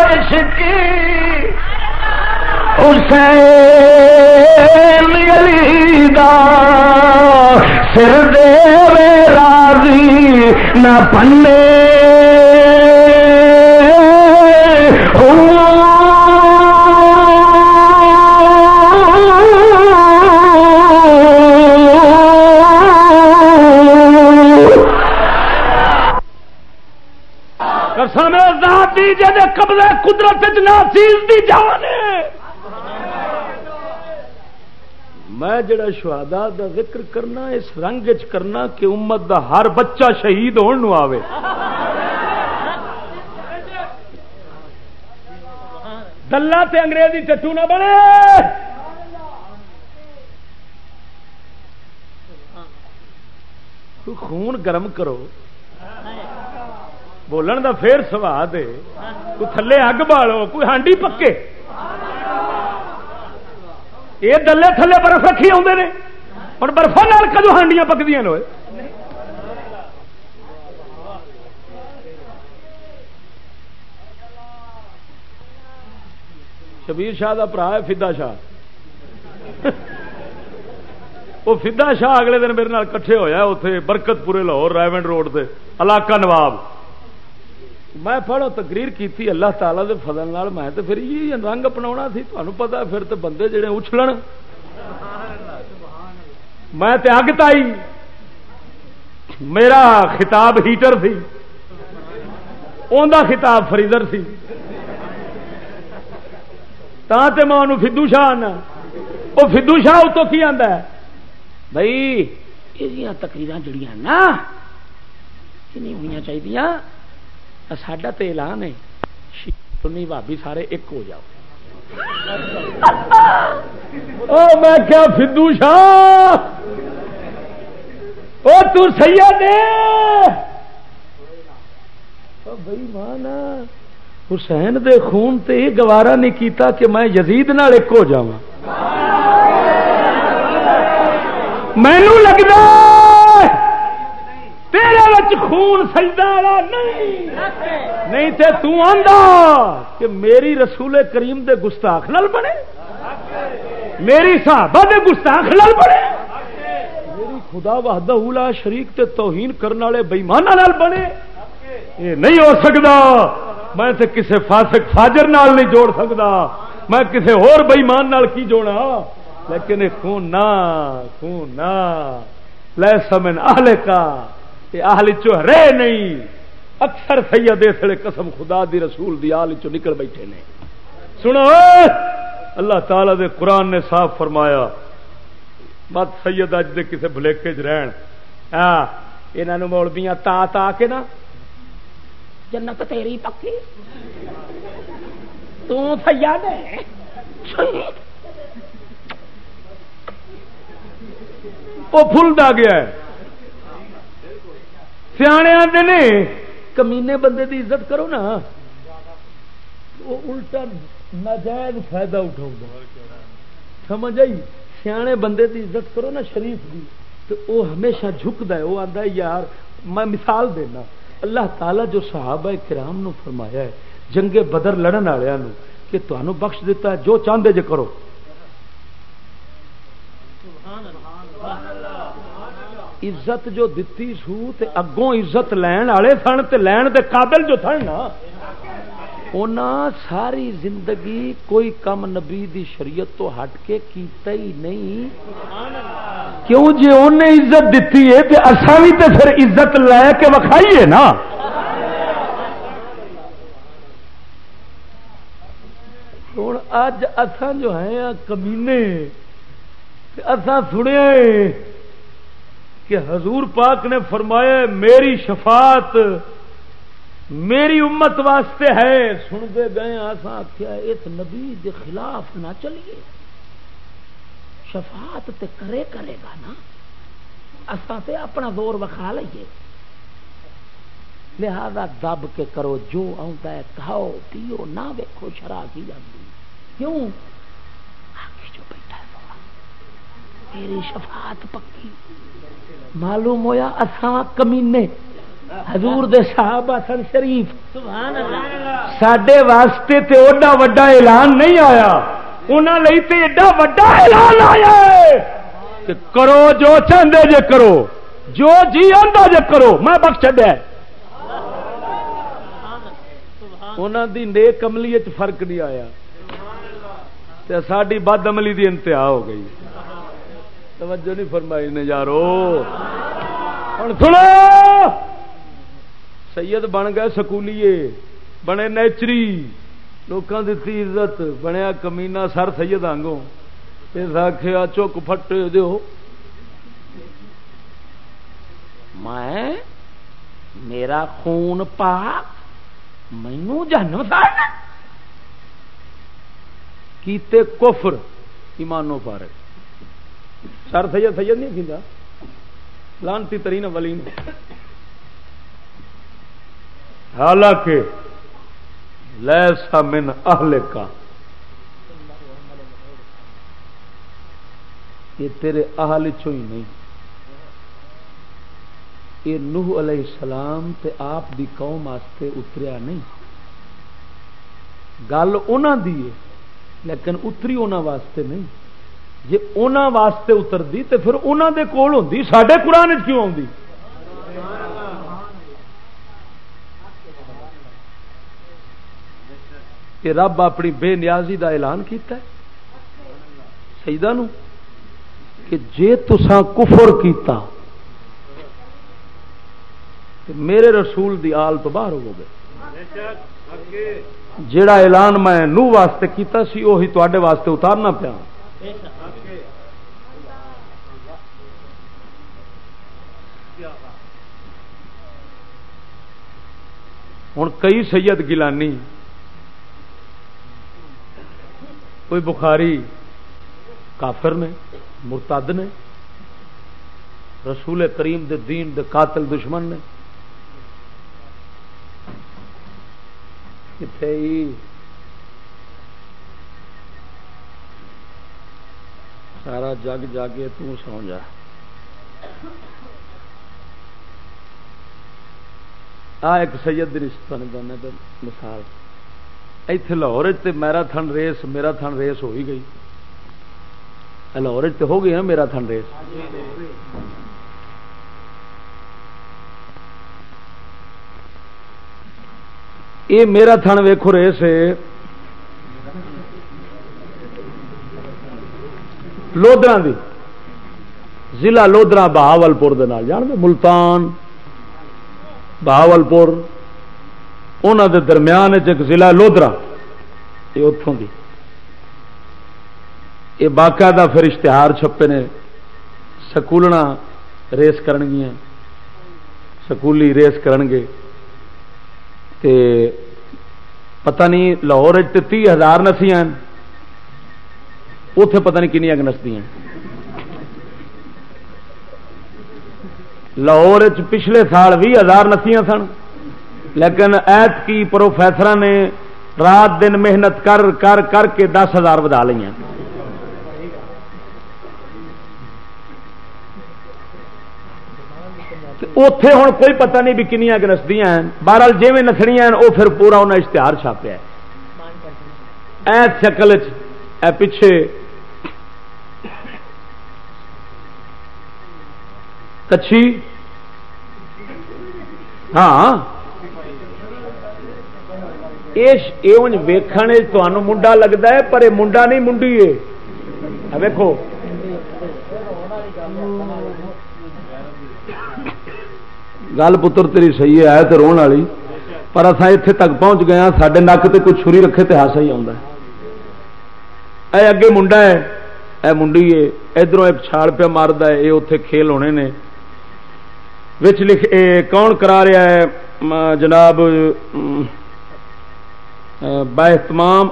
حسین علی دا سر دے راضی نہ پنے۔ قسم قدرت ناسیز دی جان۔ میں جڑا شہادا دا ذکر کرنا، اس رنگ چ کرنا کہ امت دا ہر بچہ شہید ہونے آوے۔ دلہ تے انگریزی چٹو نہ بنے۔ خون گرم کرو۔ بولن دا پھر سواد کوئی تھلے اگ بالو، کوئی ہانڈی پکے۔ یہ دلے تھلے برف رکھی آتے ہیں اور برفا نال کدو ہانڈیاں پکدیا لوگ شبیر شاہ کا برا ہے فدا شاہ وہ فدا شاہ اگلے دن میرے کٹھے ہوا اتنے برکت پورے لاہور رائمنڈ روڈ سے علاقہ نواب میں پڑھو تقریر کی اللہ تعالی دے فضل نال میں تو پھر یہ رنگ اپنا سی تمہیں پتا پھر تو بندے جڑے اچھلن۔ میں تے اگ تائی، میرا خطاب ہیٹر سی اندر خطاب فریزر سی۔ تا تے میں انہوں فدو شاہ آنا وہ فدو شاہ اتوں کی آتا ہے؟ بھائی یہ تقریر جڑیاں نا نہیں ہونی چاہیے ساڈا تو اعلان ہے سنی بھابی سارے ایک ہو جاؤ میں کیا فدو شاہ تو سید بھائی مانا حسین دے خون تے یہ گوارا نہیں کیتا کہ میں یزید نال ایک ہو جا مینو لگتا تیرے خون سجدہ والا نہیں. نہیں تے تو آندا کہ میری رسول کریم دے گستاخ نال بنے. میری صحابہ دے گستاخ نال بنے. میری خدا وحدہ اولا شریک تے توہین کرنے والے بےمانہ نال بنے. یہ نہیں ہو سکتا میں تے کسے فاسق فاجر نال نہیں جوڑ سکتا میں کسے اور بےمان نال کی جوڑا لیکن خون نہ خون نہ. لے سمن آلے کا آل چو رہے نہیں۔ اکثر سید اسے قسم خدا دی رسول دی آل چو نکل بیٹھے نے۔ سنو، اللہ تعالی دے قرآن نے صاف فرمایا۔ مت سید اج دے کسے بلیکے چ رہن۔ ہاں یہاں مولبیاں تا تا کے نا۔ جنت تیری پکی۔ تو سیاد وہ فلتا گیا سیانے آتے نے۔ کمینے بندے دی عزت کرو نا۔ وہ الٹا ناجائز فائدہ اٹھاؤ سمجھ آئی؟ سیانے بندے دی عزت کرو نا شریف دی۔ تو وہ ہمیشہ جھکتا ہے وہ آتا ہے یار میں مثال دینا۔ اللہ تعالیٰ جو صحابہ کرام نو فرمایا ہے جنگے بدر لڑن والوں کہ تمہوں بخش دیتا ہے جو چاہتے جے کرو۔ عزت جو دتی سو تے اگوں عزت لین والے سن تے لین دے قابل جو سن نا ساری زندگی کوئی کم نبی دی شریعت تو ہٹ کے کیتا ہی نہیں۔ کیوں جی انہیں عزت دیتی ہے تو اصا بھی تو پھر عزت لے کے وکھائیے نا۔ ہوں اج اتان جو ہے کمینے اتان سنیا کہ حضور پاک نے فرمایا، میری شفاعت میری امت واسطے ہے۔ سنتے گئے آسا آخیا اس نبی دے خلاف نہ چلیے۔ شفاعت تے کرے کرے گا نا۔ اصا تے اپنا زور وکھا لئیے۔ لہذا دب کے کرو، جو آتا ہے، کھاؤ، پیو، نہ ویکو شرا کی جاتی کیوں؟ جو بیٹھا ہے میری شفاعت پکی۔ معلوم ہویا اصا کمینے حضور دے صحابہ سن شریف۔ سڈے واسطے تے اوڈا وڈا اعلان نہیں آیا۔ انہوں لئی تے ایڈا وڈا اعلان آیا کہ کرو جو چاہتے جے کرو۔ جو جی آتا جے کرو۔ میں بخش چڈیا انہوں دی نیک عملی فرق نہیں آیا۔ ساری بد عملی دی انتہا ہو گئی۔ توجہ نہیں فرمائی نے یارو۔ ہوں سنو۔ سید بن گئے سکولیے بنے نیچری۔ لوگوں دیتی عزت بنیا کمینا سر سید آگوں اس آخیا چک فٹ دو میں میرا خون پاک مینو جنم کیتے کفر ایمانو پارے۔ سر سید سید نہیں کھیندا لانتی ترین ولین حالانکہ لیسا من اہل کا یہ تیرے اہل چو ہی نہیں۔ یہ نوح علیہ السلام تے آپ دی قوم واسطے اتریا نہیں۔ گل انہوں دی ہے، لیکن اتری انہوں واسطے نہیں۔ جی انہوں واسطے اترتی تو پھر انہوں دے کول ہوندی سڈے قرآن کیوں آتی کہ رب اپنی بے نیازی دا اعلان کیتا ہے۔ سیدہ نو، کہ جے تسا کفر کیتا تو میرے رسول دی آل تو باہر ہو گئے۔ جیڑا اعلان میں نو واسطے کیتا سی وہی تے واسطے اتارنا پیا۔ ہوں کئی سید گیلانی، کوئی بخاری کافر نے، مرتد نے، رسول کریم دے دین دے قاتل دشمن نے۔ کتنے سارا جگ جاگے توں جا۔ ایک سید رشتہ نے مثال۔ اتے لاہور میرا تھن ریس میرا تھن ریس ہو ہی گئی۔ لاہور ہو گئی نا میرا تھن ریس؟ یہ میرا تھن ویخو ریس لودرا دی۔ ضلع لودرا بہاول پور جان ملتان۔ بہاول پور انہوں دے درمیان ایک ضلع لودرا یہ اتوں کی یہ باقاعدہ پھر اشتہار چھپے نے، سکولنا ریس کرن سکولی ریس کرن گے تے پتہ نہیں لاہور تی ہزار نسیاں اتے پتہ نہیں کنیا نستی لاہور پچھلے سال بھی ہزار نسیاں سن۔ لیکن ایت کی پروفیسر نے رات دن محنت کر کر کر کے دس ہزار ودا لی اتے ہوں کوئی پتہ نہیں بھی کنیا نسدیاں بہرحال جی میں نسنیا وہ پھر پورا انہیں اشتہار چھاپیا ایس شکل پچھے کچھی؟ ہاں۔ ویخنے تمہوں منڈا لگتا ہے، پر یہ منڈا نہیں، منڈی ہے۔ ویکو گل پتر تیری صحیح ہے تو روح والی۔ پر اصا اتنے تک پہنچ گیا ہاں، سارے نک سے کچھ چھری رکھے تو ہاسا ہی اے اگے منڈا ہے، اے منڈی ہے ادھر ایک چھال پہ مارد ہے یہ اتے کھیل ہونے نے۔ لکھ کون کرا رہا ہے؟ جناب باہتمام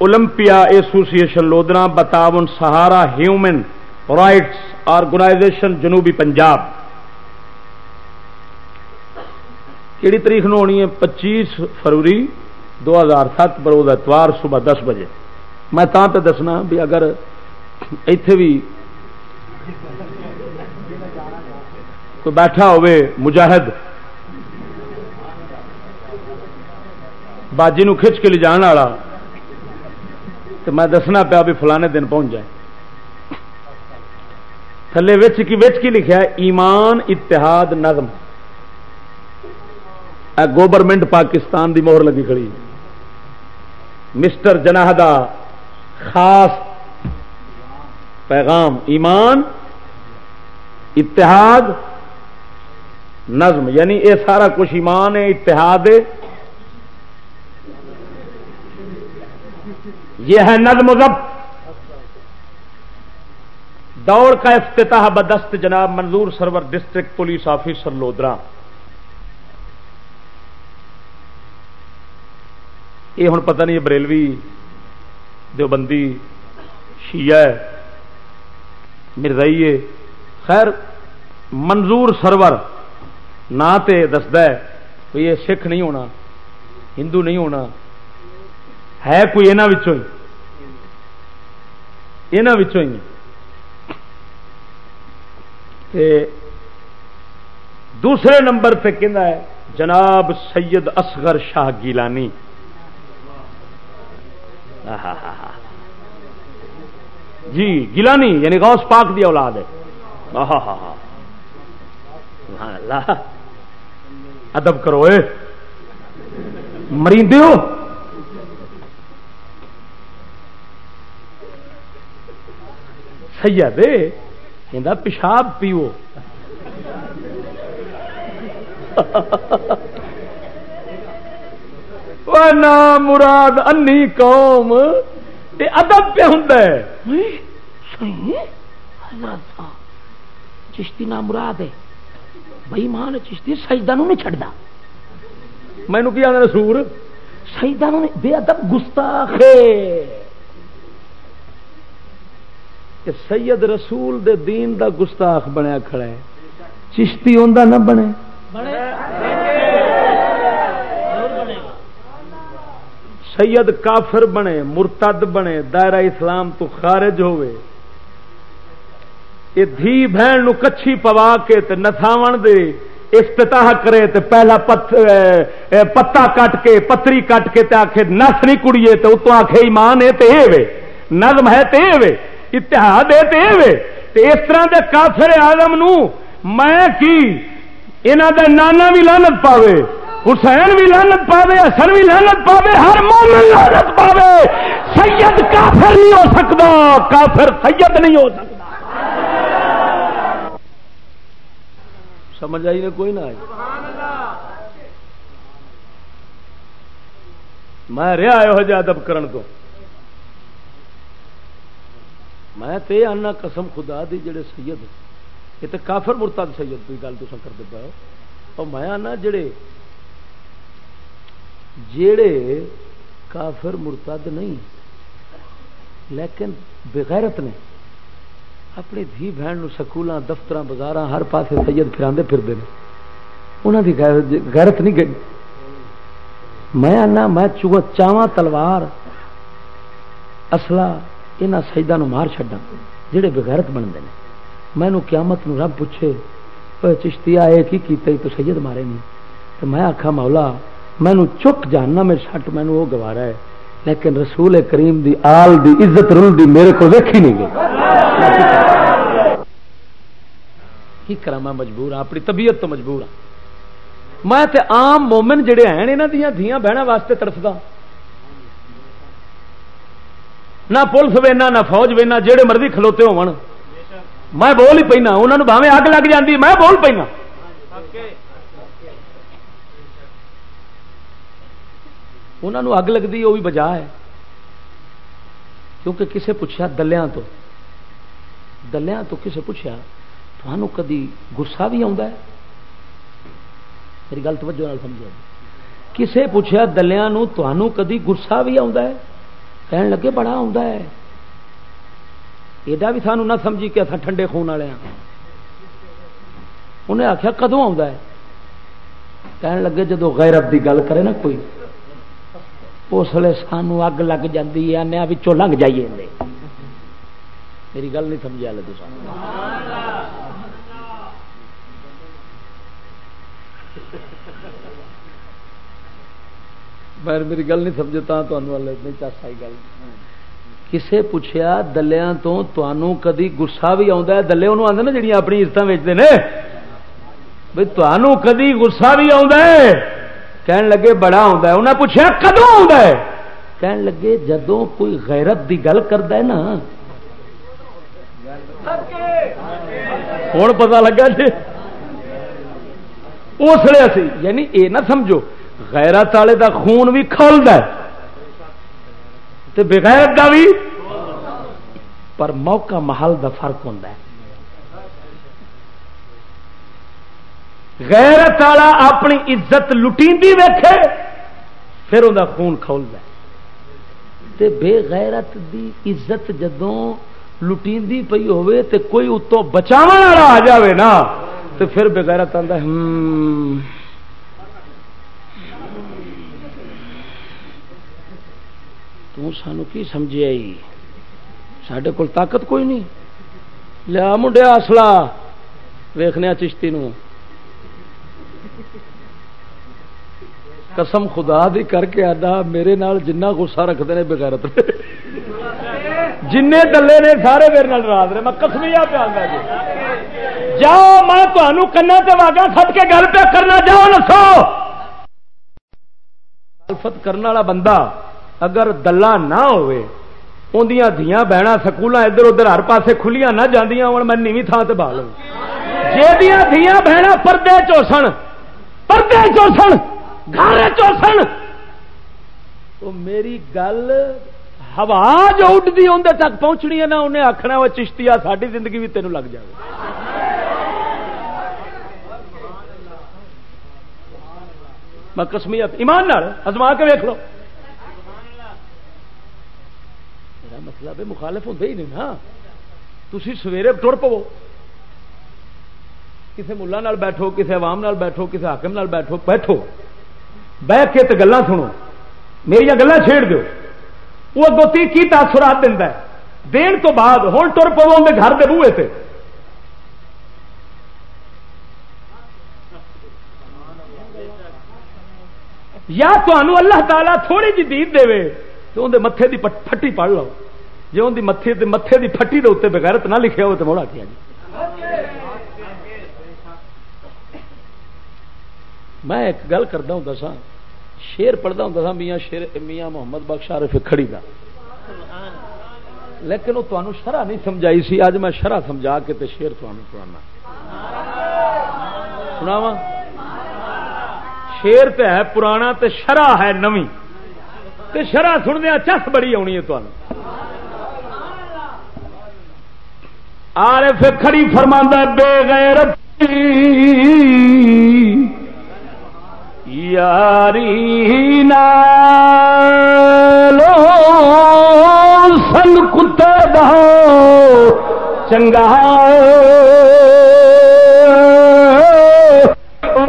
اولمپیا ایسوسیشن لودرا بتاون، سہارا، ہیومن رائٹس، آرگنائزیشن، جنوبی پنجاب۔ کہڑی تاریخ نو ہونی ہے؟ پچیس فروری دو ہزار سات، بروز اتوار صبح دس بجے۔ میں تا پہ دسنا بھی اگر اتے بھی کوئی بیٹھا ہوئے مجاہد۔ باجی نو کھچ کے لے جان والا۔ تو میں دسنا پیا بھی فلانے دن پہنچ جائے۔ تھلے وچ کی وچ کی لکھا ہے، ایمان، اتحاد، نظم۔ گورنمنٹ پاکستان دی مہر لگی کھڑی۔ مسٹر جناح دا خاص پیغام، ایمان، اتحاد نظم یعنی یہ سارا کچھ ایمان ہے، اتحاد ہے۔ یہ ہے نظم ضبط۔ دوڑ کا افتتاح بدست جناب Manzoor Sarwar district police officer Lodra. یہ ہوں پتہ نہیں بریلوی دیوبندی شیعہ مرزائی خیر، منظور سرور نہ دستا ہے کوئی یہ سکھ نہیں ہونا، ہندو نہیں ہونا، ہے کوئی یہاں دوسرے نمبر پہ کہ جناب سید اصغر شاہ گیلانی۔ جی گیلانی یعنی غوث پاک دی اولاد ہے۔ اللہ۔ ادب کرو مریند ہو سید کہ پیشاب پیو۔ مراد انی قوم۔ ادب پہ ہوں چشتی نام مراد ہے۔ بئی مان چشتی سجدہ نہیں چڑھتا مینو کی آدھا سور؟ سجدہ بے ادب گستاخ سید رسول دے دین دا گستاخ بنیا کھڑا ہے۔ چشتی آدھا نہ بنے۔ سید کافر بنے مرتد بنے دائرہ اسلام تو خارج ہوئے۔ یہ دھی بہن نو کچھی پوا کے تے نساون دے، افتتاح کرے تے پہلا پت پتا کٹ کے، پتری کٹ کے تے آخے نس نہیں کڑیے تے اتو آخے ایمان ہے تے وے نظم ہے تے وے اتحاد ہے تے وے تے اس طرح دے کافر آدم نو میں کی؟ انہوں دے نانا بھی لانت پاوے، حسین بھی لانت پاوے، حسن بھی لانت پاوے، ہر مومن لانت پاوے۔ سید کافر نہیں ہو سکتا، کافر سید نہیں ہو سکتا۔ سمجھ آئی نے کوئی نہ آئی۔ میں رہا یہ جہ ادب کرن تو۔ میں تے آنا قسم خدا دی جڑے سید یہ تو کافر مرتد سید کی گل تو کرتے پاؤ اور میں آنا جڑے جڑے کافر مرتد نہیں، لیکن بغیرت نے اپنی دھی بہن سکولوں دفتر بازار ہر پاس سید پھرانے پھرتے ہیں انہوں کی غیرت نہیں گئی۔ میں آنا، میں چاواں تلوار اصلا یہاں سجدہ مار چڈا جہے بغیرت بنتے ہیں میں قیامت نو رب پوچھے چشتی آئے کی کیتے تو سید مارے نہیں تو میں آخا مولا مینو چک جاننا میں سٹ مینو وہ گوارا ہے۔ لیکن رسول کریم دی آل دی عزت رول دی میرے کو ویکھی نہیں گئی۔ کی کرا میں مجبور ہوں اپنی طبیعت تو مجبور ہوں میں تے عام مومن جڑے ہیں یہاں دیا دیا بہن واسطے تڑفتا نہ پولیس وینا، نہ فوج وینا جہے مرضی کھلوتے ہو میں بول ہی پینا انہوں نے باہیں اگ لگ جاتی میں بول پینا انہوں اگ لگتی وہ بھی بجا ہے۔ کیونکہ کسے پوچھا دلیاں تو۔ دلیاں تو کسے پوچھا تمہوں کدی گسا بھی آتا ہے؟ میری گل توجہ سمجھا کسے پوچھا دلیا تمہوں کدی گسا بھی آتا ہے؟ کہن لگے بڑا آتا ہے۔ ایڈا بھی سانو نہ سمجھی کہ اصل ٹھنڈے خون والے ہاں۔ انہیں آخیا کدو آتا ہے؟ کہن لگے جدو غیرت دی گل کرے نا کوئی اس لیے سانو اگ لگ جاتی ہے آنے بچوں لنگ جائیے میری گل نہیں سمجھا لے میں میری گل نہیں سمجھتا نہیں چس آئی گل۔ کسے پوچھا دلیا تو تنوع کدی گسا بھی آتا ہے؟ دلے انہوں آتے نا جی اپنی عزت ویچتے ہیں بھائی تمہوں کدی گسا بھی آتا ہے؟ کہن لگے بڑا آتا ہے انہیں پوچھا کدو آتا ہے؟ کہن لگے جدو کوئی غیرت دی گل کرتا ہے نا۔ ہوں پتا لگا جی۔ اس لیے یعنی یہ نہ سمجھو، غیرت والے دا خون بھی کھولتا ہے۔ بغیرت کا بھی پر موقع محل دا فرق ہوتا ہے۔ غیرت والا اپنی عزت لٹی ویکھے، پھر وہ خون کھولتا ہے۔ بے غیرت دی عزت جدوں لٹی پی ہوے تے کوئی اتوں بچا والا آ جاوے نا تو پھر بغیرت آتا ہوں تانوں کی سمجھے آئی؟ سڈے کول طاقت کوئی نہیں۔ لیا منڈیا اصلا ویخنے چشتی نو قسم خدا دی کر کے آدھا، میرے نال جنہ غصہ رکھتے ہیں بغیرت جن دلے نے سارے میرے نال راز رہے، میں کسمیا پہ پیا جی جاؤ، میں تمہوں کنا تے واگا سٹ کے گل پہ کرنا، جاؤ نسو۔ الفت کرنے والا بندہ اگر دلہ نہ ہوئے اندیاں دیا بہنا سکول ادھر ادھر ہر پاسے کھلیاں نہ جاندیاں ہوں میں نیوی تھان سے بال جی دیا بہنا پردے چو سن پردے چو سن گھر چو سن۔ تو میری گل ہوا جو اڈتی اندر تک پہنچنی ہے نا، انہیں آخنا وہ چشتی ساری زندگی بھی تینوں لگ جائے میں کسمیت ایمان ازما کے ویک لو۔ میرا مطلب مخالف ہوں ہی نہیں نا۔ تھی سویرے ٹر پو کسی ملا بیٹھو کسی عوام نال بیٹھو کسی حاکم نال بیٹھو بیٹھو۔ بہ کے تو گلا سنو۔ میرا گلا چھیڑ دو وہ اگو تی کی تاثرات دینا دین تو بعد ہوں ٹر پو اندر گھر کے بوے سے یا تو اللہ تعالیٰ تھوڑی جی دید دے تو اندر متے کی پٹی پڑھ لو۔ جی ان متے متے کی پٹی کے اتنے بغیرت نہ لکھے ہو تو موڑا کیا جی؟ میں ایک گل کرتا ہوں سا، شیر پڑھتا ہوں سا، میاں شیر، میاں محمد بخش عارف کھڑی کا لیکن وہ تمہیں شرح نہیں سمجھائی سی اج میں شرح سمجھا کے تے شیر تمہیں پڑھنا سناوا شیر تے ہے پرانا تے شرح ہے نوی۔ تے شرح سندیا چس بڑی آنی ہے تمہیں آرے کھڑی فرما بے غیرت یاری لو سنگ کتے چنگا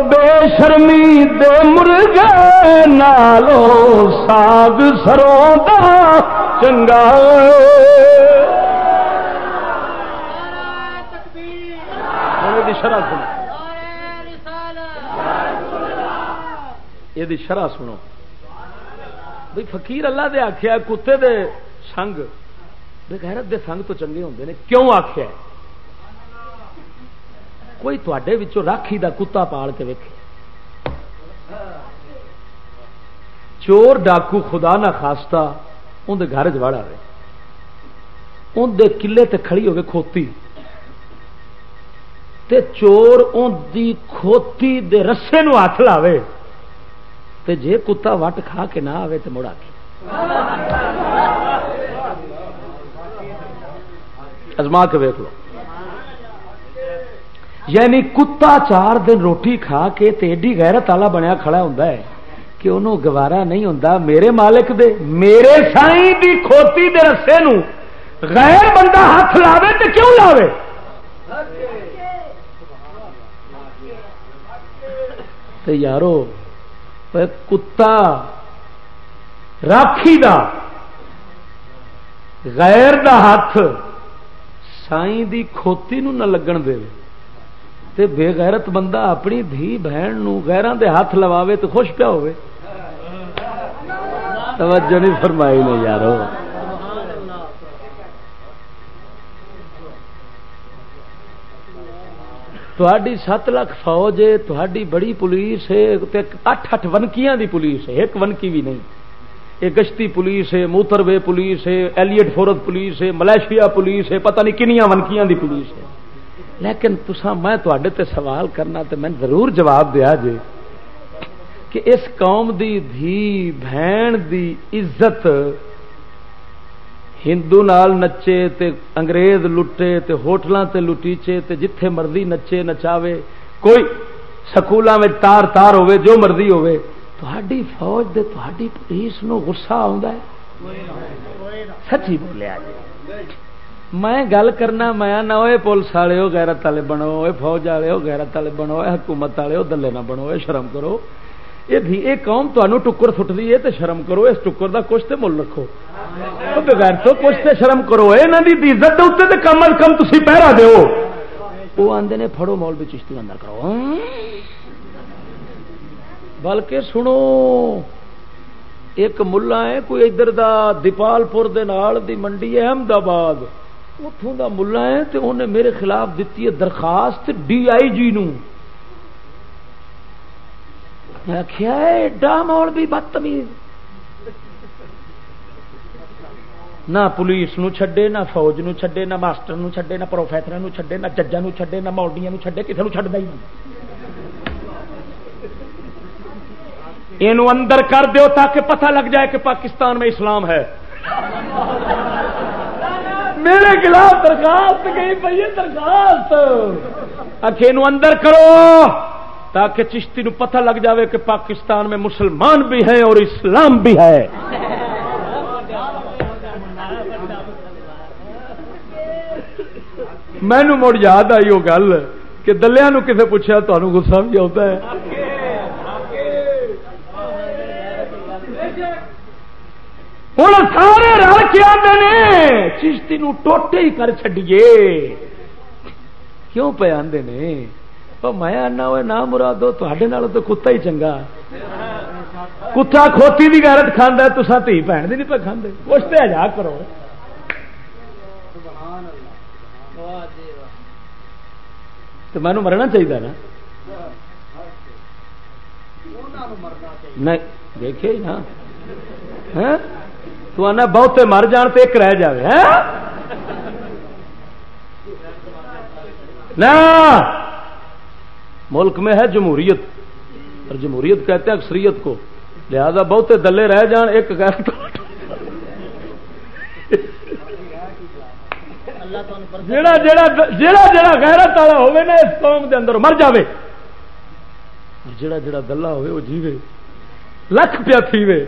بے شرمی دے مرغے نالو ساگ سروں دا چنگا شرح یہ شرح سنو بھائی فقیر اللہ دے آخیا کتے دے سنگ غیرت دے سنگ تو چنگے ہوندے نے کیوں آخیا کوئی تے راکھی دا کتا پال کے ویکے چور ڈاکو خدا نہ خاصتا اندر گھر چاڑا رہے اندر کلے تے کھڑی ہوگی کھوتی تے چور ان دی کھوتی دے رسے نو ہاتھ لاوے تے جے کتا وٹ کھا کے نہ آئے تو مڑا کے ازما کے ویک لو۔ یعنی کتا چار دن روٹی کھا کے ایڈی غیرت والا بنیا کھڑا ہوں کہ انہوں گوارا نہیں ہوں میرے مالک دے، میرے سائی دی کھوتی دے رسے نو غیر بندہ ہاتھ لاوے تو کیوں لاوے؟ یارو کتا، راکھی دا، غیر دا ہاتھ سائی دی کھوتی نو نہ لگن دے تے بے غیرت بندہ اپنی دھی بہن نو غیران دے ہاتھ لواوے تو خوش پیا ہوئے توجہ نہیں فرمائی نے یارو۔ تھوڑی سات لاکھ فوج ہے تھوڑی بڑی پولیس ہے اٹھ اٹھ ونکیاں دی پولیس ہے ایک ونکی بھی نہیں یہ گشتی پولیس ہے موتروے پولیس ہے ایلیٹ فورت پولیس ہے ملیشیا پولیس ہے پتہ نہیں کنیاں ونکیاں دی پولیس ہے لیکن تسا میں تے سوال کرنا تو میں ضرور جواب دیا جی کہ اس قوم دی دھی بہن دی عزت ہندو نال نچے تے انگریز لٹے تے ہوٹلوں تے لٹیچے تے جتھے مرضی نچے نچاوے، کوئی سکولوں میں تار تار ہوے جو مرضی ہوے تہاڈی فوج دے تہاڈی پولیس نو غصہ آوندا ہے۔ سچی بولیا جی میں گل کرنا، میں نہ ہوئے پولیس والے ہو غیرت والے بنو ہوئے فوج والے ہو غیرت والے بنو حکومت والے ہو دلے نہ بنو شرم کرو۔ یہ قوم تمہیں ٹکر سٹتی ہے تو شرم کرو، اس ٹکر کا کچھ تو مل رکھو۔ بغیر تو کچھ تو شرم کرو یہاں کی عزت اتنے کم از کم تھی پہرا دو وہ آدھے نے فڑو مول بھی چشتی اندر کرو۔ بلکہ سنو، ایک ملا ہے، کوئی ادھر دا دیپال پور دی منڈی ہے احمد آباد اتوں کا ملا ہے تو انہیں میرے خلاف دیتی ہے درخواست ڈی آئی جی نو آخیا ایڈا مول بھی بدتمیز۔ نہ پولیس نو چھڈے، نہ فوج نو چھڈے، نہ ماسٹر نو چھڈے، نہ پروفیسر نو چھڈے، نہ ججا نو چھڈے، نہ مولڈیا نو چھڈے کسی نو چھڈا ہی نہیں یہ اندر کر دیو تاکہ پتہ لگ جائے کہ پاکستان میں اسلام ہے۔ میرے خلاف درخواست گئی پی درخواست۔ آخر اندر کرو۔ تاکہ چشتی نو پتہ لگ جاوے کہ پاکستان میں مسلمان بھی ہیں اور اسلام بھی ہے۔ مینو مڑ یاد آئی وہ گل کہ دلیا کسے پوچھا تمہیں گسا بھی آتا ہے۔ ہوں سارے رل کے آتے چشتی نو ٹوٹے ہی کر چڈیے کیوں پہ آدھے نے میں آنا وہ نہ مرادو تے تو کتا ہی چنگا کتا کھوتی بھی گیرت کھانا تو تھی بھن بھی نہیں پہ کھانے کچھ تو ہزا کرو تو مینو مرنا چاہیے نا نہیں دیکھے نا تو آنا بہتے مر جان تو ایک رہ جائے نہ ملک میں ہے جمہوریت۔ اور جمہوریت کہتے ہیں اکثریت کو۔ لہذا بہتے دلے رہ جان، ایک جڑا جڑا جڑا جڑا غیرت والا ہوے نا، اس قوم دے اندر مر جاوے۔ جڑا جڑا گلا ہوئے وہ جیوے۔ لکھ پیا تھی وے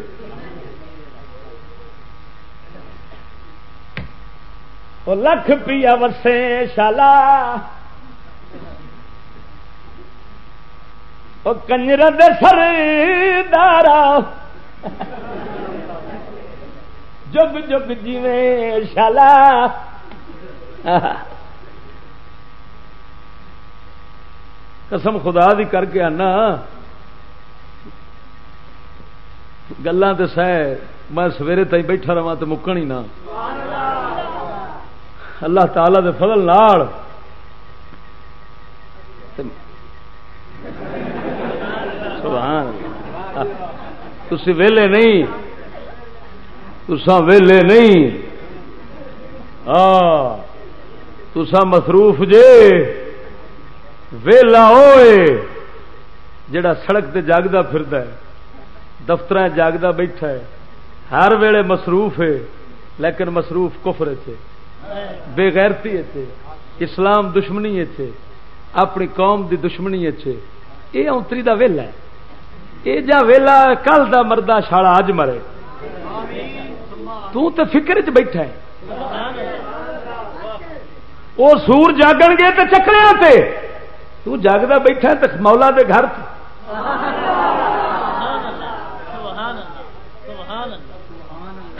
وہ لکھ پیا وسے شالا۔ وہ کنجر دے سردارا جگ جگ جیویں شالا۔ قسم خدا دی کر کے آنا۔ گلان تو سہ میں سویرے تھی بیٹھا رہا تو مکن ہی نہ۔ اللہ تعالی دے فضل نال۔ تھی ویلے نہیں۔ تسا ویلے نہیں۔ ہاں تسا مصروف جے۔ ویلا ہوئے جڑا سڑک تے جاگتا پھرد دفتر جاگتا بیٹھا ہے۔ ہر ویلے مصروف ہے۔ لیکن مصروف کفر چ بے غیرتی ہے اسلام دشمنی ہے اپنی قوم دی دشمنی ہے یہ اونتری دا ویلا ہے۔ یہ جا ویلا، کل دا مردہ شالا اج مرے۔ تو تے فکر چ بیٹھا ہے۔ وہ سور جاگن گے تو چکریا تے۔ تو جاگتا بیٹھا تو مولا دے گھر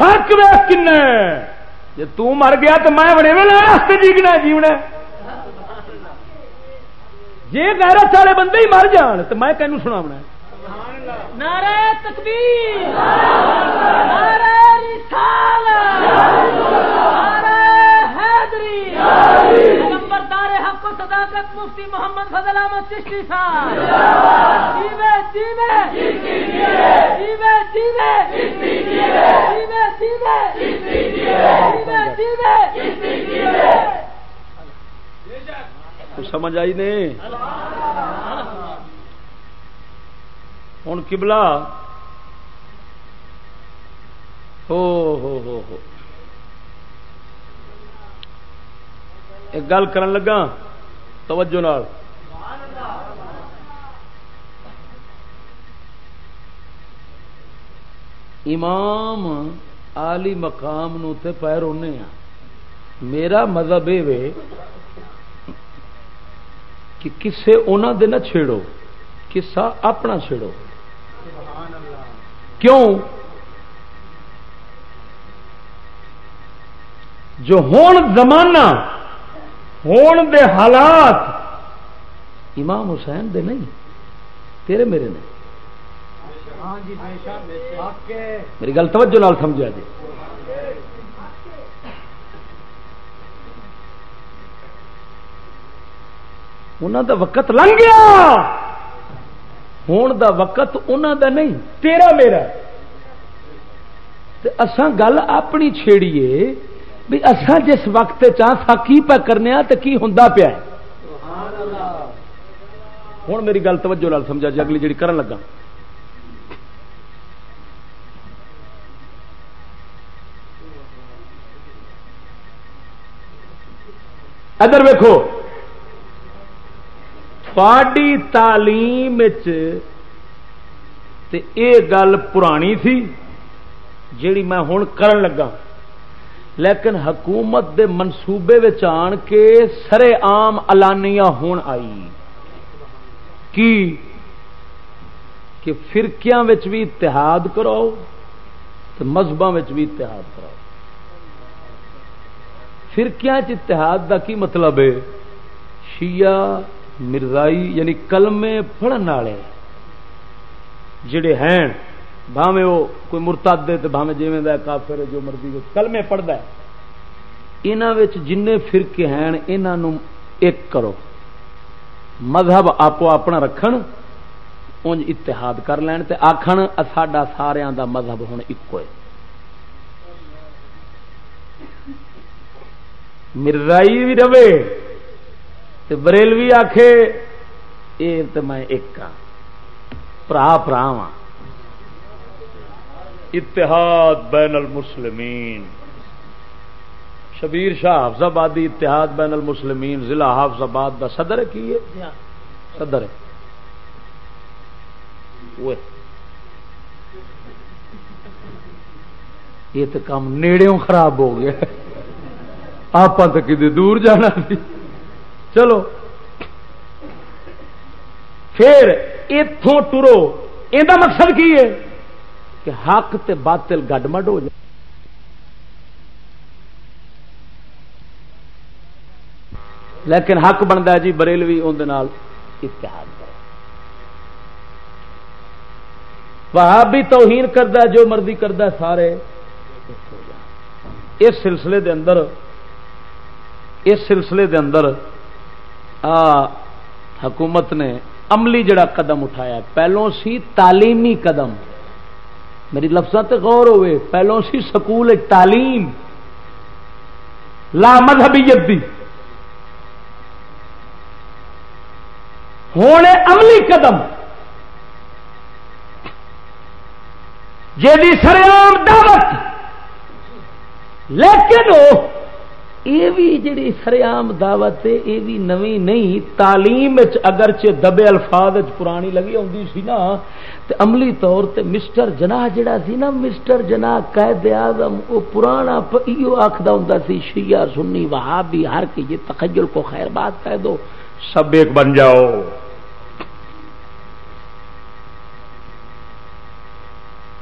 حق ویس کن جی تر گیا تو میں بڑے ویلے راستے جیگنا جیونا جی غیرت والے بندے ہی مر جان تو میں تینوں سنا نعرہ تکبیر. نعرہ رسالت. نعرہ حیدری نمبردار حق و صداقت مفتی محمد فضل احمد چشتی صاحب. جیوے جیوے جیوے جیوے جیوے جیوے سمجھ آئی نہیں؟ ہوں کبلا ہو ہو ہو ہو۔ ایک گل کر لگا، توجہ نال۔ امام آلی مقام نو تے پیر ہونے ہیں میرا مذہب یہ کہ کسے انہوں دے نہ چھیڑو کسا اپنا چھیڑو۔ کیوں؟ جو ہون زمانہ، ہون دے حالات، امام حسین دے نہیں، تیرے میرے نہیں میری گل توجہ نال سمجھا جی انہوں دا وقت لنگ گیا۔ ہون دا وقت انہوں دا نہیں، تیرا میرا۔ اسان گل اپنی چھیڑیے بھی اسان جس وقت چاہ کی پہ کرنے تو کی ہوں پیا ہوں میری گل توجہ لال سمجھا جی اگلی جی کرن لگا۔ ادھر ویکو تھوڑی تعلیم یہ گل پرانی تھی جیڑی میں ہوں کرن لگا۔ لیکن حکومت دے منصوبے آن کے سرے عام الانیا ہون آئی۔ کی؟ کہ فرقیاں بھی اتحاد کراؤ تو مذہبوں بھی اتحاد کراؤ۔ فرقیاں اتحاد دا کی مطلب ہے؟ شیعہ مرزائی یعنی کلمے پڑھن والے جڑے ہیں بھاوے وہ کوئی مرتاد دے تو بھاوے جیویں دا کافر جو مرضی کلمے پڑھتا ہے۔ یہاں جن فرقے ہیں یہاں ایک کرو۔ مذہب آپ اپنا رکھن انج اتحاد کر لین تے آخر ساڈا سارا دا مذہب ہوں ایک ہے۔ مرزائی بھی رہے۔ تے بریلوی آخے یہ تو میں ایک ہاں برا برا ہاں۔ اتحاد بین المسلمین۔ شبیر شاہ حافظ آبادی اتحاد بین المسلمین ضلع حافظ آباد کا صدر کی ہے؟ صدر ہے۔ یہ تو کام نیڑوں خراب ہو گیا۔ آپ تو کدے دور جانا سی چلو۔ پھر اتوں ٹرو۔ یہ مقصد کی ہے؟ کہ حق تے باطل گڈ مڈ ہو جائے۔ لیکن حق بنتا ہے جی بریلوی اندر اتحاد وہ بھی توہین کرتا جو مرضی کرتا سارے اس سلسلے دے اندر، اس سلسلے دے اندر آ، حکومت نے عملی جڑا قدم اٹھایا پہلوں سی تعلیمی قدم۔ میری لفظ غور ہوئے، پہلوں سی سکول تعلیم۔ لا مذہبیت دی۔ ہوں عملی قدم۔ جی سریام دعوت۔ لیکن یہ بھی جڑی سریام دعوت ہے یہ بھی نوی نہیں تعلیم اگرچہ دبے الفاظ پرانی لگی آتی سی نا تے عملی طور تے مسٹر جناح جڑا سی نا مسٹر جناح قید اعظم وہ پرانا آخر ہوں سی شیعہ سنی وہابی ہر کی یہ تخجل کو خیر بات کہہ دو۔ سب ایک بن جاؤ۔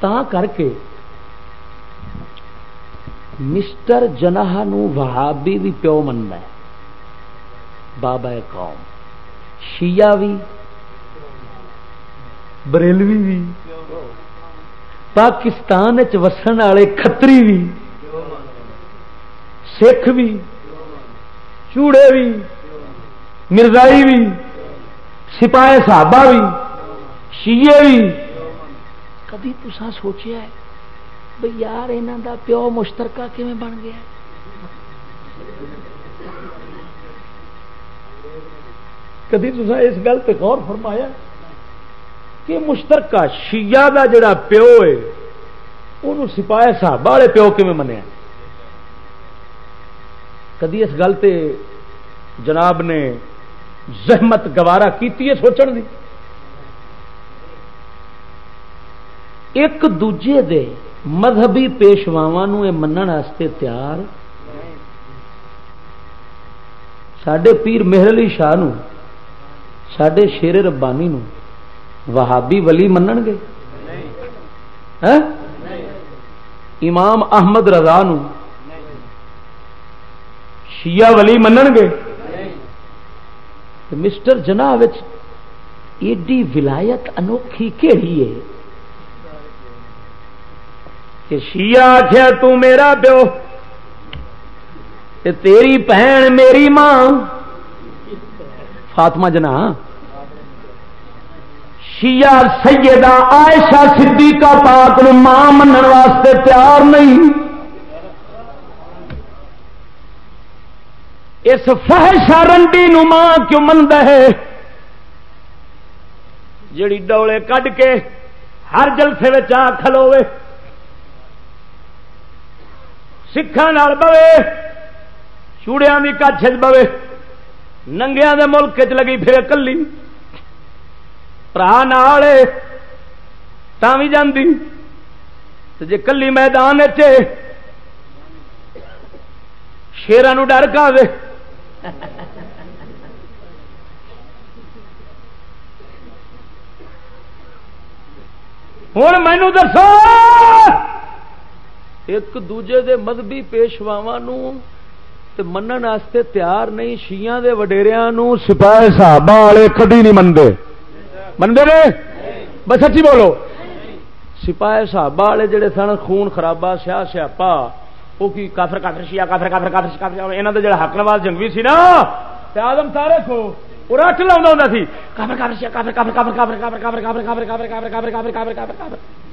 تا کر کے مسٹر جناح نے وہابی بھی پیو من بابا قوم۔ شیعہ بھی بریلوی بھی پاکستان وسن والے کتری بھی سکھ بھی چوڑے بھی مرزائی بھی سپاہے صحابہ بھی شیے بھی کبھی تو سوچیا ہے۔ بھئی یار یہاں دا پیو مشترکہ کیون بن گیا کدی تسا اس گل پہ غور فرمایا کہ مشترکہ شیعہ دا جڑا پیو ہے وہ سپاہی صاحب والے پیو کیون منیا؟ کدی اس گل تے جناب نے زحمت گوارا کی سوچن دی۔ ایک دوجے دے مذہبی پیشواوا منستے تیار۔ سڈے پیر مہر علی شاہ سڈے شیر ربانی نو وہابی ولی من گے؟ ہاں؟ امام احمد رضا نو شیعہ ولی من گے؟ مسٹر جناح ایڈی ولایت انوکھی کہڑی ہے؟ کہ شیعہ آخیا تو میرا پیو تیری بہن میری ماں. فاطمہ جنا شیعہ سیدہ عائشہ صدیقہ پاک نو ماں منن واسطے تیار نہیں۔ اس فحشہ رنڈی نو ماں کیوں منگ ہے؟ جڑی ڈولے کڈ کے ہر جلسے آ کھلوے سکھان بوے چوڑیا بھی کچھ بوے ننگیا دے ملک چ لگی پھر کلی برا بھی جاندی۔ جی کلی میدان چ شیران ڈر کا دے ہوں مینو دسو ایک دوجے دے مذہبی پیشواوا منن واسطے تیار نہیں شیاں دے وڈیریاں نو سپاہی صحابہ والے کدی نہیں منتے منگے نے بس سچی بولو سپاہی صحابہ والے جڑے سن خون خرابہ سیاہ سیاپا وہ کی کافر کافر شیعہ کافر کافر کافر کافر انہاں دے جڑا حق نواز جنگوی سی نا تے آدم تارے کو وہ رٹ لاوندا ہوندا سی کافر کافر شیعہ کافر کافر کافر کافر کافر کافر کافر کافر کافر کافر کافر کافر کافر کافر کافر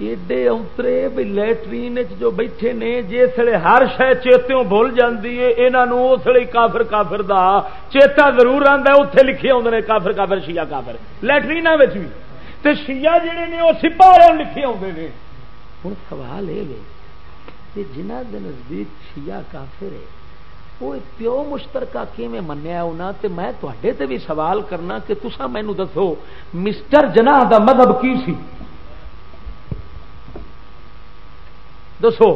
ایڈے اترے بھی لٹرین جو بیٹھے نے جسے ہر شہ چیتوں بھول جاتی ہے یہاں اس لیے کافر کافر دا چیتا ضرور آتا ہے اتنے لکھے آتے ہیں کافر کافر، شیعہ کافر۔ لٹرین بھی تے شیعہ جڑے نے وہ سپا لکھے آتے ہیں ہوں سوال یہ کہ جنہ کے نزدیک شیعہ کافر ہے وہ پیو مشترکہ کیویں منیا انہاں؟ تے میں تے بھی سوال کرنا کہ تسا مینو دسو، مسٹر جناح دا مذہب کی سی؟ دسو۔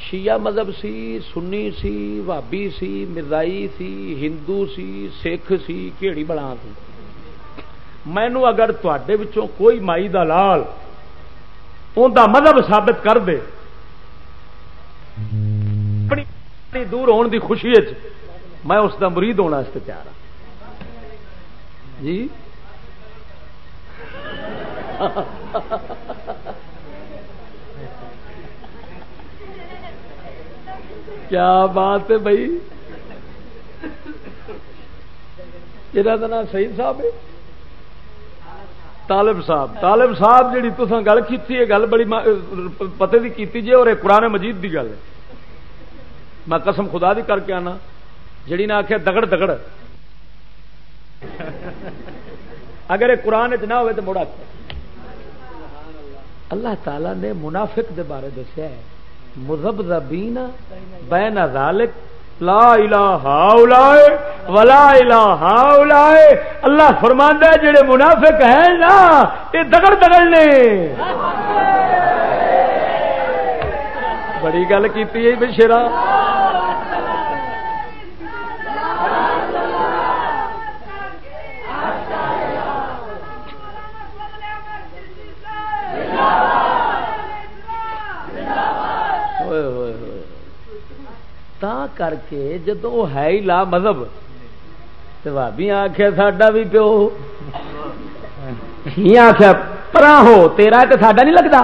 شیعہ مذہب سی، سنی سی بھابی سی، مرزائی سی، ہندو سی، سکھ سی کہڑی بڑا سی مینو اگر تے کوئی مائی دا لال ان دا مذہب ثابت کر دے، اپنی دور ہونے دی خوشی میں اس دا مرید ہونا اس تیار ہوں جی؟ کیا بات ہے بھائی؟ یہ نام صحیح صاحب ہے۔ طالب صاحب۔ طالب صاحب جی تو گل کی گل بڑی پتے کی کیتی جی اور قرآن مجید کی گل ہے۔ میں قسم خدا دی کر کے آنا جڑی نے آخیا دگڑ دگڑ۔ اگر یہ قرآن چ نہ ہوئے تو مڑا اللہ تعالی نے منافق دے بارے دسیا ہے۔ مذہب بین بین ذالک، لا الہ اولائے ولا الہ اولائے۔ اللہ فرماندا ہے جڑے منافق ہیں نا یہ دگڑ دگڑ نے۔ بڑی گل کیتی ہے بشرا تا کر کے جدو ہے ہی لا مذہب۔ تو بھابی آخیا ساڈا بھی پیو۔ آخیا پرا ہو، تیرا تو ساڈا نہیں لگتا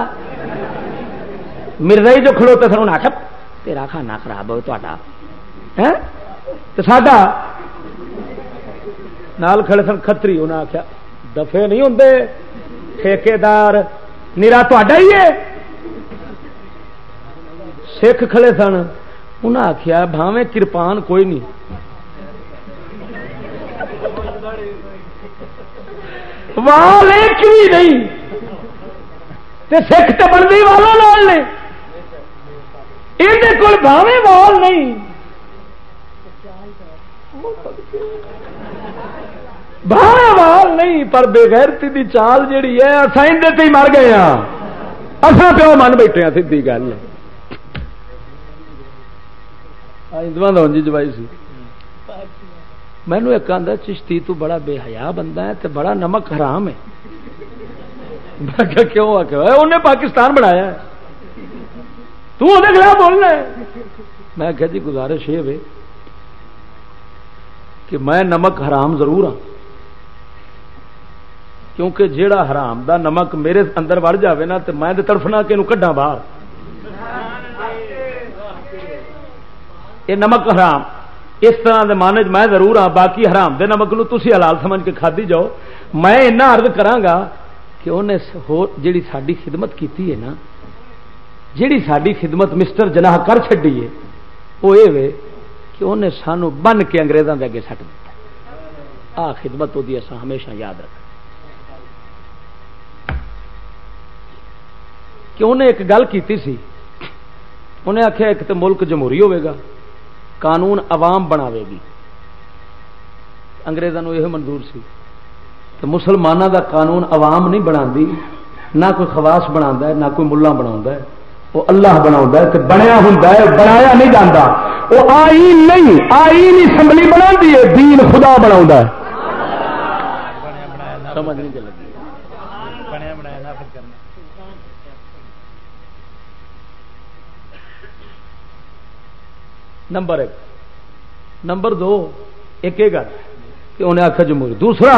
مرزا جو کھڑوتے سر انہیں آخیا تیرا کھانا خراب ہو تا ساڈا نال کھڑے سن کتری انہیں آخیا دفے نہیں ہوں ٹھیکار نیرا تا ہی ہے۔ سکھ کھڑے سن انہیں آخیا بھاوے کرپان کوئی نہیں۔ وال ایک بھی نہیں۔ سکھ تو بنتی والا لال نے۔ یہ کول بھاوے وال نہیں۔ بھاوے وال نہیں، پر بےغیرتی دی چال جیڑی ہے اصل ہی مر گئے ہاں۔ اصا پیو من بیٹھے ہیں سی گل ہے۔ جوائی سی مینو ایک آدھا چشتی تو بڑا بے حیا بندہ ہے تو بڑا نمک حرام ہے کیوں آ انہیں پاکستان بنایا تو خلاف بولنا ہے میں کہ جی گزارش یہ کہ میں نمک حرام ضرور ہاں کیونکہ جیڑا حرام دا نمک میرے اندر وڑ جاوے نا تو میں تڑفنا کہ کڈا باہر یہ نمک حرام۔ اس طرح کے مان میں ضرور ہاں باقی حرام۔ دے نمک نو تسی حلال سمجھ کے کھادی جاؤ۔ میں ارد کہ انہیں جیڑی ساری خدمت کیتی ہے نا، جیڑی ساری خدمت مسٹر جناح کر چڈی ہے، وہ یہ کہ انہیں سانو بن کے انگریزوں کے اگے سٹ دیا آ خدمت وہ ہمیشہ یاد رکھ کہ انہیں ایک گل کی سی انہیں آخیا ایک تو ملک جمہوری ہوے گا۔ قانون عوام بناوے گی۔ انگریزوں یہ منظور سی تو مسلمانوں دا قانون عوام نہیں بنا نہ کوئی خواس بنا نہ کوئی ملا بنا وہ اللہ بنا بنیا ہوں بنایا نہیں جانا وہ آئین نہیں، آئین اسمبلی بنا دین خدا بنا سمجھ نہیں لگی۔ نمبر ایک۔ نمبر دو، ایک گل کہ انہیں آخیا جمہوری دوسرا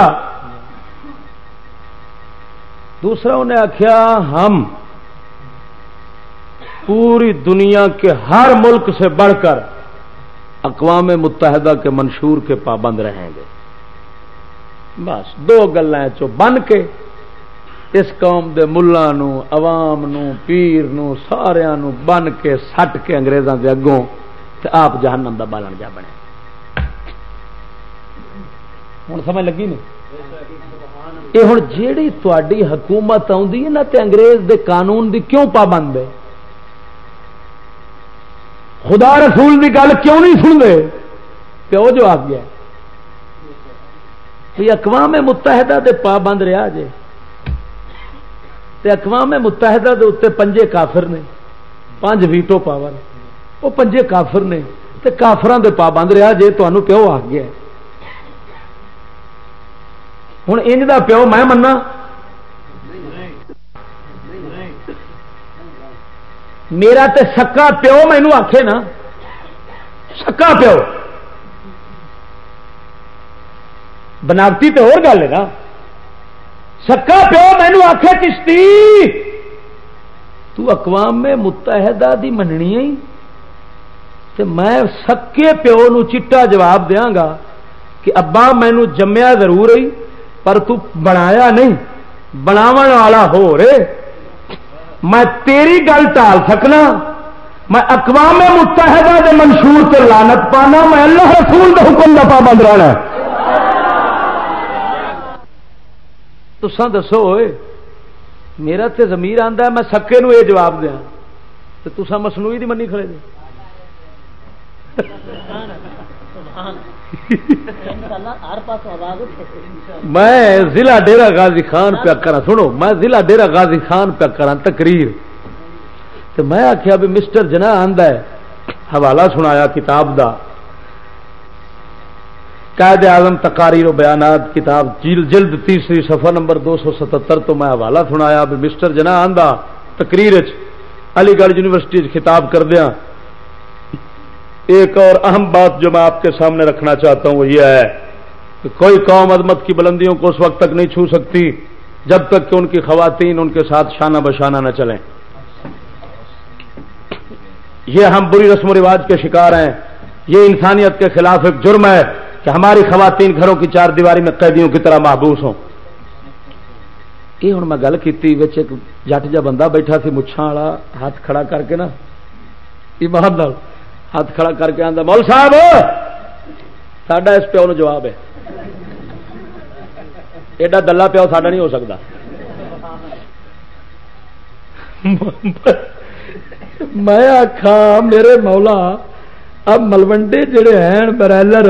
دوسرا انہیں آخیا ہم پوری دنیا کے ہر ملک سے بڑھ کر اقوام متحدہ کے منشور کے پابند رہیں گے۔ بس دو گلیں چو بن کے اس قوم دے ملا نو عوام نو پیر نو سارا بن کے سٹ کے انگریزوں کے اگوں آپ جہنم دا بالن جا بنے۔ ہوں سمجھ لگی نہیں؟ یہ ہوں جیڑی تاری حکومت آئی نا تے انگریز دے قانون دی کیوں پابند ہے؟ خدا رسول کی گل کیوں نہیں سنتے؟ پیو جو آ گیا اقوام متحدہ دے پابند رہا جے۔ تے اقوام متحدہ دے اتنے پنجے کافر نے۔ پانچ ویٹو پاور۔ وہ پنجے کافر نے تے کافران دے پابند رہا جے تو پیو آ گیا ہوں انج دا پیو میں منا میرا تے سکا پیو مینو آخے نا۔ سکا پیو۔ بناوٹی تو اور گل ہے نا۔ سکا پیو مینو آخے کشتی۔ تو اقوام متحدہ دی مننی ہے۔ تے میں سکے پیو نو چٹا جواب دیاں گا کہ ابا مینو جمیا ضرور ہی پر تو بنایا نہیں بناو والا ہو رے میں تیری گل ٹال سکنا، میں اقوام متحدہ دے منشور سے لانت پانا، میں اللہ رسول دے حکم کا پابند رہنا۔ تسا دسو ہوئے میرا تے زمیر آتا ہے، میں سکے نو یہ جواب دیا تو تسا مسنوئی دی منی کھڑے دے۔ میں ضلع ڈیرا غازی خان پیا کرا سنو، میں ضلع ڈیرا غازی خان پیا کرا تقریر۔ تو میں آخیا بھی مسٹر جنا آندا ہے، حوالہ سنایا کتاب دا۔ قائد اعظم تقاریر و بیانات کتاب جلد تیسری صفحہ نمبر دو سو ستر تو میں حوالہ سنایا بھی مسٹر جنا آندا تقریر علی گڑھ یونیورسٹی خطاب کر دیا ایک اور اہم بات جو میں آپ کے سامنے رکھنا چاہتا ہوں وہ یہ ہے کہ کوئی قوم عظمت کی بلندیوں کو اس وقت تک نہیں چھو سکتی جب تک کہ ان کی خواتین ان کے ساتھ شانہ بشانہ نہ چلیں۔ یہ ہم بری رسم و رواج کے شکار ہیں۔ یہ انسانیت کے خلاف ایک جرم ہے کہ ہماری خواتین گھروں کی چار دیواری میں قیدیوں کی طرح محبوس ہوں۔ یہ ہوں میں گل کی ایک جٹ جا بندہ بیٹھا سی مچھا والا ہاتھ کھڑا کر کے نا ایمان ہاتھ کھڑا کر کے آتا مول صاحب، ساڈا اس پیو جواب ہے۔ ایڈا دلہ پیو ساڈا نہیں ہو سکتا میں آخا میرے مولا اب ملوڈے جڑے ہیں برائلر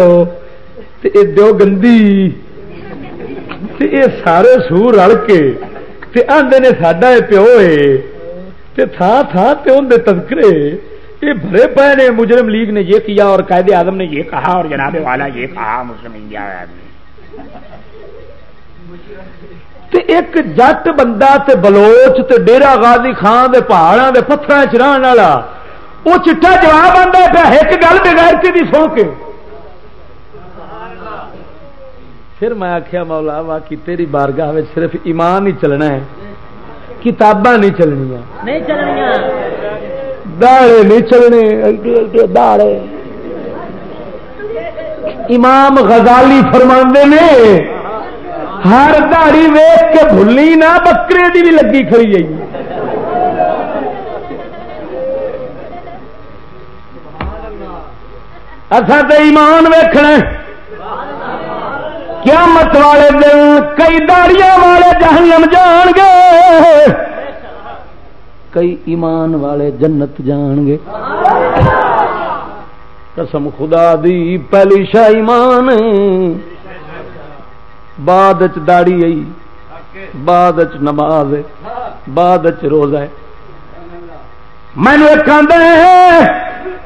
دو گندی یہ سارے سور رل کے آدھے نے ساڈا یہ پیو ہے تھان تھان تے اندر تذکرے یہ بھرے پے نے مجرم لیگ نے یہ کیا اور قائد اعظم نے یہ کہا اور جناب والا یہ کہا، مسلم انڈیا ایک جٹ بندہ تے بلوچ تے ڈیرا غازی خان دے پہاڑوں دے پتھر چران والا، وہ چٹا جواب آتا پیا ایک گل بغیر کی سو کے۔ پھر میں آخیا مولا واقعی تیری بارگاہ میں صرف ایمان ہی چلنا ہے، کتاباں نہیں چلنیا نہیں چلنیا داڑے نہیں چلنے داڑے۔ امام غزالی فرماندے نے، ہر داڑی ویخ کے بھلی نہ، بکرے دی بھی لگی کھڑی جائی اصا تو ایمان ویخنا کیا مت والے دن کئی داڑیاں والے جہنم جان گے۔ کئی ایمان والے جنت جان گے قسم خدا دی، پہلی شاہ ایمان۔ بعد داڑی آئی، بعد نماز، بعد روزہ۔ مینو ایک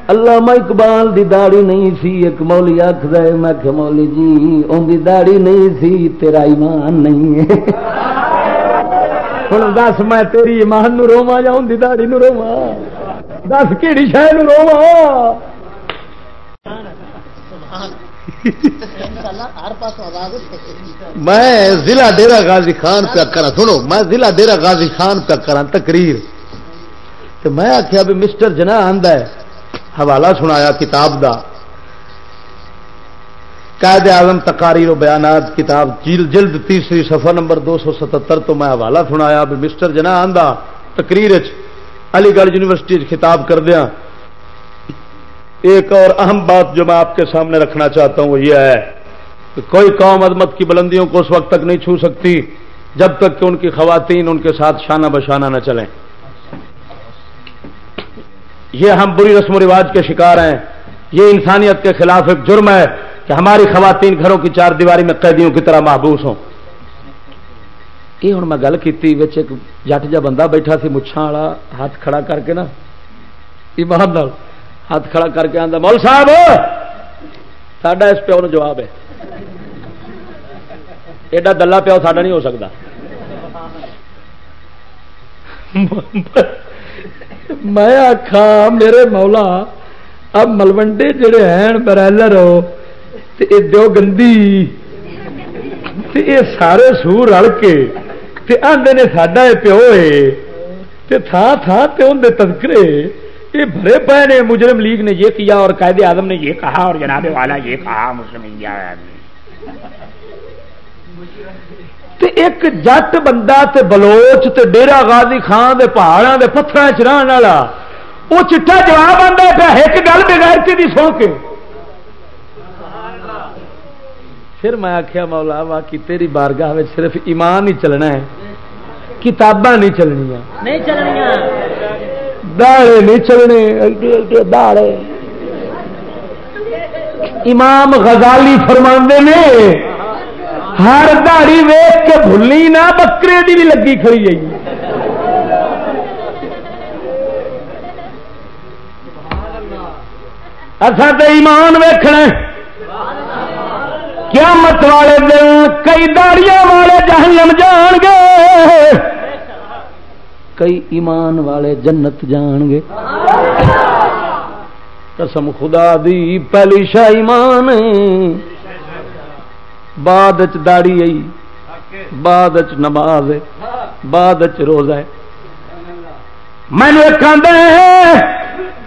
اللہ اقبال دی داڑی نہیں سی، ایک مولی آخر میں کہ مولی جی ان دی داڑی نہیں سی، تیرا ایمان نہیں ہے۔ ہوں دس میں تیری ایمان نو روا یا ان دہڑی نو روا دس کہڑی شہ نو روا میں ضلع ڈیرا غازی خان پیا کرا سنو میں ضلع ڈیرا غازی خان پیا کرا تقریر تو میں آخیا بھی مسٹر جنا آدھا حوالہ سنایا کتاب دا قائد اعظم تقاریر و بیانات کتاب جلد تیسری صفحہ نمبر دو سو ستر تو میں حوالہ سنایا بھی مسٹر جنا آندا، تقریر علی گڑھ یونیورسٹی خطاب کر دیا ایک اور اہم بات جو میں آپ کے سامنے رکھنا چاہتا ہوں وہ یہ ہے کہ کوئی قوم عظمت کی بلندیوں کو اس وقت تک نہیں چھو سکتی جب تک کہ ان کی خواتین ان کے ساتھ شانہ بشانہ نہ چلیں۔ یہ ہم بری رسم و رواج کے شکار ہیں۔ یہ انسانیت کے خلاف ایک جرم ہے۔ کہ ہماری خواتین گھروں کی چار دیواری میں قیدیوں کی طرح محبوس ہوں۔ یہ ہوں میں گل کی ایک جٹ جا بندہ بیٹھا سی مچھا والا ہاتھ کھڑا کر کے نا، ایمان ہاتھ کھڑا کر کے آتا مول صاحب! ساڈا اس پیو جواب ہے۔ ایڈا دلہ پیو ساڈا نہیں ہو سکتا میں آخا میرے مولا، اب ملوڈے جڑے ہیں، برائلر ہو دو گندی یہ سارے سور رل کے آدھے نے ساڈا یہ پیو ہے تھان تھان تے ان تذکرے یہ بھرے پے نے مجرم لیگ نے یہ کیا اور قائد اعظم نے یہ کہا اور جناب والا یہ کہا، مسلم انڈیا ایک جٹ بندہ تے بلوچ تے ڈیرا غازی خان دے پہاڑوں دے پتھر چران والا وہ چٹا جواب آتا پیا ایک گل بغیر کی سن کے۔ پھر میں آخیا مولا باقی تیری بارگاہ میں صرف ایمان ہی چلنا ہے کتاباں نہیں چلنیا نہیں چلنیا داڑے نہیں چلنے داڑے۔ امام غزالی فرماندے نے ہر دہڑی ویچ کے بھلی نہ بکرے دی بھی لگی کھڑی جائی اصا تو ایمان ویخنا قیامت والے دن کئی داڑیاں والے جہنم جان گے کئی ایمان والے جنت جان گے قسم خدا دی، پہلی شاہ ایمان۔ بعد داڑی آئی، بعد نماز، بعد روزہ۔ مینو ایک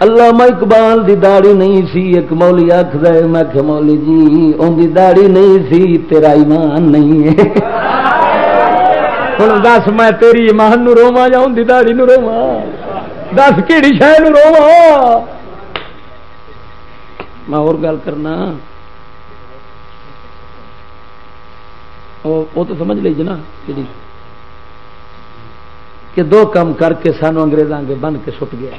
اللہ میں اقبال دی داڑی نہیں سی، ایک مولی آخر میں کہ مولی جی ان دی داڑی نہیں سی، تیرا ایمان نہیں ہے۔ ہوں دس، میں تیری ایمان نو روا یا ان دی داڑی نو روا دس کہڑی شہ نو روا میں اور گل کرنا۔ وہ تو سمجھ لیجیے نا کہ دو کام کر کے سانو انگریزاں کے بن کے سٹ گیا۔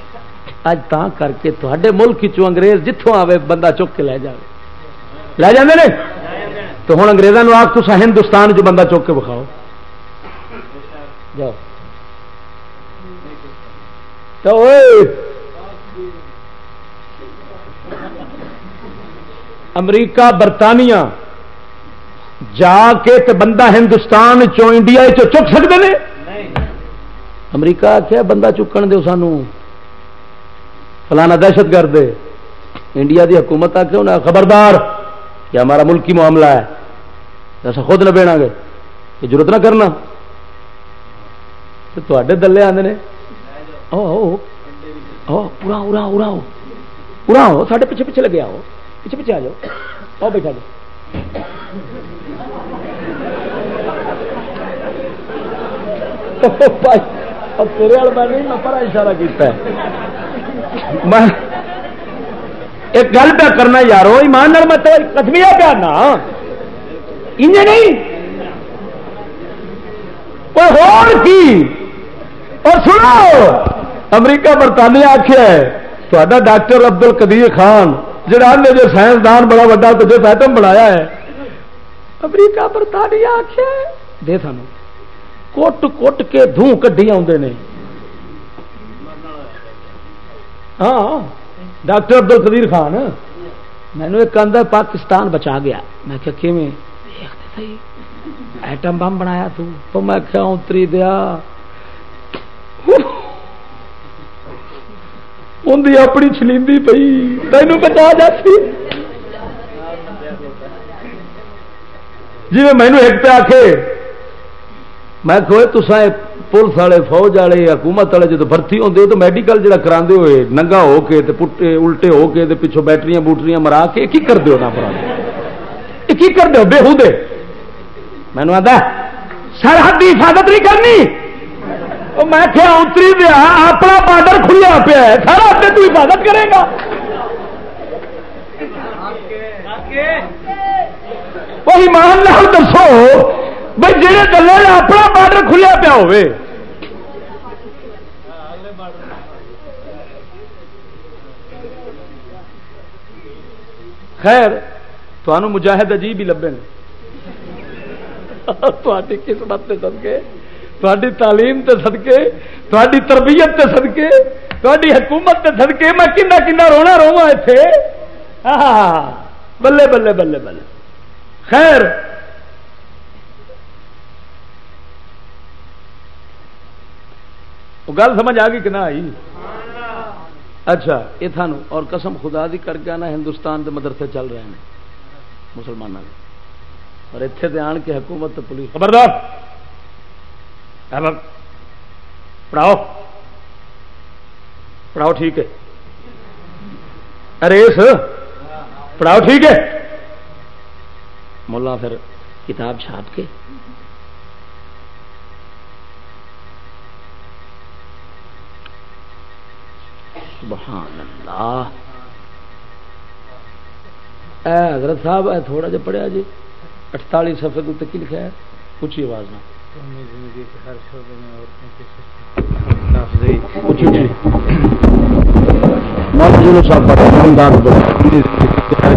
اج تا کر کے تے ملک انگریز جتوں آئے بندہ چک کے لے جائے لے جاندے نے؟ تو ہوں اگریزوں آگ تو ہندوستان چ بندہ چک کے بکھاؤ جاؤ۔ تو امریکہ برطانیہ جا کے تے بندہ ہندوستان چو انڈیا چو چک سکتے ہیں امریکہ کیا بندہ چکن دو سانو۔ فلانا دہشت گرد انڈیا دی حکومت آ کے انہیں خبردار کہ ہمارا ملکی معاملہ ہے۔ ایسا خود نہ بینا گے۔ یہ ضرورت نہ کرنا۔ تو دلے آدھے پورا ارا ارا ارا ہو سارے پیچھے پیچھے لگے آؤ۔ پیچھے پیچھے آ جاؤ۔ آؤ بیٹھا جاؤ۔ تیرے میں نہیں پر اشارہ کیتا ہے۔ میں ایک گل پہ کرنا یارو، ایمان میں تو کسمیا پیا نا نہیں۔ اور کی؟ اور سنو، امریکہ برطانیہ آخیا ہے تا ڈاکٹر ابدل قدیر خان جہاں نے جو سائنسدان بڑا وا تو جو ایٹم بنایا ہے۔ امریکہ برطانیہ آخیا دے سانو۔ کٹ کٹ کے دھوں کڈی آدھے نے۔ ہاں،, ہاں ڈاکٹر ابدل قدیر خان۔ مینو ایک آدھا پاکستان بچا گیا۔ میں کہ ایٹم بم بنایا تو۔ میں کیا اتری دیا۔ ان اپنی چلیندی پی تینوں بچا جاتی جی میں مینو ایک پہ آ کے میں کہ تصا پولیس والے فوج والے حکومت والے جب بھرتی ہوتے تو میڈیکل جا کرا ہوئے ننگا ہو کے پٹے الٹے ہو کے پچھوں بیٹریاں بوٹریاں مرا کے کی کر دو نہ کی کر دو بےحو دے مینو آتا سرحد کی حفاظت نہیں کرنی میں کیا اتری دیا اپنا بارڈر کھلیا پیا ہے سارا تو حفاظت کرے گا وہی مان لال دسو بھائی جہے گلے کا اپنا بارڈر کھلیا پیا ہو خیر تمہوں مجاہد عجیب ہی لبے قسمت سے سدکے تاری تعلیم سے سدکے تاری تربیت سے سدکے تاری حکومت سے سدکے میں کنا کنا رونا رواں اتے بلے بلے بلے بلے۔ خیر گل سمجھ آ گئی کہ نہ آئی؟ اچھا۔ یہ تھانو اور قسم خدا دی کر کے نا ہندوستان کے مدرسے چل رہے ہیں مسلمانوں اور اتنے آن کے حکومت پولیس۔ خبردار۔ پڑھاؤ۔ پڑھاؤ ٹھیک ہے۔ ارے پڑھاؤ ٹھیک ہے۔ ملا پھر کتاب چھاپ کے سبحان اللہ۔ اے حضرت صاحب، اے تھوڑا جا پڑھیا جی۔ اٹتالی سفے تو کی لکھا ہے۔ اچھی آواز نہ۔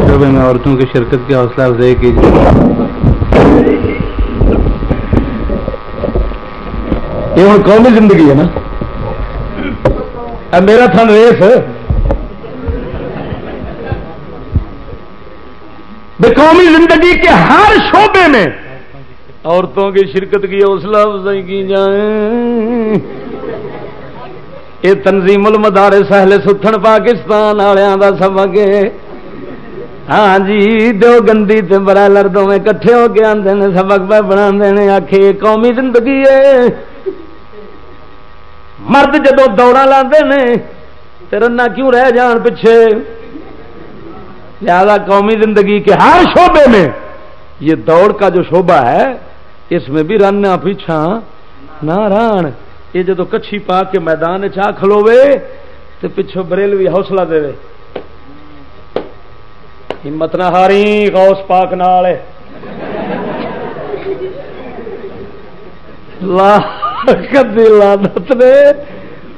شعبے میں عورتوں کی شرکت کی حوصلہ افزائی کی یہ ہوں قومی زندگی ہے نا۔ میرا تھن ریس قومی زندگی کے ہر شعبے میں عورتوں کی شرکت کی حوصلہ افزائی کی جائے۔ یہ تنظیم المدارے سہل ستھن پاکستان والوں کا سبق ہاں جی دو گندی برائلر دونیں کٹھے ہو کے آتے ہیں سبق پہ بنا آخے قومی زندگی ہے۔ مرد جدو دوڑا لاتے رنا کیوں رہ جان پیچھے لہذا قومی زندگی کے ہر شعبے میں یہ دوڑ کا جو شعبہ ہے اس میں بھی رننا پیچھا نہ ران یہ جدو کچھی پا کے میدان چاہ کھلوے تو پچھو بریل بھی حوصلہ دے ہمت نہ ہاری غوث پاک نال کدی لانت نے؟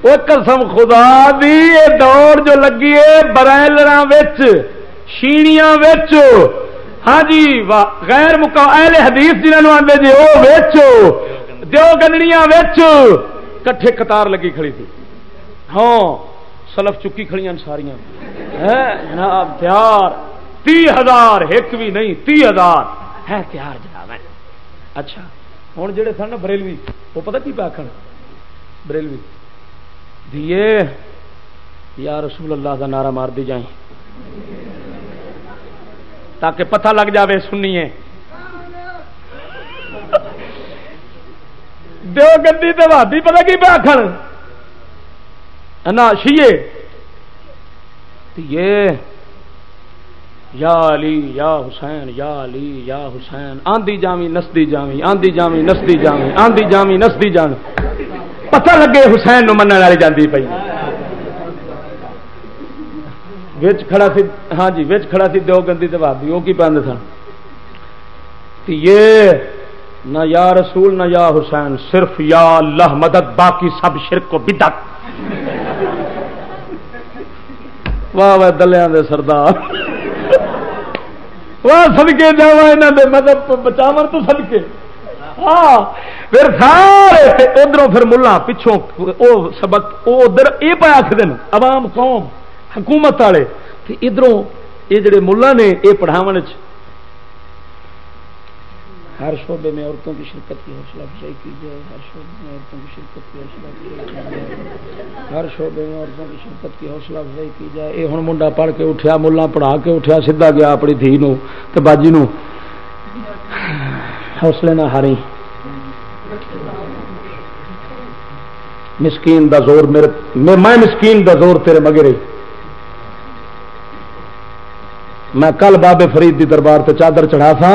وہ قسم خدا دی یہ دوڑ جو لگی ہے برائلر شیڑیاں ہاں جی غیر مکا، اہل حدیث جنہوں آتے جی وہ ویچو دو گنڑیاں کٹھے قطار لگی کھڑی تھی۔ ہاں سلف چکی کھڑی ساریاں۔ جناب، تیار۔ تی ہزار ایک بھی نہیں، تی ہزار۔ ہے، تیار جناب اچھا۔ ہوں جڑے سن بریلوی وہ پتا کی پاکھن بریلوی دیے یا رسول اللہ کا نعرہ مار دی جائیں تاکہ پتہ لگ جاوے سنیے دو گندی تو بھابی پتا کی پاکھن نہ شیے یہ یا علی، یا حسین، یا علی، یا حسین آندی جامی، نسدی جامی آندی جامی، نسدی جامی آندی جامی، نسدی جامی۔ پتہ لگے حسین نو من والی جاندی پی وچ کھڑا سی ہاں جی وچ کھڑا سی دو گندی تے بھابی وہ کی پہنتے سن؟ یہ نہ یا رسول، نہ یا حسین، صرف یا اللہ مدد، باقی سب شرک کو بدت واہ واہ، دلیاں دے سردار۔ سدکے جا یہاں بچاو تو سدکے ہاں پھر سارے ادھر پھر ملا، پچھوں وہ سبق وہ ادھر یہ پہ آخر عوام، قوم، حکومت والے۔ ادھر یہ جڑے ملا نے یہ پڑھاو ہر شعبے میں عورتوں کی شرکت کی حوصلہ افزائی کی جائے، ہر شعبے میں عورتوں کی شرکت کی حوصلہ افزائی کی جائے، ہر شعبے میں عورتوں کی شرکت کی حوصلہ افزائی کی جائے۔ یہ ہوں منڈا پڑھ کے اٹھیا، ملا پڑھا کے اٹھیا سیدا گیا اپنی دھی نو تے باجی نو۔ حوصلے نہ ہاری۔ مسکین دا زور میرے میں مسکین دا زور تیرے مگے میں کل بابے فرید دی دربار تے چادر چڑھا تھا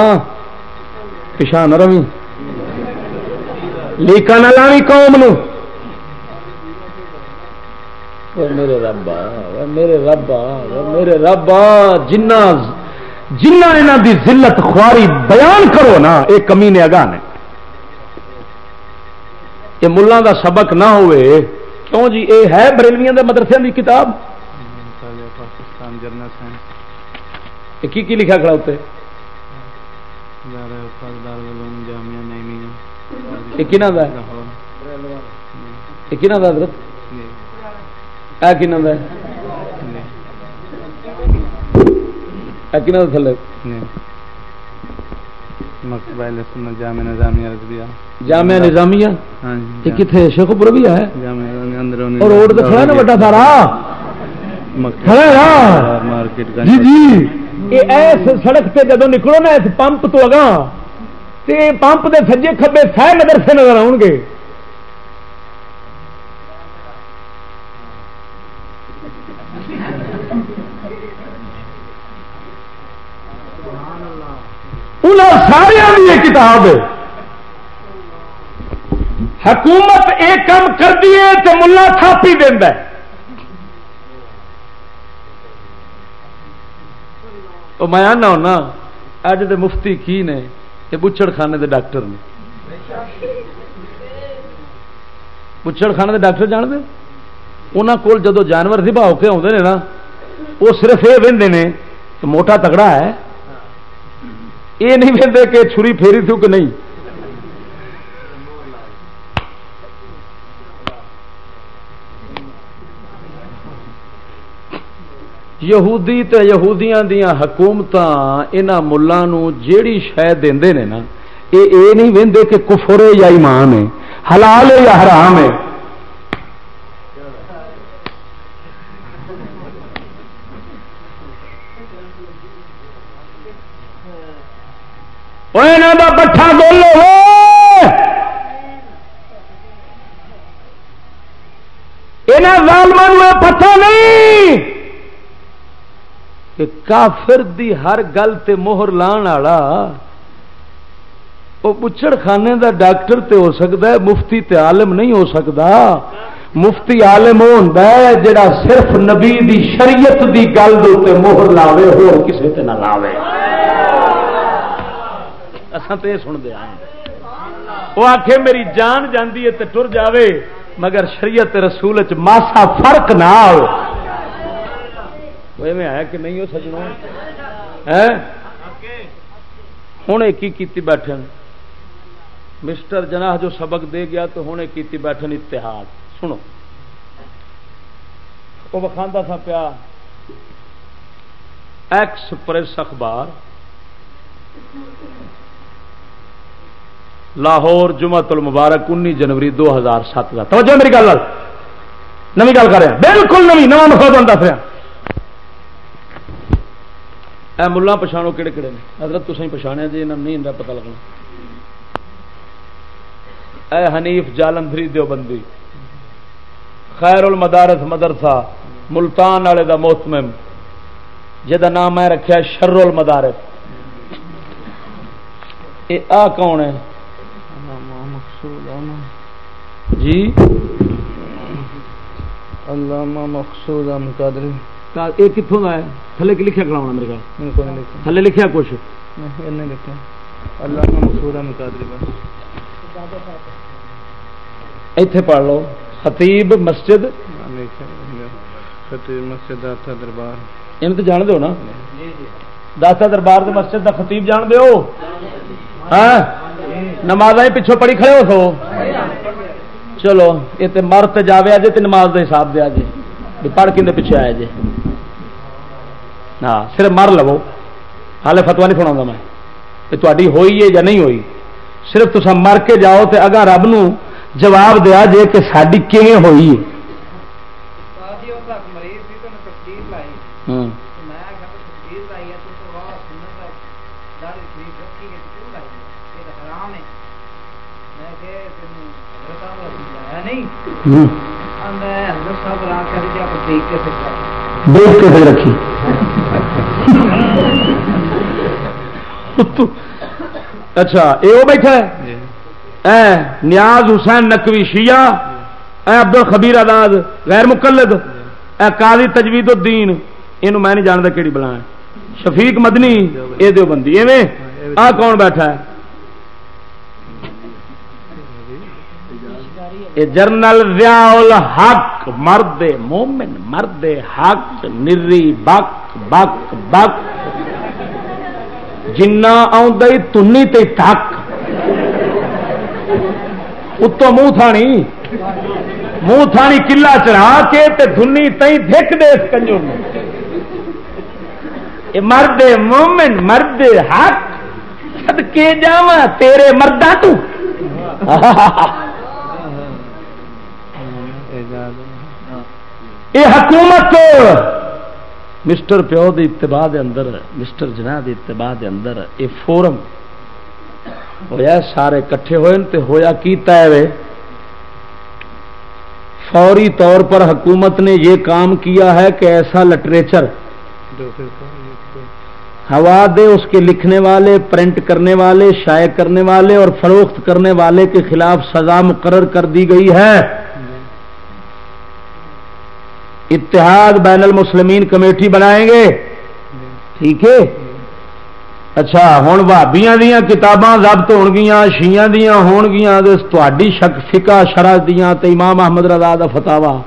پچھا نہ روی لیکا نہ لاوی قوم نو۔ میرے ربا میرے ربا میرے ربا جنا جنا یہاں دی ذلت خواری بیان کرو نا یہ کمی نے اگاہ نے۔ یہ ملان دا سبق نہ ہوئے۔ کیوں جی؟ اے ہے بریلویاں دے مدرسے دی کتاب؟ کی کی لکھا کھڑا اتنے حضرت؟ تھلے؟ جامع نظامیہ جامعہ نظامیہ؟ ہاں یہ کتنے شیخ پور بھی ہے جامع اندر اور روڈ تو کھڑا نا بڑا سارا۔ مارکیٹ جی جی۔ یہ ایس سڑک تے جدو نکلو نا اس پمپ تو اگاں، تے پمپ دے سجے کھبے سہ مدرسے نظر آؤ گے۔ سارا یہ کتاب حکومت یہ کام کر دیے تو ملا تھاپی دینا تو میں آنا ہونا اج دے مفتی کی نے یہ بچڑ خانے دے ڈاکٹر نے بچڑ خانے دے ڈاکٹر جان دے انہاں کول جدو جانور دبا ہو کے آتے ہیں نا وہ صرف یہ وہدے نے کہ موٹا تگڑا ہے یہ نہیں وہدے کہ چھری پھیری تھی کہ نہیں یہودی تے یہودیاں دیاں حکومت یہاں ملوں جیڑی شہ دے نے نا یہ اے نہیں وہدے کہ کفر ہے یا ایمان ہے، حلال ہے یا حرام ہے؟ دا پٹھا بولو یہاں ظالمان پتہ نہیں! کہ کافر دی ہر گل تے مہر لان والا، وہ بچڑ خانے دا ڈاکٹر تے ہو سکتا ہے، مفتی تے عالم نہیں ہو سکتا۔ مفتی عالم وہ ہوں جڑا صرف نبی دی شریعت دی گل دے مہر لاوے ہو کسی تے نہ لاوے۔ اصل تو یہ سن دیا وہ آخ میری جان جاندی ہے تے ٹر جاوے، مگر شریعت رسول چ ماسا فرق نہ میں ہے کہ نہیں ہو سجنا ہوں ایک بیٹھے مسٹر جناح جو سبق دے گیا تو ہوں کی بیٹھن اتحاد۔ سنو۔ وہ بخاندہ تھا پیا۔ ایکسپریس اخبار۔ لاہور جمعت المبارک انی جنوری دو ہزار سات۔ کا توجہ میری گل نمی گل کر رہا بالکل نمی، نواں مخوبان دس رہا اے ملا پچھاڑو کہڑے کہڑے نے۔ حضرت تصے پچھاڑیا جی یہاں نہیں ہوں پتا لگنا۔ اے حنیف جالندری دیوبندی خیر المدارس مدرسہ ملتان والے دا محتمم جہاں نام میں رکھا شر المدارس یہ آ کون ہے؟ جی؟ علامہ مقصود قادری۔ یہ کتوں کا ہے؟ تھلے کی لکھا کراؤنا میرے خیال۔ تھلے لکھا کچھ۔ ایتھے پڑھ لو۔ خطیب مسجد۔ خطیب مسجد داتا دربار۔ ان تو جان دو نا؟ داتا دربار دے مسجد دا خطیب جان دو ہاں؟ نماز پچھوں پڑھی کھڑے ہو سو چلو یہ مر تو جاوے جی تو نماز کا حساب دیا جی پڑھ کے پیچھے آیا جی ہاں صرف مر لو ہال فتوا نہیں سنا میں کہ تاری ہوئی ہے یا نہیں ہوئی صرف تصا مر کے جاؤ تو اگا رب نو جواب دیا جے کہ ساری کیون ہوئی ہے دیکھ کے پھر رکھی اچھا یہ وہ بیٹھا ہے؟ اے نیاز حسین نقوی شیعہ اے عبد الخبیر آزاد غیر مقلد اے قاضی تجوید الدین یہ میں نہیں جانتا کہڑی بلا شفیق مدنی یہ دو بندی ایویں؟ آ کون بیٹھا ہے؟ جرنل ضیاء حق مرد مومن مرد حق نری بک بک بک۔ جنا تنی تے تک اتو منہ تھانی۔ منہ تھانی کلا چڑھا کے تے دھنی تئی دھک دے اس کنجر مرد مومن مرد حق۔ سدکے جا تیرے مردا تو۔ یہ حکومت۔ مسٹر پیو دی اتباع دے اندر، مسٹر جناح دی اتباع دے اندر یہ فورم ہویا سارے کٹھے ہوئے تے ہویا کیتا ہے فوری طور پر حکومت نے یہ کام کیا ہے کہ ایسا لٹریچر ہوا دے، اس کے لکھنے والے، پرنٹ کرنے والے، شائع کرنے والے اور فروخت کرنے والے کے خلاف سزا مقرر کر دی گئی ہے۔ اتحاد بین المسلمین کمیٹی بنائیں گے۔ ٹھیک ہے؟ اچھا ہوں بھابیا دیا کتاباں ضبط ہو گیا شیاں دیا ہون گیا تھی شک فکا شرح دیا امام احمد رضا کا فتوا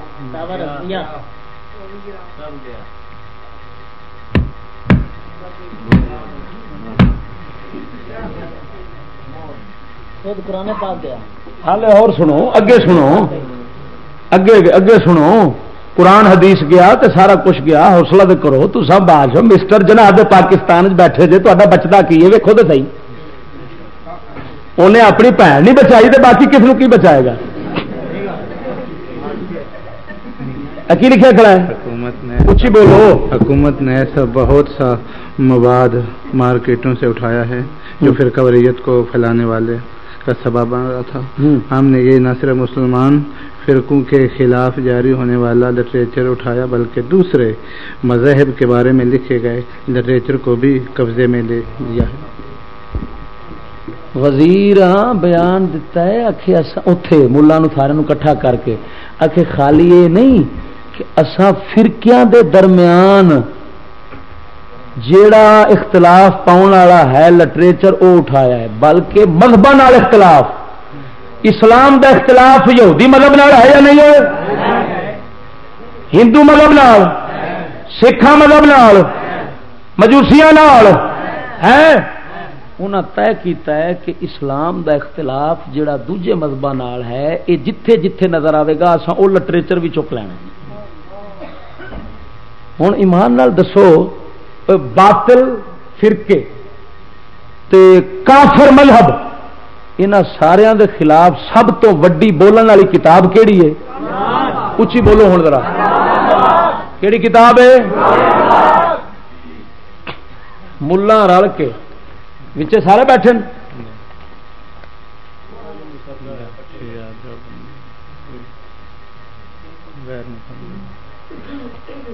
اور سنو اگے سنو۔ اگے اگے سنو۔ قرآن حدیث گیا تو سارا کچھ گیا حوصلہ تو کرو تو سب آ جاؤ۔ مسٹر جناب پاکستان بیٹھے جی تا بچتا کی ہے؟ ویکو تو صحیح۔ انہیں اپنی بھن نہیں بچائی تو باقی کس کی بچائے گا؟ کی لکھا کھڑا ہے؟ حکومت نے اچھی بولو۔ حکومت نے ایسا بہت سا مواد مارکیٹوں سے اٹھایا ہے جو پھر کوریت کو پھیلانے والے کا سبب بن رہا تھا۔ ہم نے یہ نہ صرف مسلمان فرقوں کے خلاف جاری ہونے والا لٹریچر اٹھایا، بلکہ دوسرے مذہب کے بارے میں لکھے گئے لٹریچر کو بھی قبضے میں لے لیا ہے۔ وزیر ہاں بیان دیتا ہے اتے ملا سارے کٹھا کر کے آخ خالی یہ نہیں کہ اصا فرقیاں دے درمیان جیڑا اختلاف پاؤن والا ہے لٹریچر وہ اٹھایا ہے، بلکہ مذہب اختلاف۔ اسلام دا اختلاف یہودی مذہب نال ہے یا نہیں ہے؟ ہندو مذہب نال سکھا مذہب نال مجوسیا ہے انہوں طے کیتا ہے کہ اسلام دا اختلاف جڑا دوجے مذہب ہے یہ جتھے جتھے نظر آئے گا اصا وہ لٹریچر بھی چک لینا ہوں ایمان نال دسو، باطل، فرقے، تے کافر مذہب ان سارا دے خلاف سب تو وڈی بولن والی کتاب کیڑی ہے؟ اچھی بولو ہوں ذرا۔ کیڑی کتاب ہے؟ ملا رل کے۔ بچے سارے بیٹھے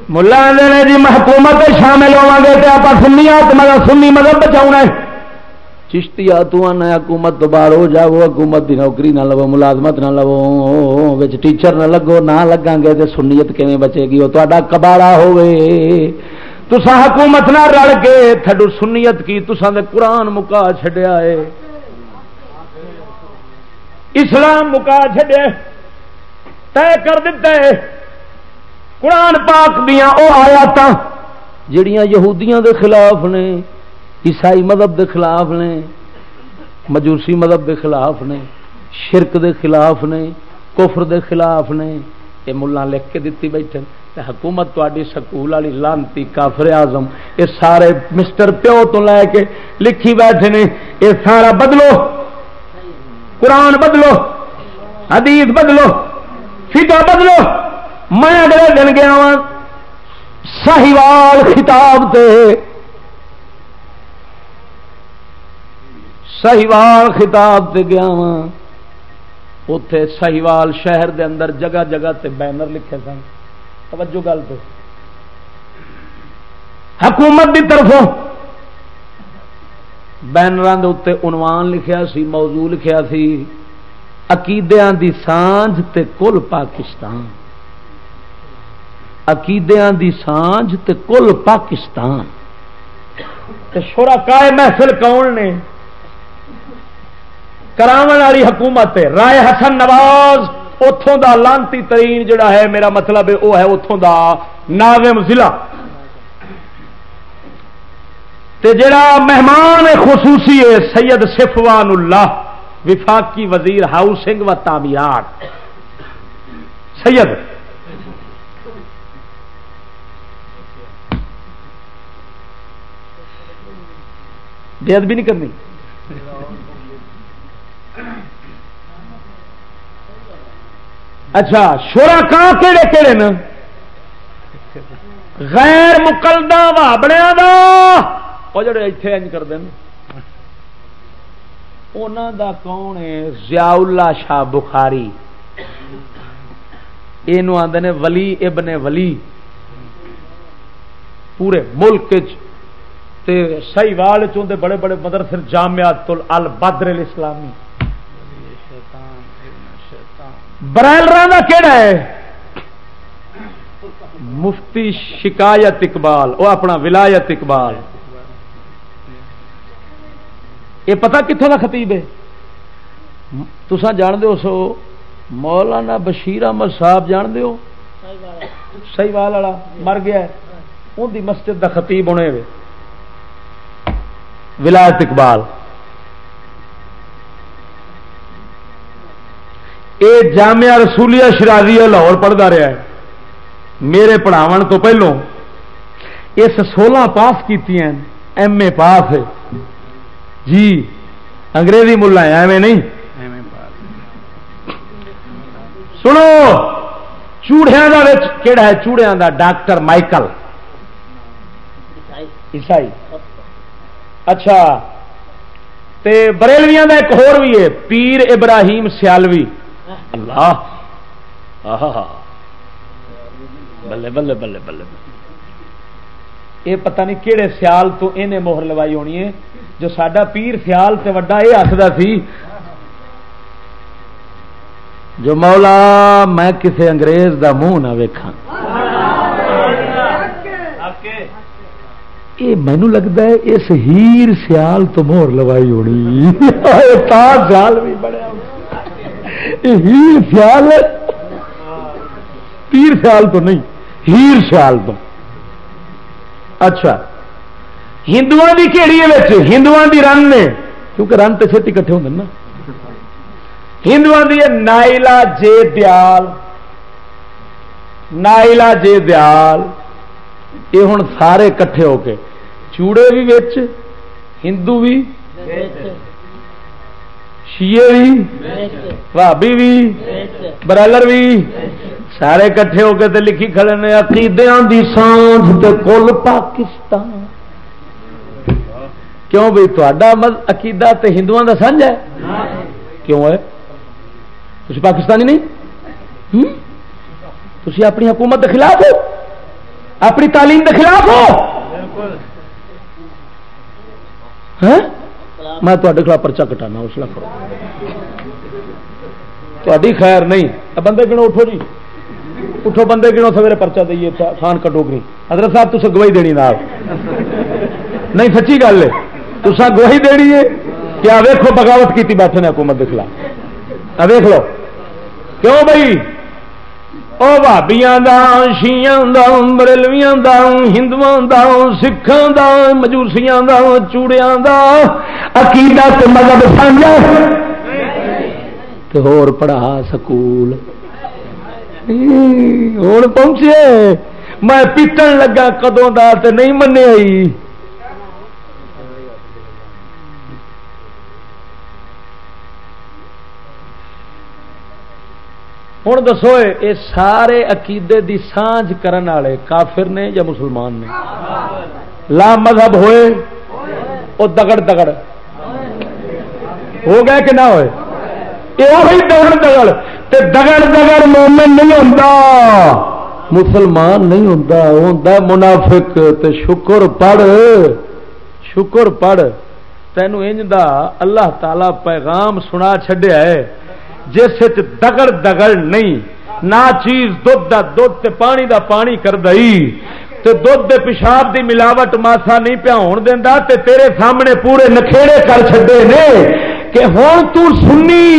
ملا جی حکومت شامل ہوا گے تو آپ سنی مطلب سنی مذہب بچاؤنا ہے۔ چشتی تو آنا حکومت تو باہر ہو جاؤ، حکومت کی نوکری نہ لو، ملازمت نہ لو ٹیچر نہ لگو، نہ لگا گے تو سنیت کیں بچے گی؟ وہ تا کباڑا ہوے تسا حکومت نہ رل کے تھڈو سنیت کی تسا دے قرآن مکا چڈیا ہے۔ اسلام مکا چڈیا طے کر دیتا ہے۔ قرآن پاک دیا وہ آیات جڑیاں یہودیاں دے خلاف نے۔ عیسائی مذہب دے خلاف نے، مجوسی مذہب دے خلاف نے، شرک دے خلاف نے، کفر دے خلاف نے، یہ ملا لکھ کے دیتی بیٹھے حکومت تاری سکول والی لانتی کافر آزم یہ سارے مسٹر پیو تو لے کے لکھی بیٹھے نے یہ سارا بدلو۔ قرآن بدلو، حدیث بدلو فکا بدلو۔ میں اگلے دن گیا ساہیوال خطاب تے سہیوال خطاب تے گیا وا اتے سہیوال شہر دے اندر جگہ جگہ تے بینر لکھے سن۔ توجہ گل تو۔ حکومت کی طرفوں بینر اتنے عنوان لکھیا سی، موضوع لکھیا سی، عقیدیاں دی سانج تے کل پاکستان۔ عقیدیاں دی سانج تے کل پاکستان۔ تے شرکائے محفل کون نے؟ والی حکومت رائے حسن نواز اتوں دا لانتی ترین جڑا ہے، میرا مطلب وہ ہے اتوں دا ناظم ضلع۔ تے جڑا مہمان خصوصی ہے، سید صفوان اللہ وفاقی وزیر ہاؤسنگ و تعمیرات سید۔ بےد بھی نہیں کرنی۔ اچھا شورا کہاں کہڑے کہڑے نا غیر مقلدہ وابڑیا دا۔ وہ جڑے اتنے انج کر دین انہوں دا کون ہے؟ ضیاء اللہ شاہ بخاری۔ یہ آدھے ولی ابن ولی۔ پورے ملک سی وال چاہتے بڑے بڑے مدرسے جامعات البدر الاسلامی۔ برائلر کا کہڑا ہے؟ مفتی شکایت اقبال وہ اپنا ولایت اقبال۔ یہ پتا کتوں کا خطیب ہے؟ تسا جان دو سو مولانا بشیر احمد صاحب جان دو سی وال والا مر گیا ان کی مسجد کا خطیب ہونے ولایت اقبال۔ یہ جامعہ رسولیہ شرازی لاہور پڑھتا رہا ہے۔ میرے پڑھاو تو پہلو اس سولہ پاس کی ایم اے پاس جی انگریزی ملا ایویں نہیں۔ سنو چوڑیا کہڑا ہے؟ چوڑیا کا ڈاکٹر مائکل عیسائی۔ اچھا تے بریلویاں کا ایک ہور بھی ہے، پیر ابراہیم سیالوی۔ اللہ بلے بلے بلے بلے یہ پتہ نہیں کہڑے سیال تو انہیں موہر لوائی ہونی ہے، جو سڈا پیر سیال سے وڈا یہ آخر سی۔ جو مولا میں کسی انگریز دا منہ نہ ویکھا یہ مینو لگتا ہے، اس ہیر سیال تو مہر لوائی ہونی۔ سیال بھی بڑے۔ بڑا ہیر سیال پیر سیال تو نہیں، ہیر سیال تو۔ اچھا ہندو کی کہڑی ہے ہندو کی رن نے۔ کیونکہ رن تو چھتی کٹھے ہوں نا۔ ہندو کی نائلا جے دیال۔ نائلا جے دیال۔ یہ ہوں سارے کٹھے ہو کے۔ چوڑے بھی ہندو بھی۔ شیے بھی بھابی بھی برالر بھی سارے کٹھے ہو کے تے لکھی کھڑے نے عقیدیاں دی سانجھ تے کل پاکستان کیوں بھائی تا عقیدہ تے ہندو دا سانج ہے کیوں ہے تھی پاکستانی نہیں تھی اپنی حکومت کے خلاف ہو اپنی تعلیم کے خلاف ہو میں تے خلاف پرچا کٹانا اس کرو۔ تھی خیر نہیں۔ بندے گنو اٹھو جی۔ اٹھو بندے گنو، سویرے پرچا دئیے خان کٹوگری حضرت صاحب تصے گواہی دینی نال۔ نہیں، سچی گل ہے۔ تسا گواہی دینی ہے کیا ویکو بغاوت کی بیٹھے نے حکومت کے خلاف۔ ویخ لو۔ کیوں بھائی؟ وہ بھابیاں شیاں برلویاں ہندو سکھان دا مجوسیاں دا چوڑیاں دا عقیدت مذہب سانجا تو ہور پڑھا سکول ہوں پہنچے میں پیٹن لگا کدوں دا تے نہیں منیا ہوں دسو یہ سارے عقیدے دی سانج کرن والے کافر نے یا مسلمان نے؟ لا مذہب ہوئے وہ دگڑ دگڑ۔ ہو گئے کہ نہ ہوئے؟ یہ دگڑ دگڑ۔ تے دگڑ دگڑ مومن نہیں ہوتا مسلمان نہیں ہوتا ہوتا منافق۔ تے شکر پڑھ شکر پڑھ۔ تینوں انج دا اللہ تعالی پیغام سنا چھڈیا ہے۔ جس دگڑ دگڑ نہیں، نہ چیز دھد دا دھد تے پانی دا پانی کر دئی۔ تے دھد دے پیشاب دی ملاوٹ ماسا نہیں پیا ہون دیندا، تے تیرے سامنے پورے نکھےڑے کر چھڈے نے کہ ہوں تو سنی۔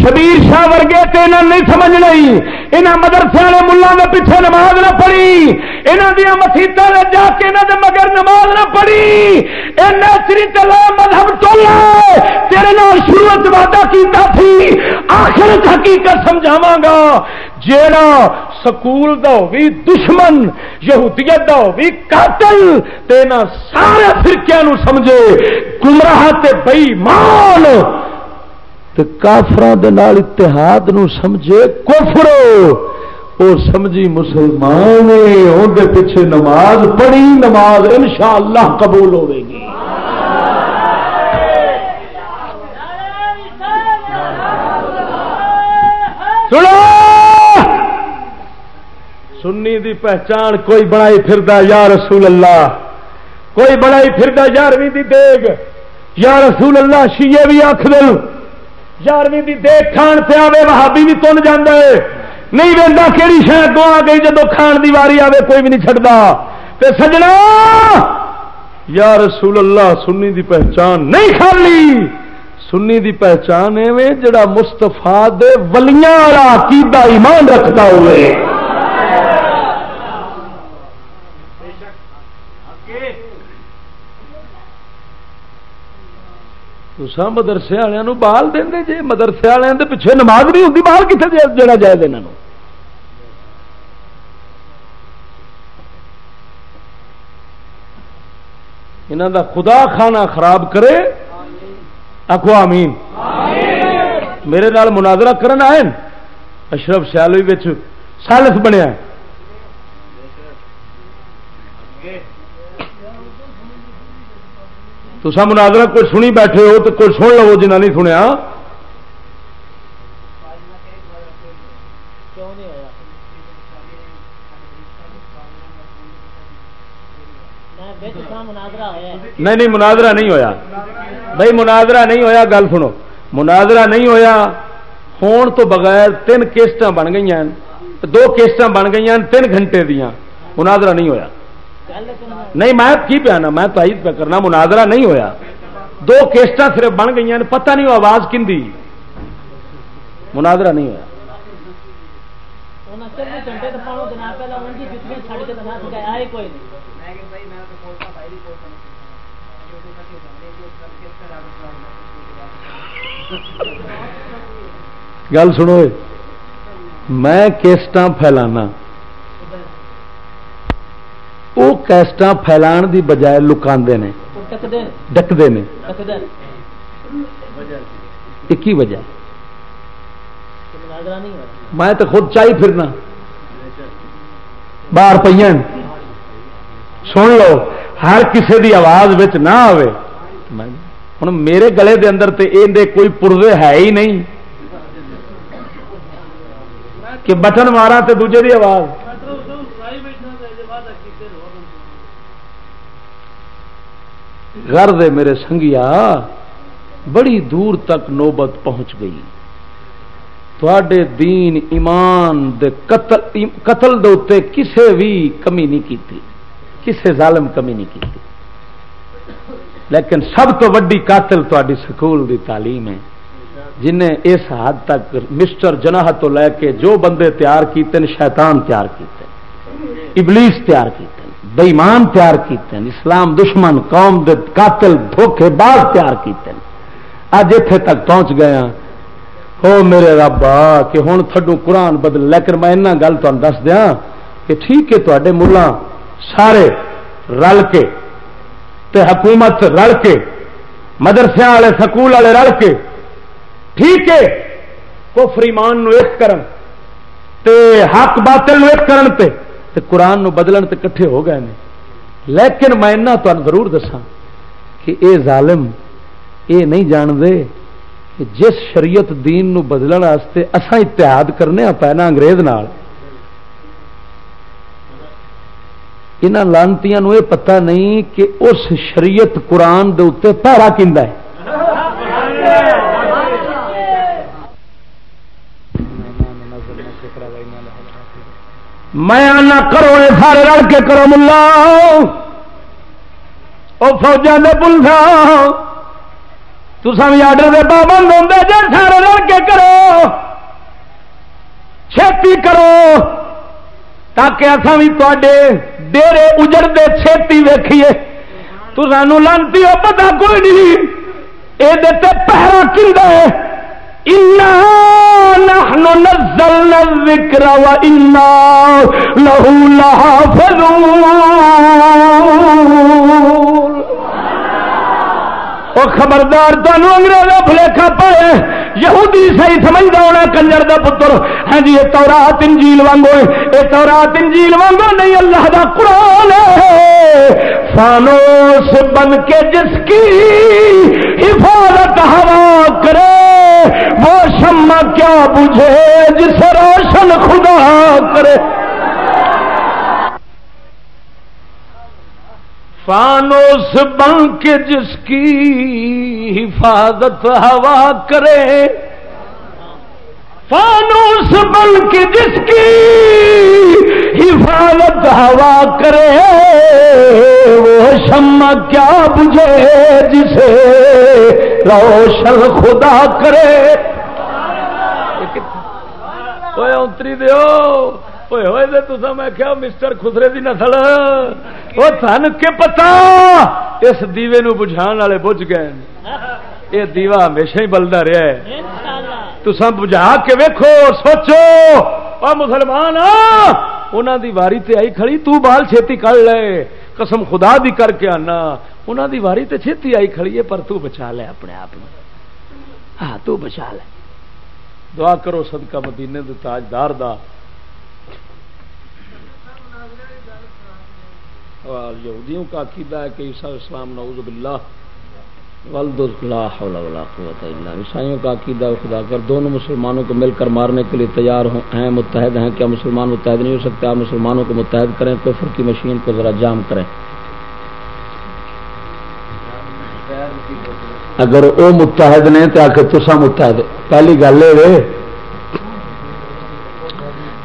شبیر شاہ ورگے تے نہیں سمجھ نہیں۔ یہاں مدرسے والے ملوں کے پیچھے نماز نہ پڑھی۔ یہاں دیا مسیطوں نے جا کے یہاں دے مگر نماز نہ پڑھی۔ نیچری چلا مذہب ٹولا تیرے نال شروعات وعدہ کیتا تھی۔ آخر حقیقت سمجھاوا گا۔ جیڑا سکول دا بھی دشمن، یہودیت دا بھی قاتل تینا سارے فرقے نو سمجھے۔ گمراہ تے بئی مان کافران اتحاد نو سمجھے کفرو سمجھی مسلمان اندر پیچھے نماز پڑھی، نماز انشاءاللہ اللہ قبول ہوے گی۔ سنی دی پہچان کوئی بڑائی پھردا یا رسول اللہ۔ کوئی بڑائی پھردا یارویں دی دیگ۔ یا رسول اللہ شیے بھی آخ دل یارویں کی دیکھ کھان سے آئے وہابی بھی تن جانا ہے۔ نہیں وہدا کہڑی شاید دو آ گئی جدو کھان دی واری آئے کوئی بھی نہیں چڑھتا تے سجنا، یا رسول اللہ، سنی دی پہچان نہیں خالی۔ سنی دی پہچان ایویں جڑا مستفا دے ولیاں والا عقیدہ ایمان رکھتا ہوئے۔ تو مدرسے والوں بال دیں جی مدرسے والوں کے پیچھے نماز نہیں ہوتی بال کتنے جڑا جائے یہاں یہاں دا خدا کھانا خراب کرے۔ آخو آمین۔ میرے نال مناظرہ کرن آئے اشرف سیالوی سالس بنیا تو سا مناظرہ کوئی سنی بیٹھے ہو تو کوئی سن لو جنہ نہیں سنیا۔ نہیں نہیں، مناظرہ نہیں ہویا۔ بھائی، مناظرہ نہیں ہویا، گل سنو۔ مناظرہ نہیں ہویا ہون تو بغیر تین کیسٹ بن گئی دو کیسٹ بن گئی تین گھنٹے دیا مناظرہ نہیں ہویا۔ نہیں، میں کی پیانا میں تائید پہ کرنا، مناظرہ نہیں ہویا۔ دو کیسٹ صرف بن گئی پتہ نہیں آواز کن دی۔ مناظرہ نہیں ہوا گل سنو، میں کیسٹ پھیلانا۔ وہ کیسٹ پھیلان دی بجائے لکا ڈکتے ہیں ایک ہی وجہ میں تو خود چاہی پھرنا باہر پہ سن لو ہر کسی دی آواز نہ آئے ہوں میرے گلے دے اندر تے اندر کوئی پورزے ہے ہی نہیں کہ بٹن مارا تے دوجے دی آواز گھر دے میرے سنگیا، بڑی دور تک نوبت پہنچ گئی۔ تھوڑے دین ایمان دے قتل قتل دے کسے بھی کمی نہیں کی کسے ظالم کمی نہیں کی لیکن سب تو وڈی قاتل تاری سکول دی تعلیم ہے، جنہیں اس حد تک مسٹر جناح تو لے کے جو بندے تیار کیتے شیطان تیار کیتے ابلیس تیار کیتے بےمان تیار کیتے ہیں، اسلام دشمن، قوم دے قاتل دھوکھے باز تیار کیتے ہیں۔ اج اتے تک پہنچ گیا ہو میرے رب کہ ہوں تھڈو قرآن بدل، لیکن میں ایسا گل تمہیں دس دیا کہ ٹھیک ہے تے ملا سارے رل کے تے حکومت رل کے مدرسے والے، سکول والے رل کے، ٹھیک ہے، کفر ایمان نو ایک کرن تے، حق باطل نو ایک کرن تے۔ تے قرآن نو بدلن تے کٹھے ہو گئے ہیں لیکن میں ضرور دسا کہ اے ظالم اے نہیں جان دے کہ جس شریعت دین نو بدلن واسطے اساں اتحاد کرنے ہاں پینا انگریز نال۔ انہاں لانتیاں نو اے پتہ نہیں کہ اس شریعت قرآن دے اتنے پیرا کیندا ہے۔ میں آنا کرو سارے رل کے کرو ملا۔ وہ فوجا نے پولیس تو بھی آڈر دے پابند ہوں جی سارے رل کے کرو۔ چھتی کرو۔ تاکہ اصا بھی تے ڈیرے اجڑتے چھتی ویکھیے۔ تو سانو لانتی ہو پتا کوئی نہیں۔ یہ پہرا کھلتا ہے؟ نحن نزلنا الذکر وإنا له لحافظون۔ خبردار تمہیں انگریزوں بھلیکھا پائے یہودی صحیح سمجھتا ہونا کنجر دا پتر۔ ہاں جی یہ تورات، انجیل وانگو ہے۔ یہ تورات، انجیل وانگو نہیں، اللہ دا قرآن ہے۔ فانوس بن کے جس کی حفاظت ہوا کرے۔ وہ شمع کیا بجھے جس روشن خدا کرے؟ فانوس بن کے جس کی حفاظت ہوا کرے۔ فانوس بن کے جس کی حفاظت ہوا کرے، وہ شمع کیا بجھے جسے روشن خدا کرے۔ اتری ہوئے ہوئے دے تو میں کیا مسٹر خسرے دی نسل۔ وہ تھن کے پتا اس دیوے نو بجھان والے بجھ گئے۔ یہ دیوا ہمیشہ ہی بلدا رہا ہے۔ تو سب بجھا کے ویکھو، سوچو اور مسلمان انہوں دی واری تے آئی کھڑی، تو بال چھتی کر لے۔ قسم خدا دی کر کے آنا۔ انہوں دی واری تے چھتی آئی کھڑی ہے، پر تو بچا لے اپنے آپ ہاں تو بچا لے۔ دعا کرو صدقہ مدینے دے تاجدار دا۔ یہودیوں کا عقیدہ ہے کہ عیسیٰ اسلام نعوذ باللہ ولد لا حول ولا قوت الا عیسائیوں کا عقیدہ خدا کر، دونوں مسلمانوں کو مل کر مارنے کے لیے تیار ہیں، متحد ہیں۔ کیا مسلمان متحد نہیں ہو سکتے؟ آپ مسلمانوں کو متحد کریں کفر کی مشین کو ذرا جام کریں۔ اگر وہ متحد نے تو آ کے تسا متحد۔ پہلی گل یہ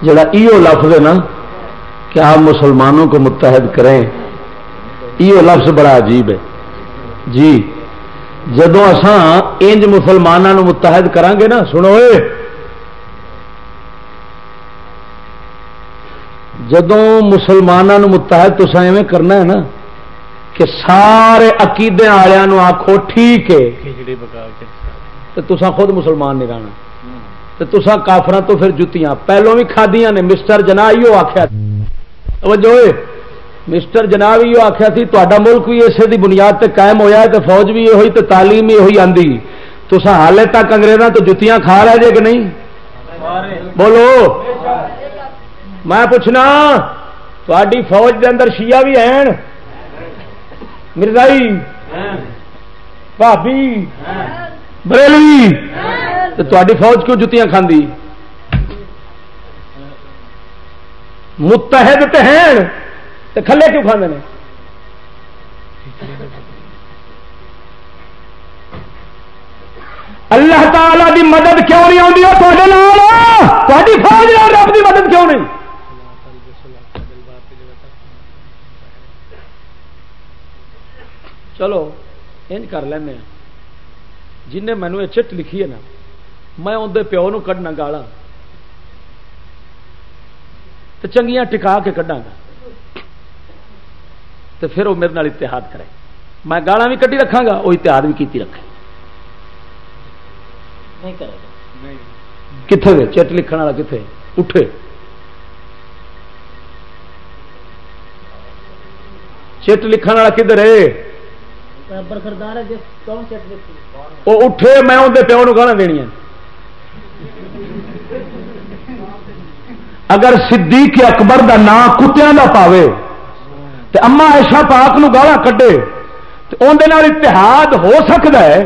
جڑا ایو لفظ ہے نا کہ آپ مسلمانوں کو متحد کریں یہ لفظ بڑا عجیب ہے۔ جی۔ جدو انج مسلمانوں متحد کران گے نا سنو جدو مسلمانوں متحد تو ایویں کرنا ہے نا کہ سارے عقیدے والوں آخو ٹھیک ہے۔ تو خود مسلمان نہیں رہنا۔ تو کافر تو پھر جتیاں۔ پہلو بھی کھادیاں نے مسٹر جنا آخیا توجہ مسٹر جناب یہ آخیا سی تا ملک بھی اسے دی بنیاد تے قائم ہویا ہے تو فوج بھی یہ ہوئی تو تعلیم بھی ہوئی آندی۔ تو حالے تک انگریزاں تو جتیاں کھا رہے جے کہ نہیں؟ بولو۔ میں پوچھنا تھی فوج دے اندر شیعہ بھی ہیں؟ مرزائی؟ بھابی بریلوی؟ تو تاری فوج کیوں جتیاں کھاندی؟ متحد تے ہیں؟ تے کھلے کیوں کھانے نے؟ اللہ تعالی دی مدد کیوں نہیں آتی فوج رب دی مدد کیوں نہیں؟ چلو ان کر لینا جن مینو یہ چٹ لکھی ہے نا، میں اندر پیو نو کڈنا گالا۔ تو چنگیاں ٹکا کے کھا گا۔ تو پھر وہ میرے اتحاد کرے۔ میں گالا بھی کٹی رکھا گا وہ اتحاد بھی کی رکھے۔ کتنے گئے چٹ لکھن والا کتنے اٹھے۔ چٹ لکھن والا کدھر ہے؟ وہ اٹھے میں اندر پیو نو گالا دنیا اگر صدیق اکبر دا نام کتیا کا پاوے تو اما ایشا پاک نو گالا کڈے تو اندر اتحاد ہو سکتا ہے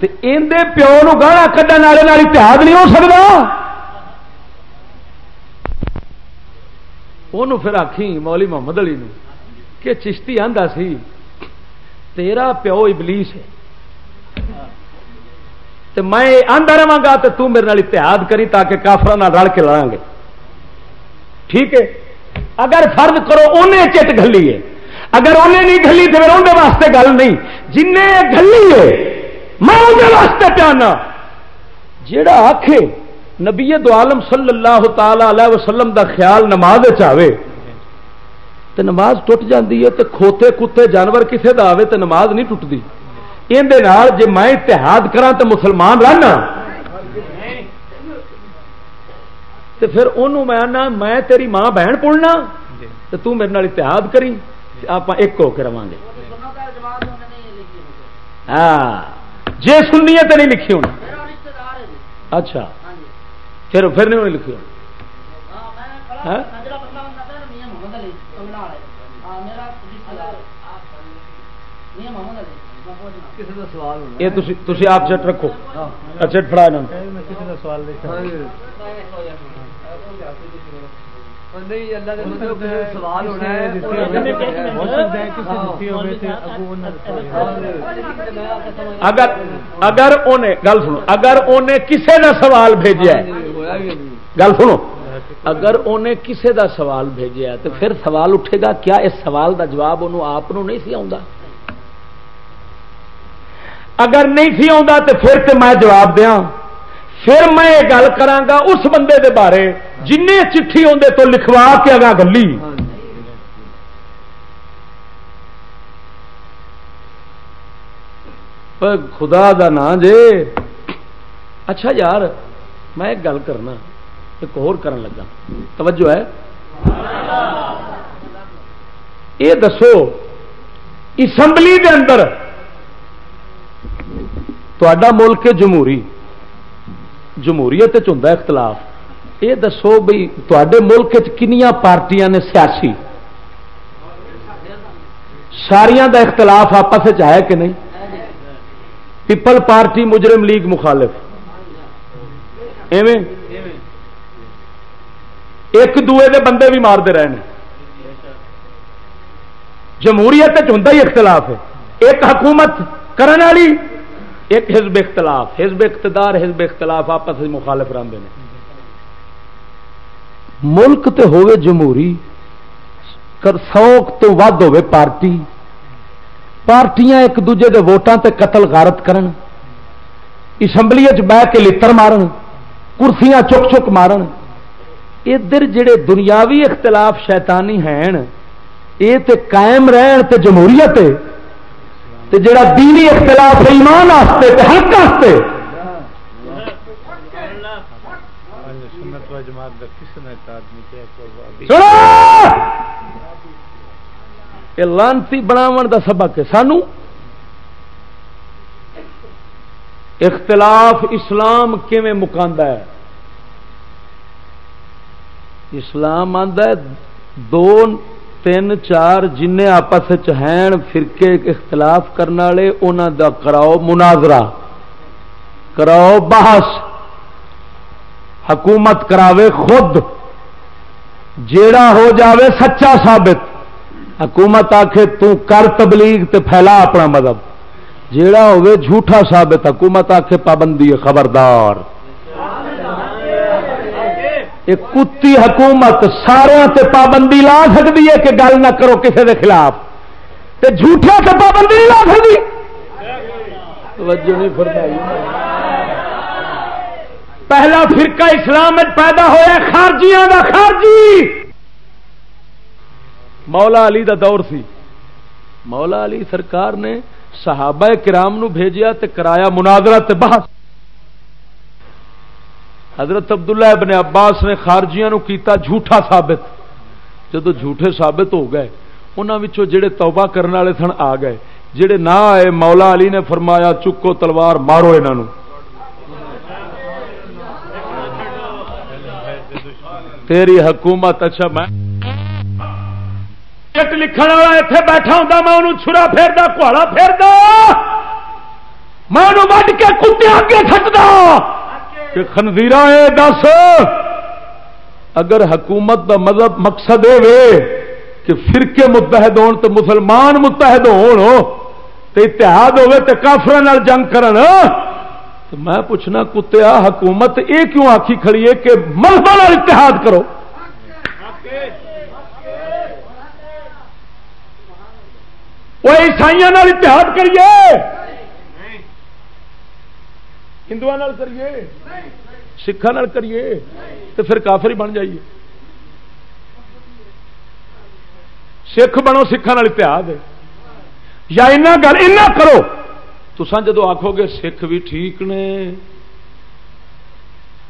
تو اندر پیو نو گالا کھڈن والے اتحاد نہیں ہو سکتا وہ پھر آخی مولی محمد علی نو کہ چشتی آندا سی، تیرا پیو ابلیس ہے۔ تو میں آدھا رہا گا تو میرے اتحاد کری تاکہ کافر رل کے لڑا گے۔ ٹھیک ہے؟ اگر فرض کرو انہیں چٹ گلی ہے۔ اگر انہیں نہیں گلی تو پھر اندر واسطے گل نہیں۔ جن گلی ہے، میں اندر واسطے پیانا۔ جڑا آخ نبی دو عالم صلی اللہ تعالی علیہ وسلم دا خیال نماز آئے تو نماز ٹوٹ جاتی ہے تو کھوتے کتے جانور کسے دا آئے تو نماز نہیں ٹوٹتی اندر جی میں اتحاد کرا تو مسلمان رہنا تو پھر انہوں میں آنا میں تیری ماں بہن پڑنا تو تو میرے اتحاد کری آپ ایک ہو کے رہا گے۔ ہاں جی سننی ہے تو نہیں لکھی ہونا۔ اچھا۔ پھر پھر نہیں لکھی ہونا۔ ہاں؟ یہ آپ چٹ رکھو۔ چٹ فڑا سوال اگر اگر گل سنو اگر انہیں کسے کا سوال بھیجا گل سنو۔ اگر انہیں کسے دا سوال بھیجا تو پھر سوال اٹھے گا کیا اس سوال دا جواب انہوں آپ نہیں سی آ اگر نہیں سی آ تو پھر تو میں جواب دیا پھر میں یہ گل کرا اس بندے دے بارے جن چٹھی آدھے تو لکھوا کے اگا گلی۔ خدا دا نا جے۔ اچھا یار، میں ایک گل کرنا، ایک اور کرن لگا۔ توجہ ہے۔ یہ دسو، اسمبلی دے اندر تا ملک جمہوری۔ جمہوریت ہوں اختلاف۔ یہ دسو بھائی تے ملک کنیا پارٹیاں نے سیاسی؟ ساریا کا اختلاف آپس ہے کہ نہیں؟ پیپل پارٹی مجرم لیگ مخالف۔ ایویں؟ ایک دوے دے بندے بھی مارتے رہے ہیں جمہوریت ہوں ہی اختلاف ہے۔ ایک حکومت کرنے والی ایک حزب اختلاف، حزب اقتدار، حزب اختلاف آپس میں مخالف رہتے ہیں ملک تے ہوئے جمہوری سو تو ود ہوئے پارٹی۔ پارٹیاں ایک دوجے دے ووٹاں تے قتل غارت کرن۔ اسمبلی بہ کے لڑ مارن، کرسیاں چک چک مارن۔ ادھر جڑے دنیاوی اختلاف شیطانی ہیں یہ تے قائم رہن تے جمہوریت تے جڑا دینی اختلاف ایمان واسطے تے حق واسطے لانتی بناو دا سبق ہے۔ سانو اختلاف اسلام کیویں مکاندا ہے؟ اسلام آندا ہے دو تین چار جن آپس ہیں، فرقے اختلاف کرنے والے انہوں دا کراؤ مناظرہ، کراؤ بحث۔ حکومت کراوے خود۔ جیڑا ہو جاوے سچا ثابت۔ حکومت آخ کر تبلیغ تے پھیلا اپنا مذہب۔ جیڑا ہوے جھوٹا ثابت، حکومت آخ پابندی خبردار۔ کتی حکومت سارا تے پابندی لا سکتی ہے کہ گل نہ کرو کسی کے خلاف۔ تے جھوٹیا تے پابندی لا سکتی۔ پہلا فرقہ اسلام پیدا ہوا خارجیاں دا خارجی۔ مولا علی دا دور سی۔ مولا علی سرکار نے صحابہ کرام نو بھیجیا تے کرایا مناظرہ تے بحث۔ حضرت عبداللہ ابن عباس نے خارجیاں نو کیتا جھوٹا ثابت۔ جدو جھوٹے ثابت ہو گئے انہوں جڑے توبہ کرنے والے سن آ گئے۔ جڑے نہ آئے، مولا علی نے فرمایا، چکو تلوار مارو انہوں تیری حکومت اچھا میں لکھن والا اتنے بیٹھا ہوں میں انہوں چھرا پھیردا کھواڑا پھیردا۔ میں انہوں وڈ کے کتے اگے سٹدا کہ خنزیرا ہے دس۔ اگر حکومت دا مذہب مقصد یہ کہ فرقے متحد ہون تو مسلمان متحد ہون تو اتحاد ہوئے تو کافر جنگ کرن، تو میں پوچھنا کتیا حکومت یہ کیوں آخی کھڑی ہے کہ مذہب اتحاد کرو؟ وہ عیسائی اتحاد کریے۔ ہندو کریے سکھان کریے تو پھر کافر ہی بن جائیے۔ سکھ بنو سکھان اتحاد یا گل کرو۔ تو جدو آخو گے سکھ بھی ٹھیک نے،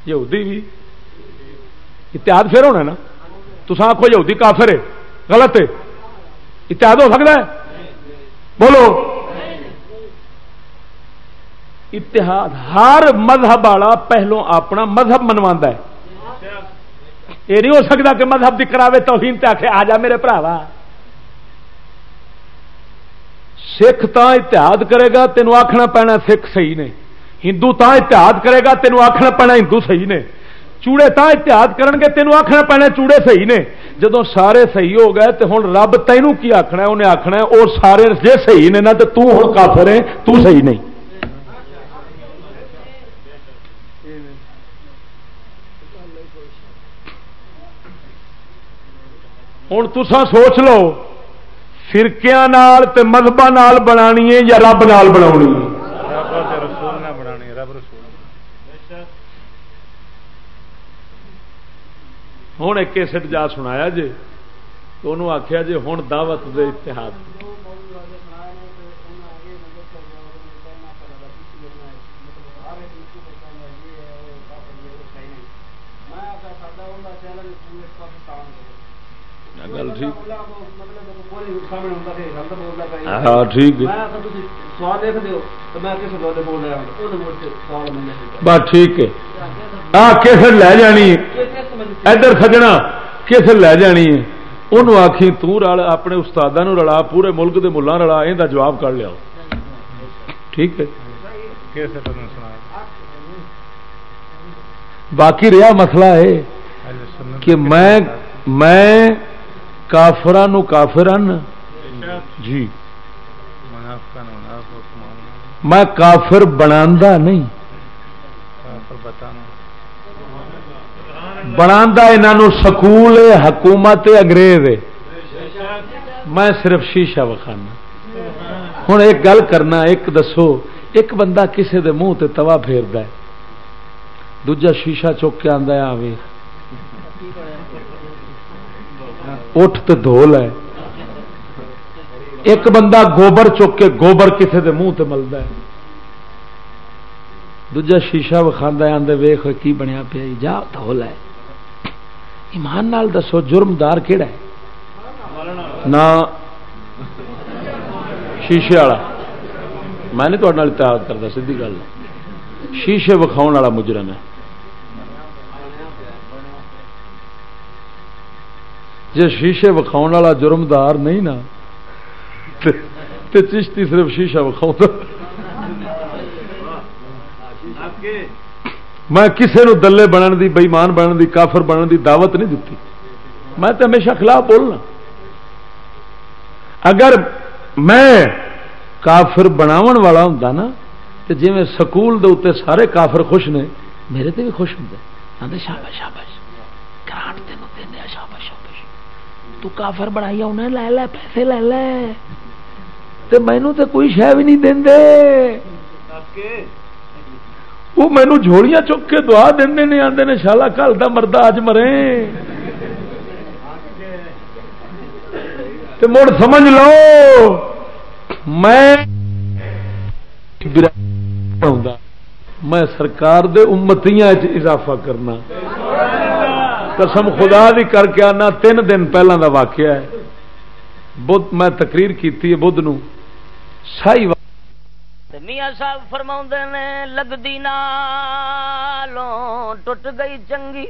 یہودی بھی اتحاد پھر ہونا نا۔ تو آخو یہودی کافر ہے، غلط ہے۔ اتحاد ہو سکتا ہے؟ بولو۔ اتحاد، ہر مذہب والا پہلو اپنا مذہب منوا ہے۔ یہ نہیں ہو سکتا کہ مذہب کی کراوے توہین تے آ جا میرے برا سکھ تا اتحاد کرے گا تینوں آخنا پینا سکھ صحیح نے۔ ہندو تا اتحاد کرے گا تینوں آخنا پینا ہندو صحیح نے۔ چوڑے تا اتحاد کرن گے تینوں آخنا پینا چوڑے صحیح نے۔ جدو سارے صحیح ہو گئے تو ہوں رب تینوں کی آخنا انہیں آخنا اور سارے جے صحیح نے نا تو توں کافر ہے تو صحیح نہیں۔ ہوں تسا سوچ لو فرقیا مذہب بنا یا رب نال بنا ہوں ایک سٹ جا سنایا جی تو انہوں آخیا جی ہوں دعوت دے اتحاد گل ٹھیک۔ ہاں ٹھیک۔ بس ٹھیک ہے۔ ہاں کیسر لے جانی۔ ادھر سجنا کیسر لے جانی۔ ہے انہوں آخی تل اپنے استاد رلا پورے ملک کے ملا رلا یہ جواب کر لیا۔ ٹھیک ہے۔ باقی رہا مسئلہ ہے کہ میں میں کافران کافران۔ جی۔ میں کافر بنا نہیں۔ بنا انہوں سکول حکومت انگریز میں صرف شیشہ وکھانا۔ ہوں ایک گل کرنا، ایک دسو، ایک بندہ کسی دے منہ تے توا پھیرد دوجا شیشہ چک کے آدھا آوے اٹھ تو دھول ہے۔ ایک بندہ گوبر چک کے گوبر کسی دے منہ ملتا ہے۔ دوجا شیشہ وکھانا آدھے ویخ کی بنیا پیا جا، دھول ہے۔ ایمان نال دسو، جرمدار کہڑا ہے؟ نہ شیشے والا۔ میں نہیں تھوڑے اتحاد کرتا سی گل شیشے وکھاؤ والا مجرم ہے۔ جی شیشے وکھاؤ والا جرمدار نہیں نا چشتی صرف شیشہ وکھاؤ میں کسی نو دلے بنن دی بئیمان بنن دی، کافر بنن دی دعوت نہیں دیتی میں تو ہمیشہ خلاف بولنا۔ اگر میں کافر بناون والا ہوں نا تو جی میں سکول دے اتنے سارے کافر خوش نے، میرے تے بھی خوش ہوں شاباش شاباش گرانٹ تو کافر بنائی انہیں لے لے پیسے لے لے تے مینو تے کوئی شہ بھی نہیں دے وہ مینو جھوڑیاں چک کے دعا دے آتے نے شالا کل کا مرد اج مرے مڑ سمجھ لو میں میں سرکار دے امتیاں اضافہ کرنا قسم خدا بھی کر کے آنا، تین دن پہلے کا واقعہ ہے۔ بدھ، میں تقریر کی بدھ نو۔ شاہی میاں صاحب فرما نے لگتی نالوں ٹوٹ گئی چنگی۔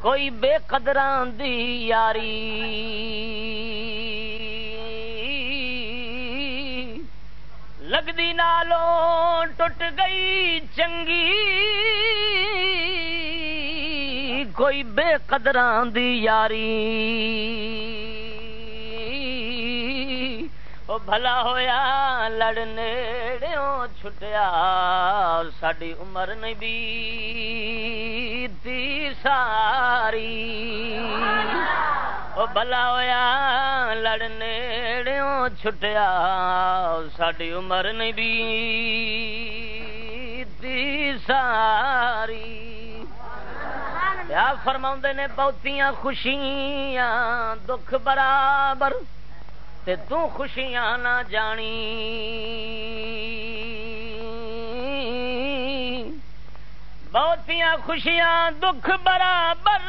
کوئی بے قدران دی یاری۔ لگتی نالوں ٹوٹ گئی چنگی۔ کوئی بے قدران دی یاری۔ بھلا ہویا لڑنے چھٹیا ساری عمر نہیں بھی ساری۔ وہ بھلا ہویا لڑنے چھٹیا ساری عمر نہیں بھی ساری۔ فرما نے بہتیاں خوشیاں، دکھ برابر، تے تو خوشیاں نہ جانی۔ بہتیاں خوشیاں، دکھ برابر،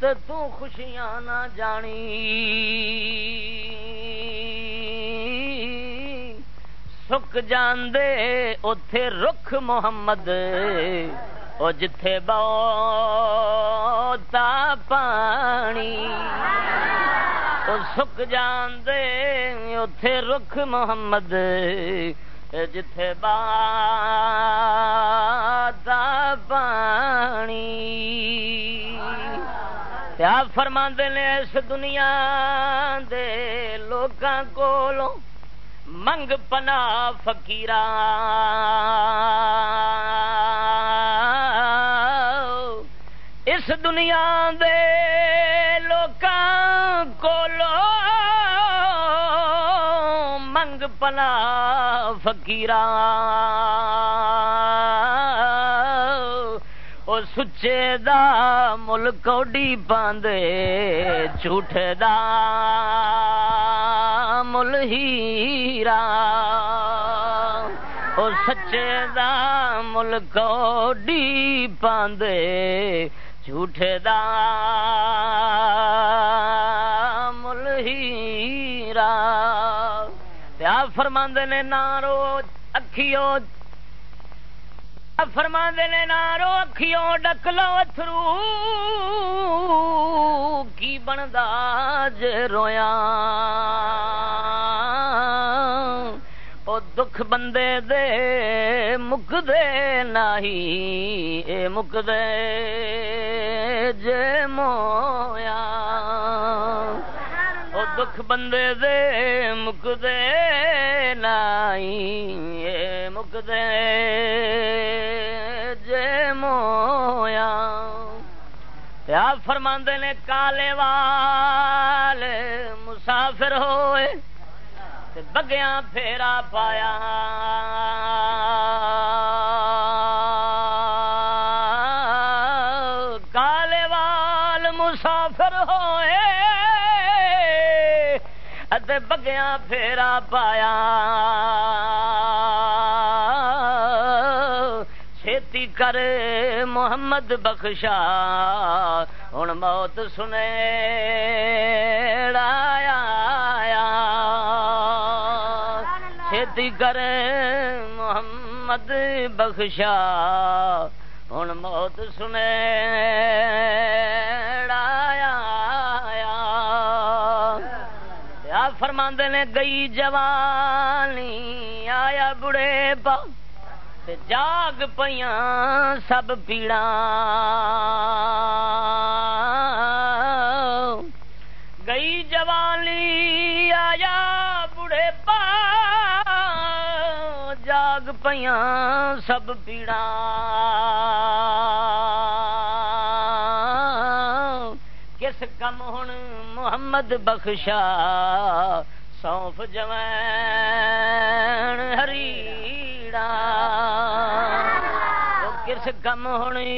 تے تو خوشیاں نہ جانی۔ سک جاندے اتے رخ محمد۔ وہ جتھے بہتا پانی وہ سک جاندے اتے رخ محمد جتھے باتا پانی پیا فرما نے اس دنیا دے لوکاں کولوں منگ پنا فکیر اس دنیا دے لوکاں کولو منگ پنا فکیر سچے دا مل کوڈی پاندے جھوٹے دا مل ہیرا او سچے دا مل کوڈی پاندے جھوٹے دا مل ہیرا پیا فرماندے نے نارو اکھیو فرما نے نارو اکھیوں ڈک لو اترو کی بندا رویا او دکھ بندے دے مک دے نہیں اے مک دے جے مویا۔ او دکھ بندے دے مک دے نہیں اے مک دے جے مویا۔ یا فرماندے نے، کالے والے مسافر ہوئے۔ بگیاں پھیرا پایا۔ کالے وال مسافر ہوئے بگیاں پھیرا پایا۔ چھتی کر محمد بخشا ہوں موت سنے چھتی کر محمد بخشا۔ ہوں موت سنے فرماندے نے گئی جوانی، آیا بڑے پا۔ جاگ پیاں سب پیڑا پیاں سب پیڑا کس کم ہن محمد بخشا سونف جوین ہریڑا کس کم ہونی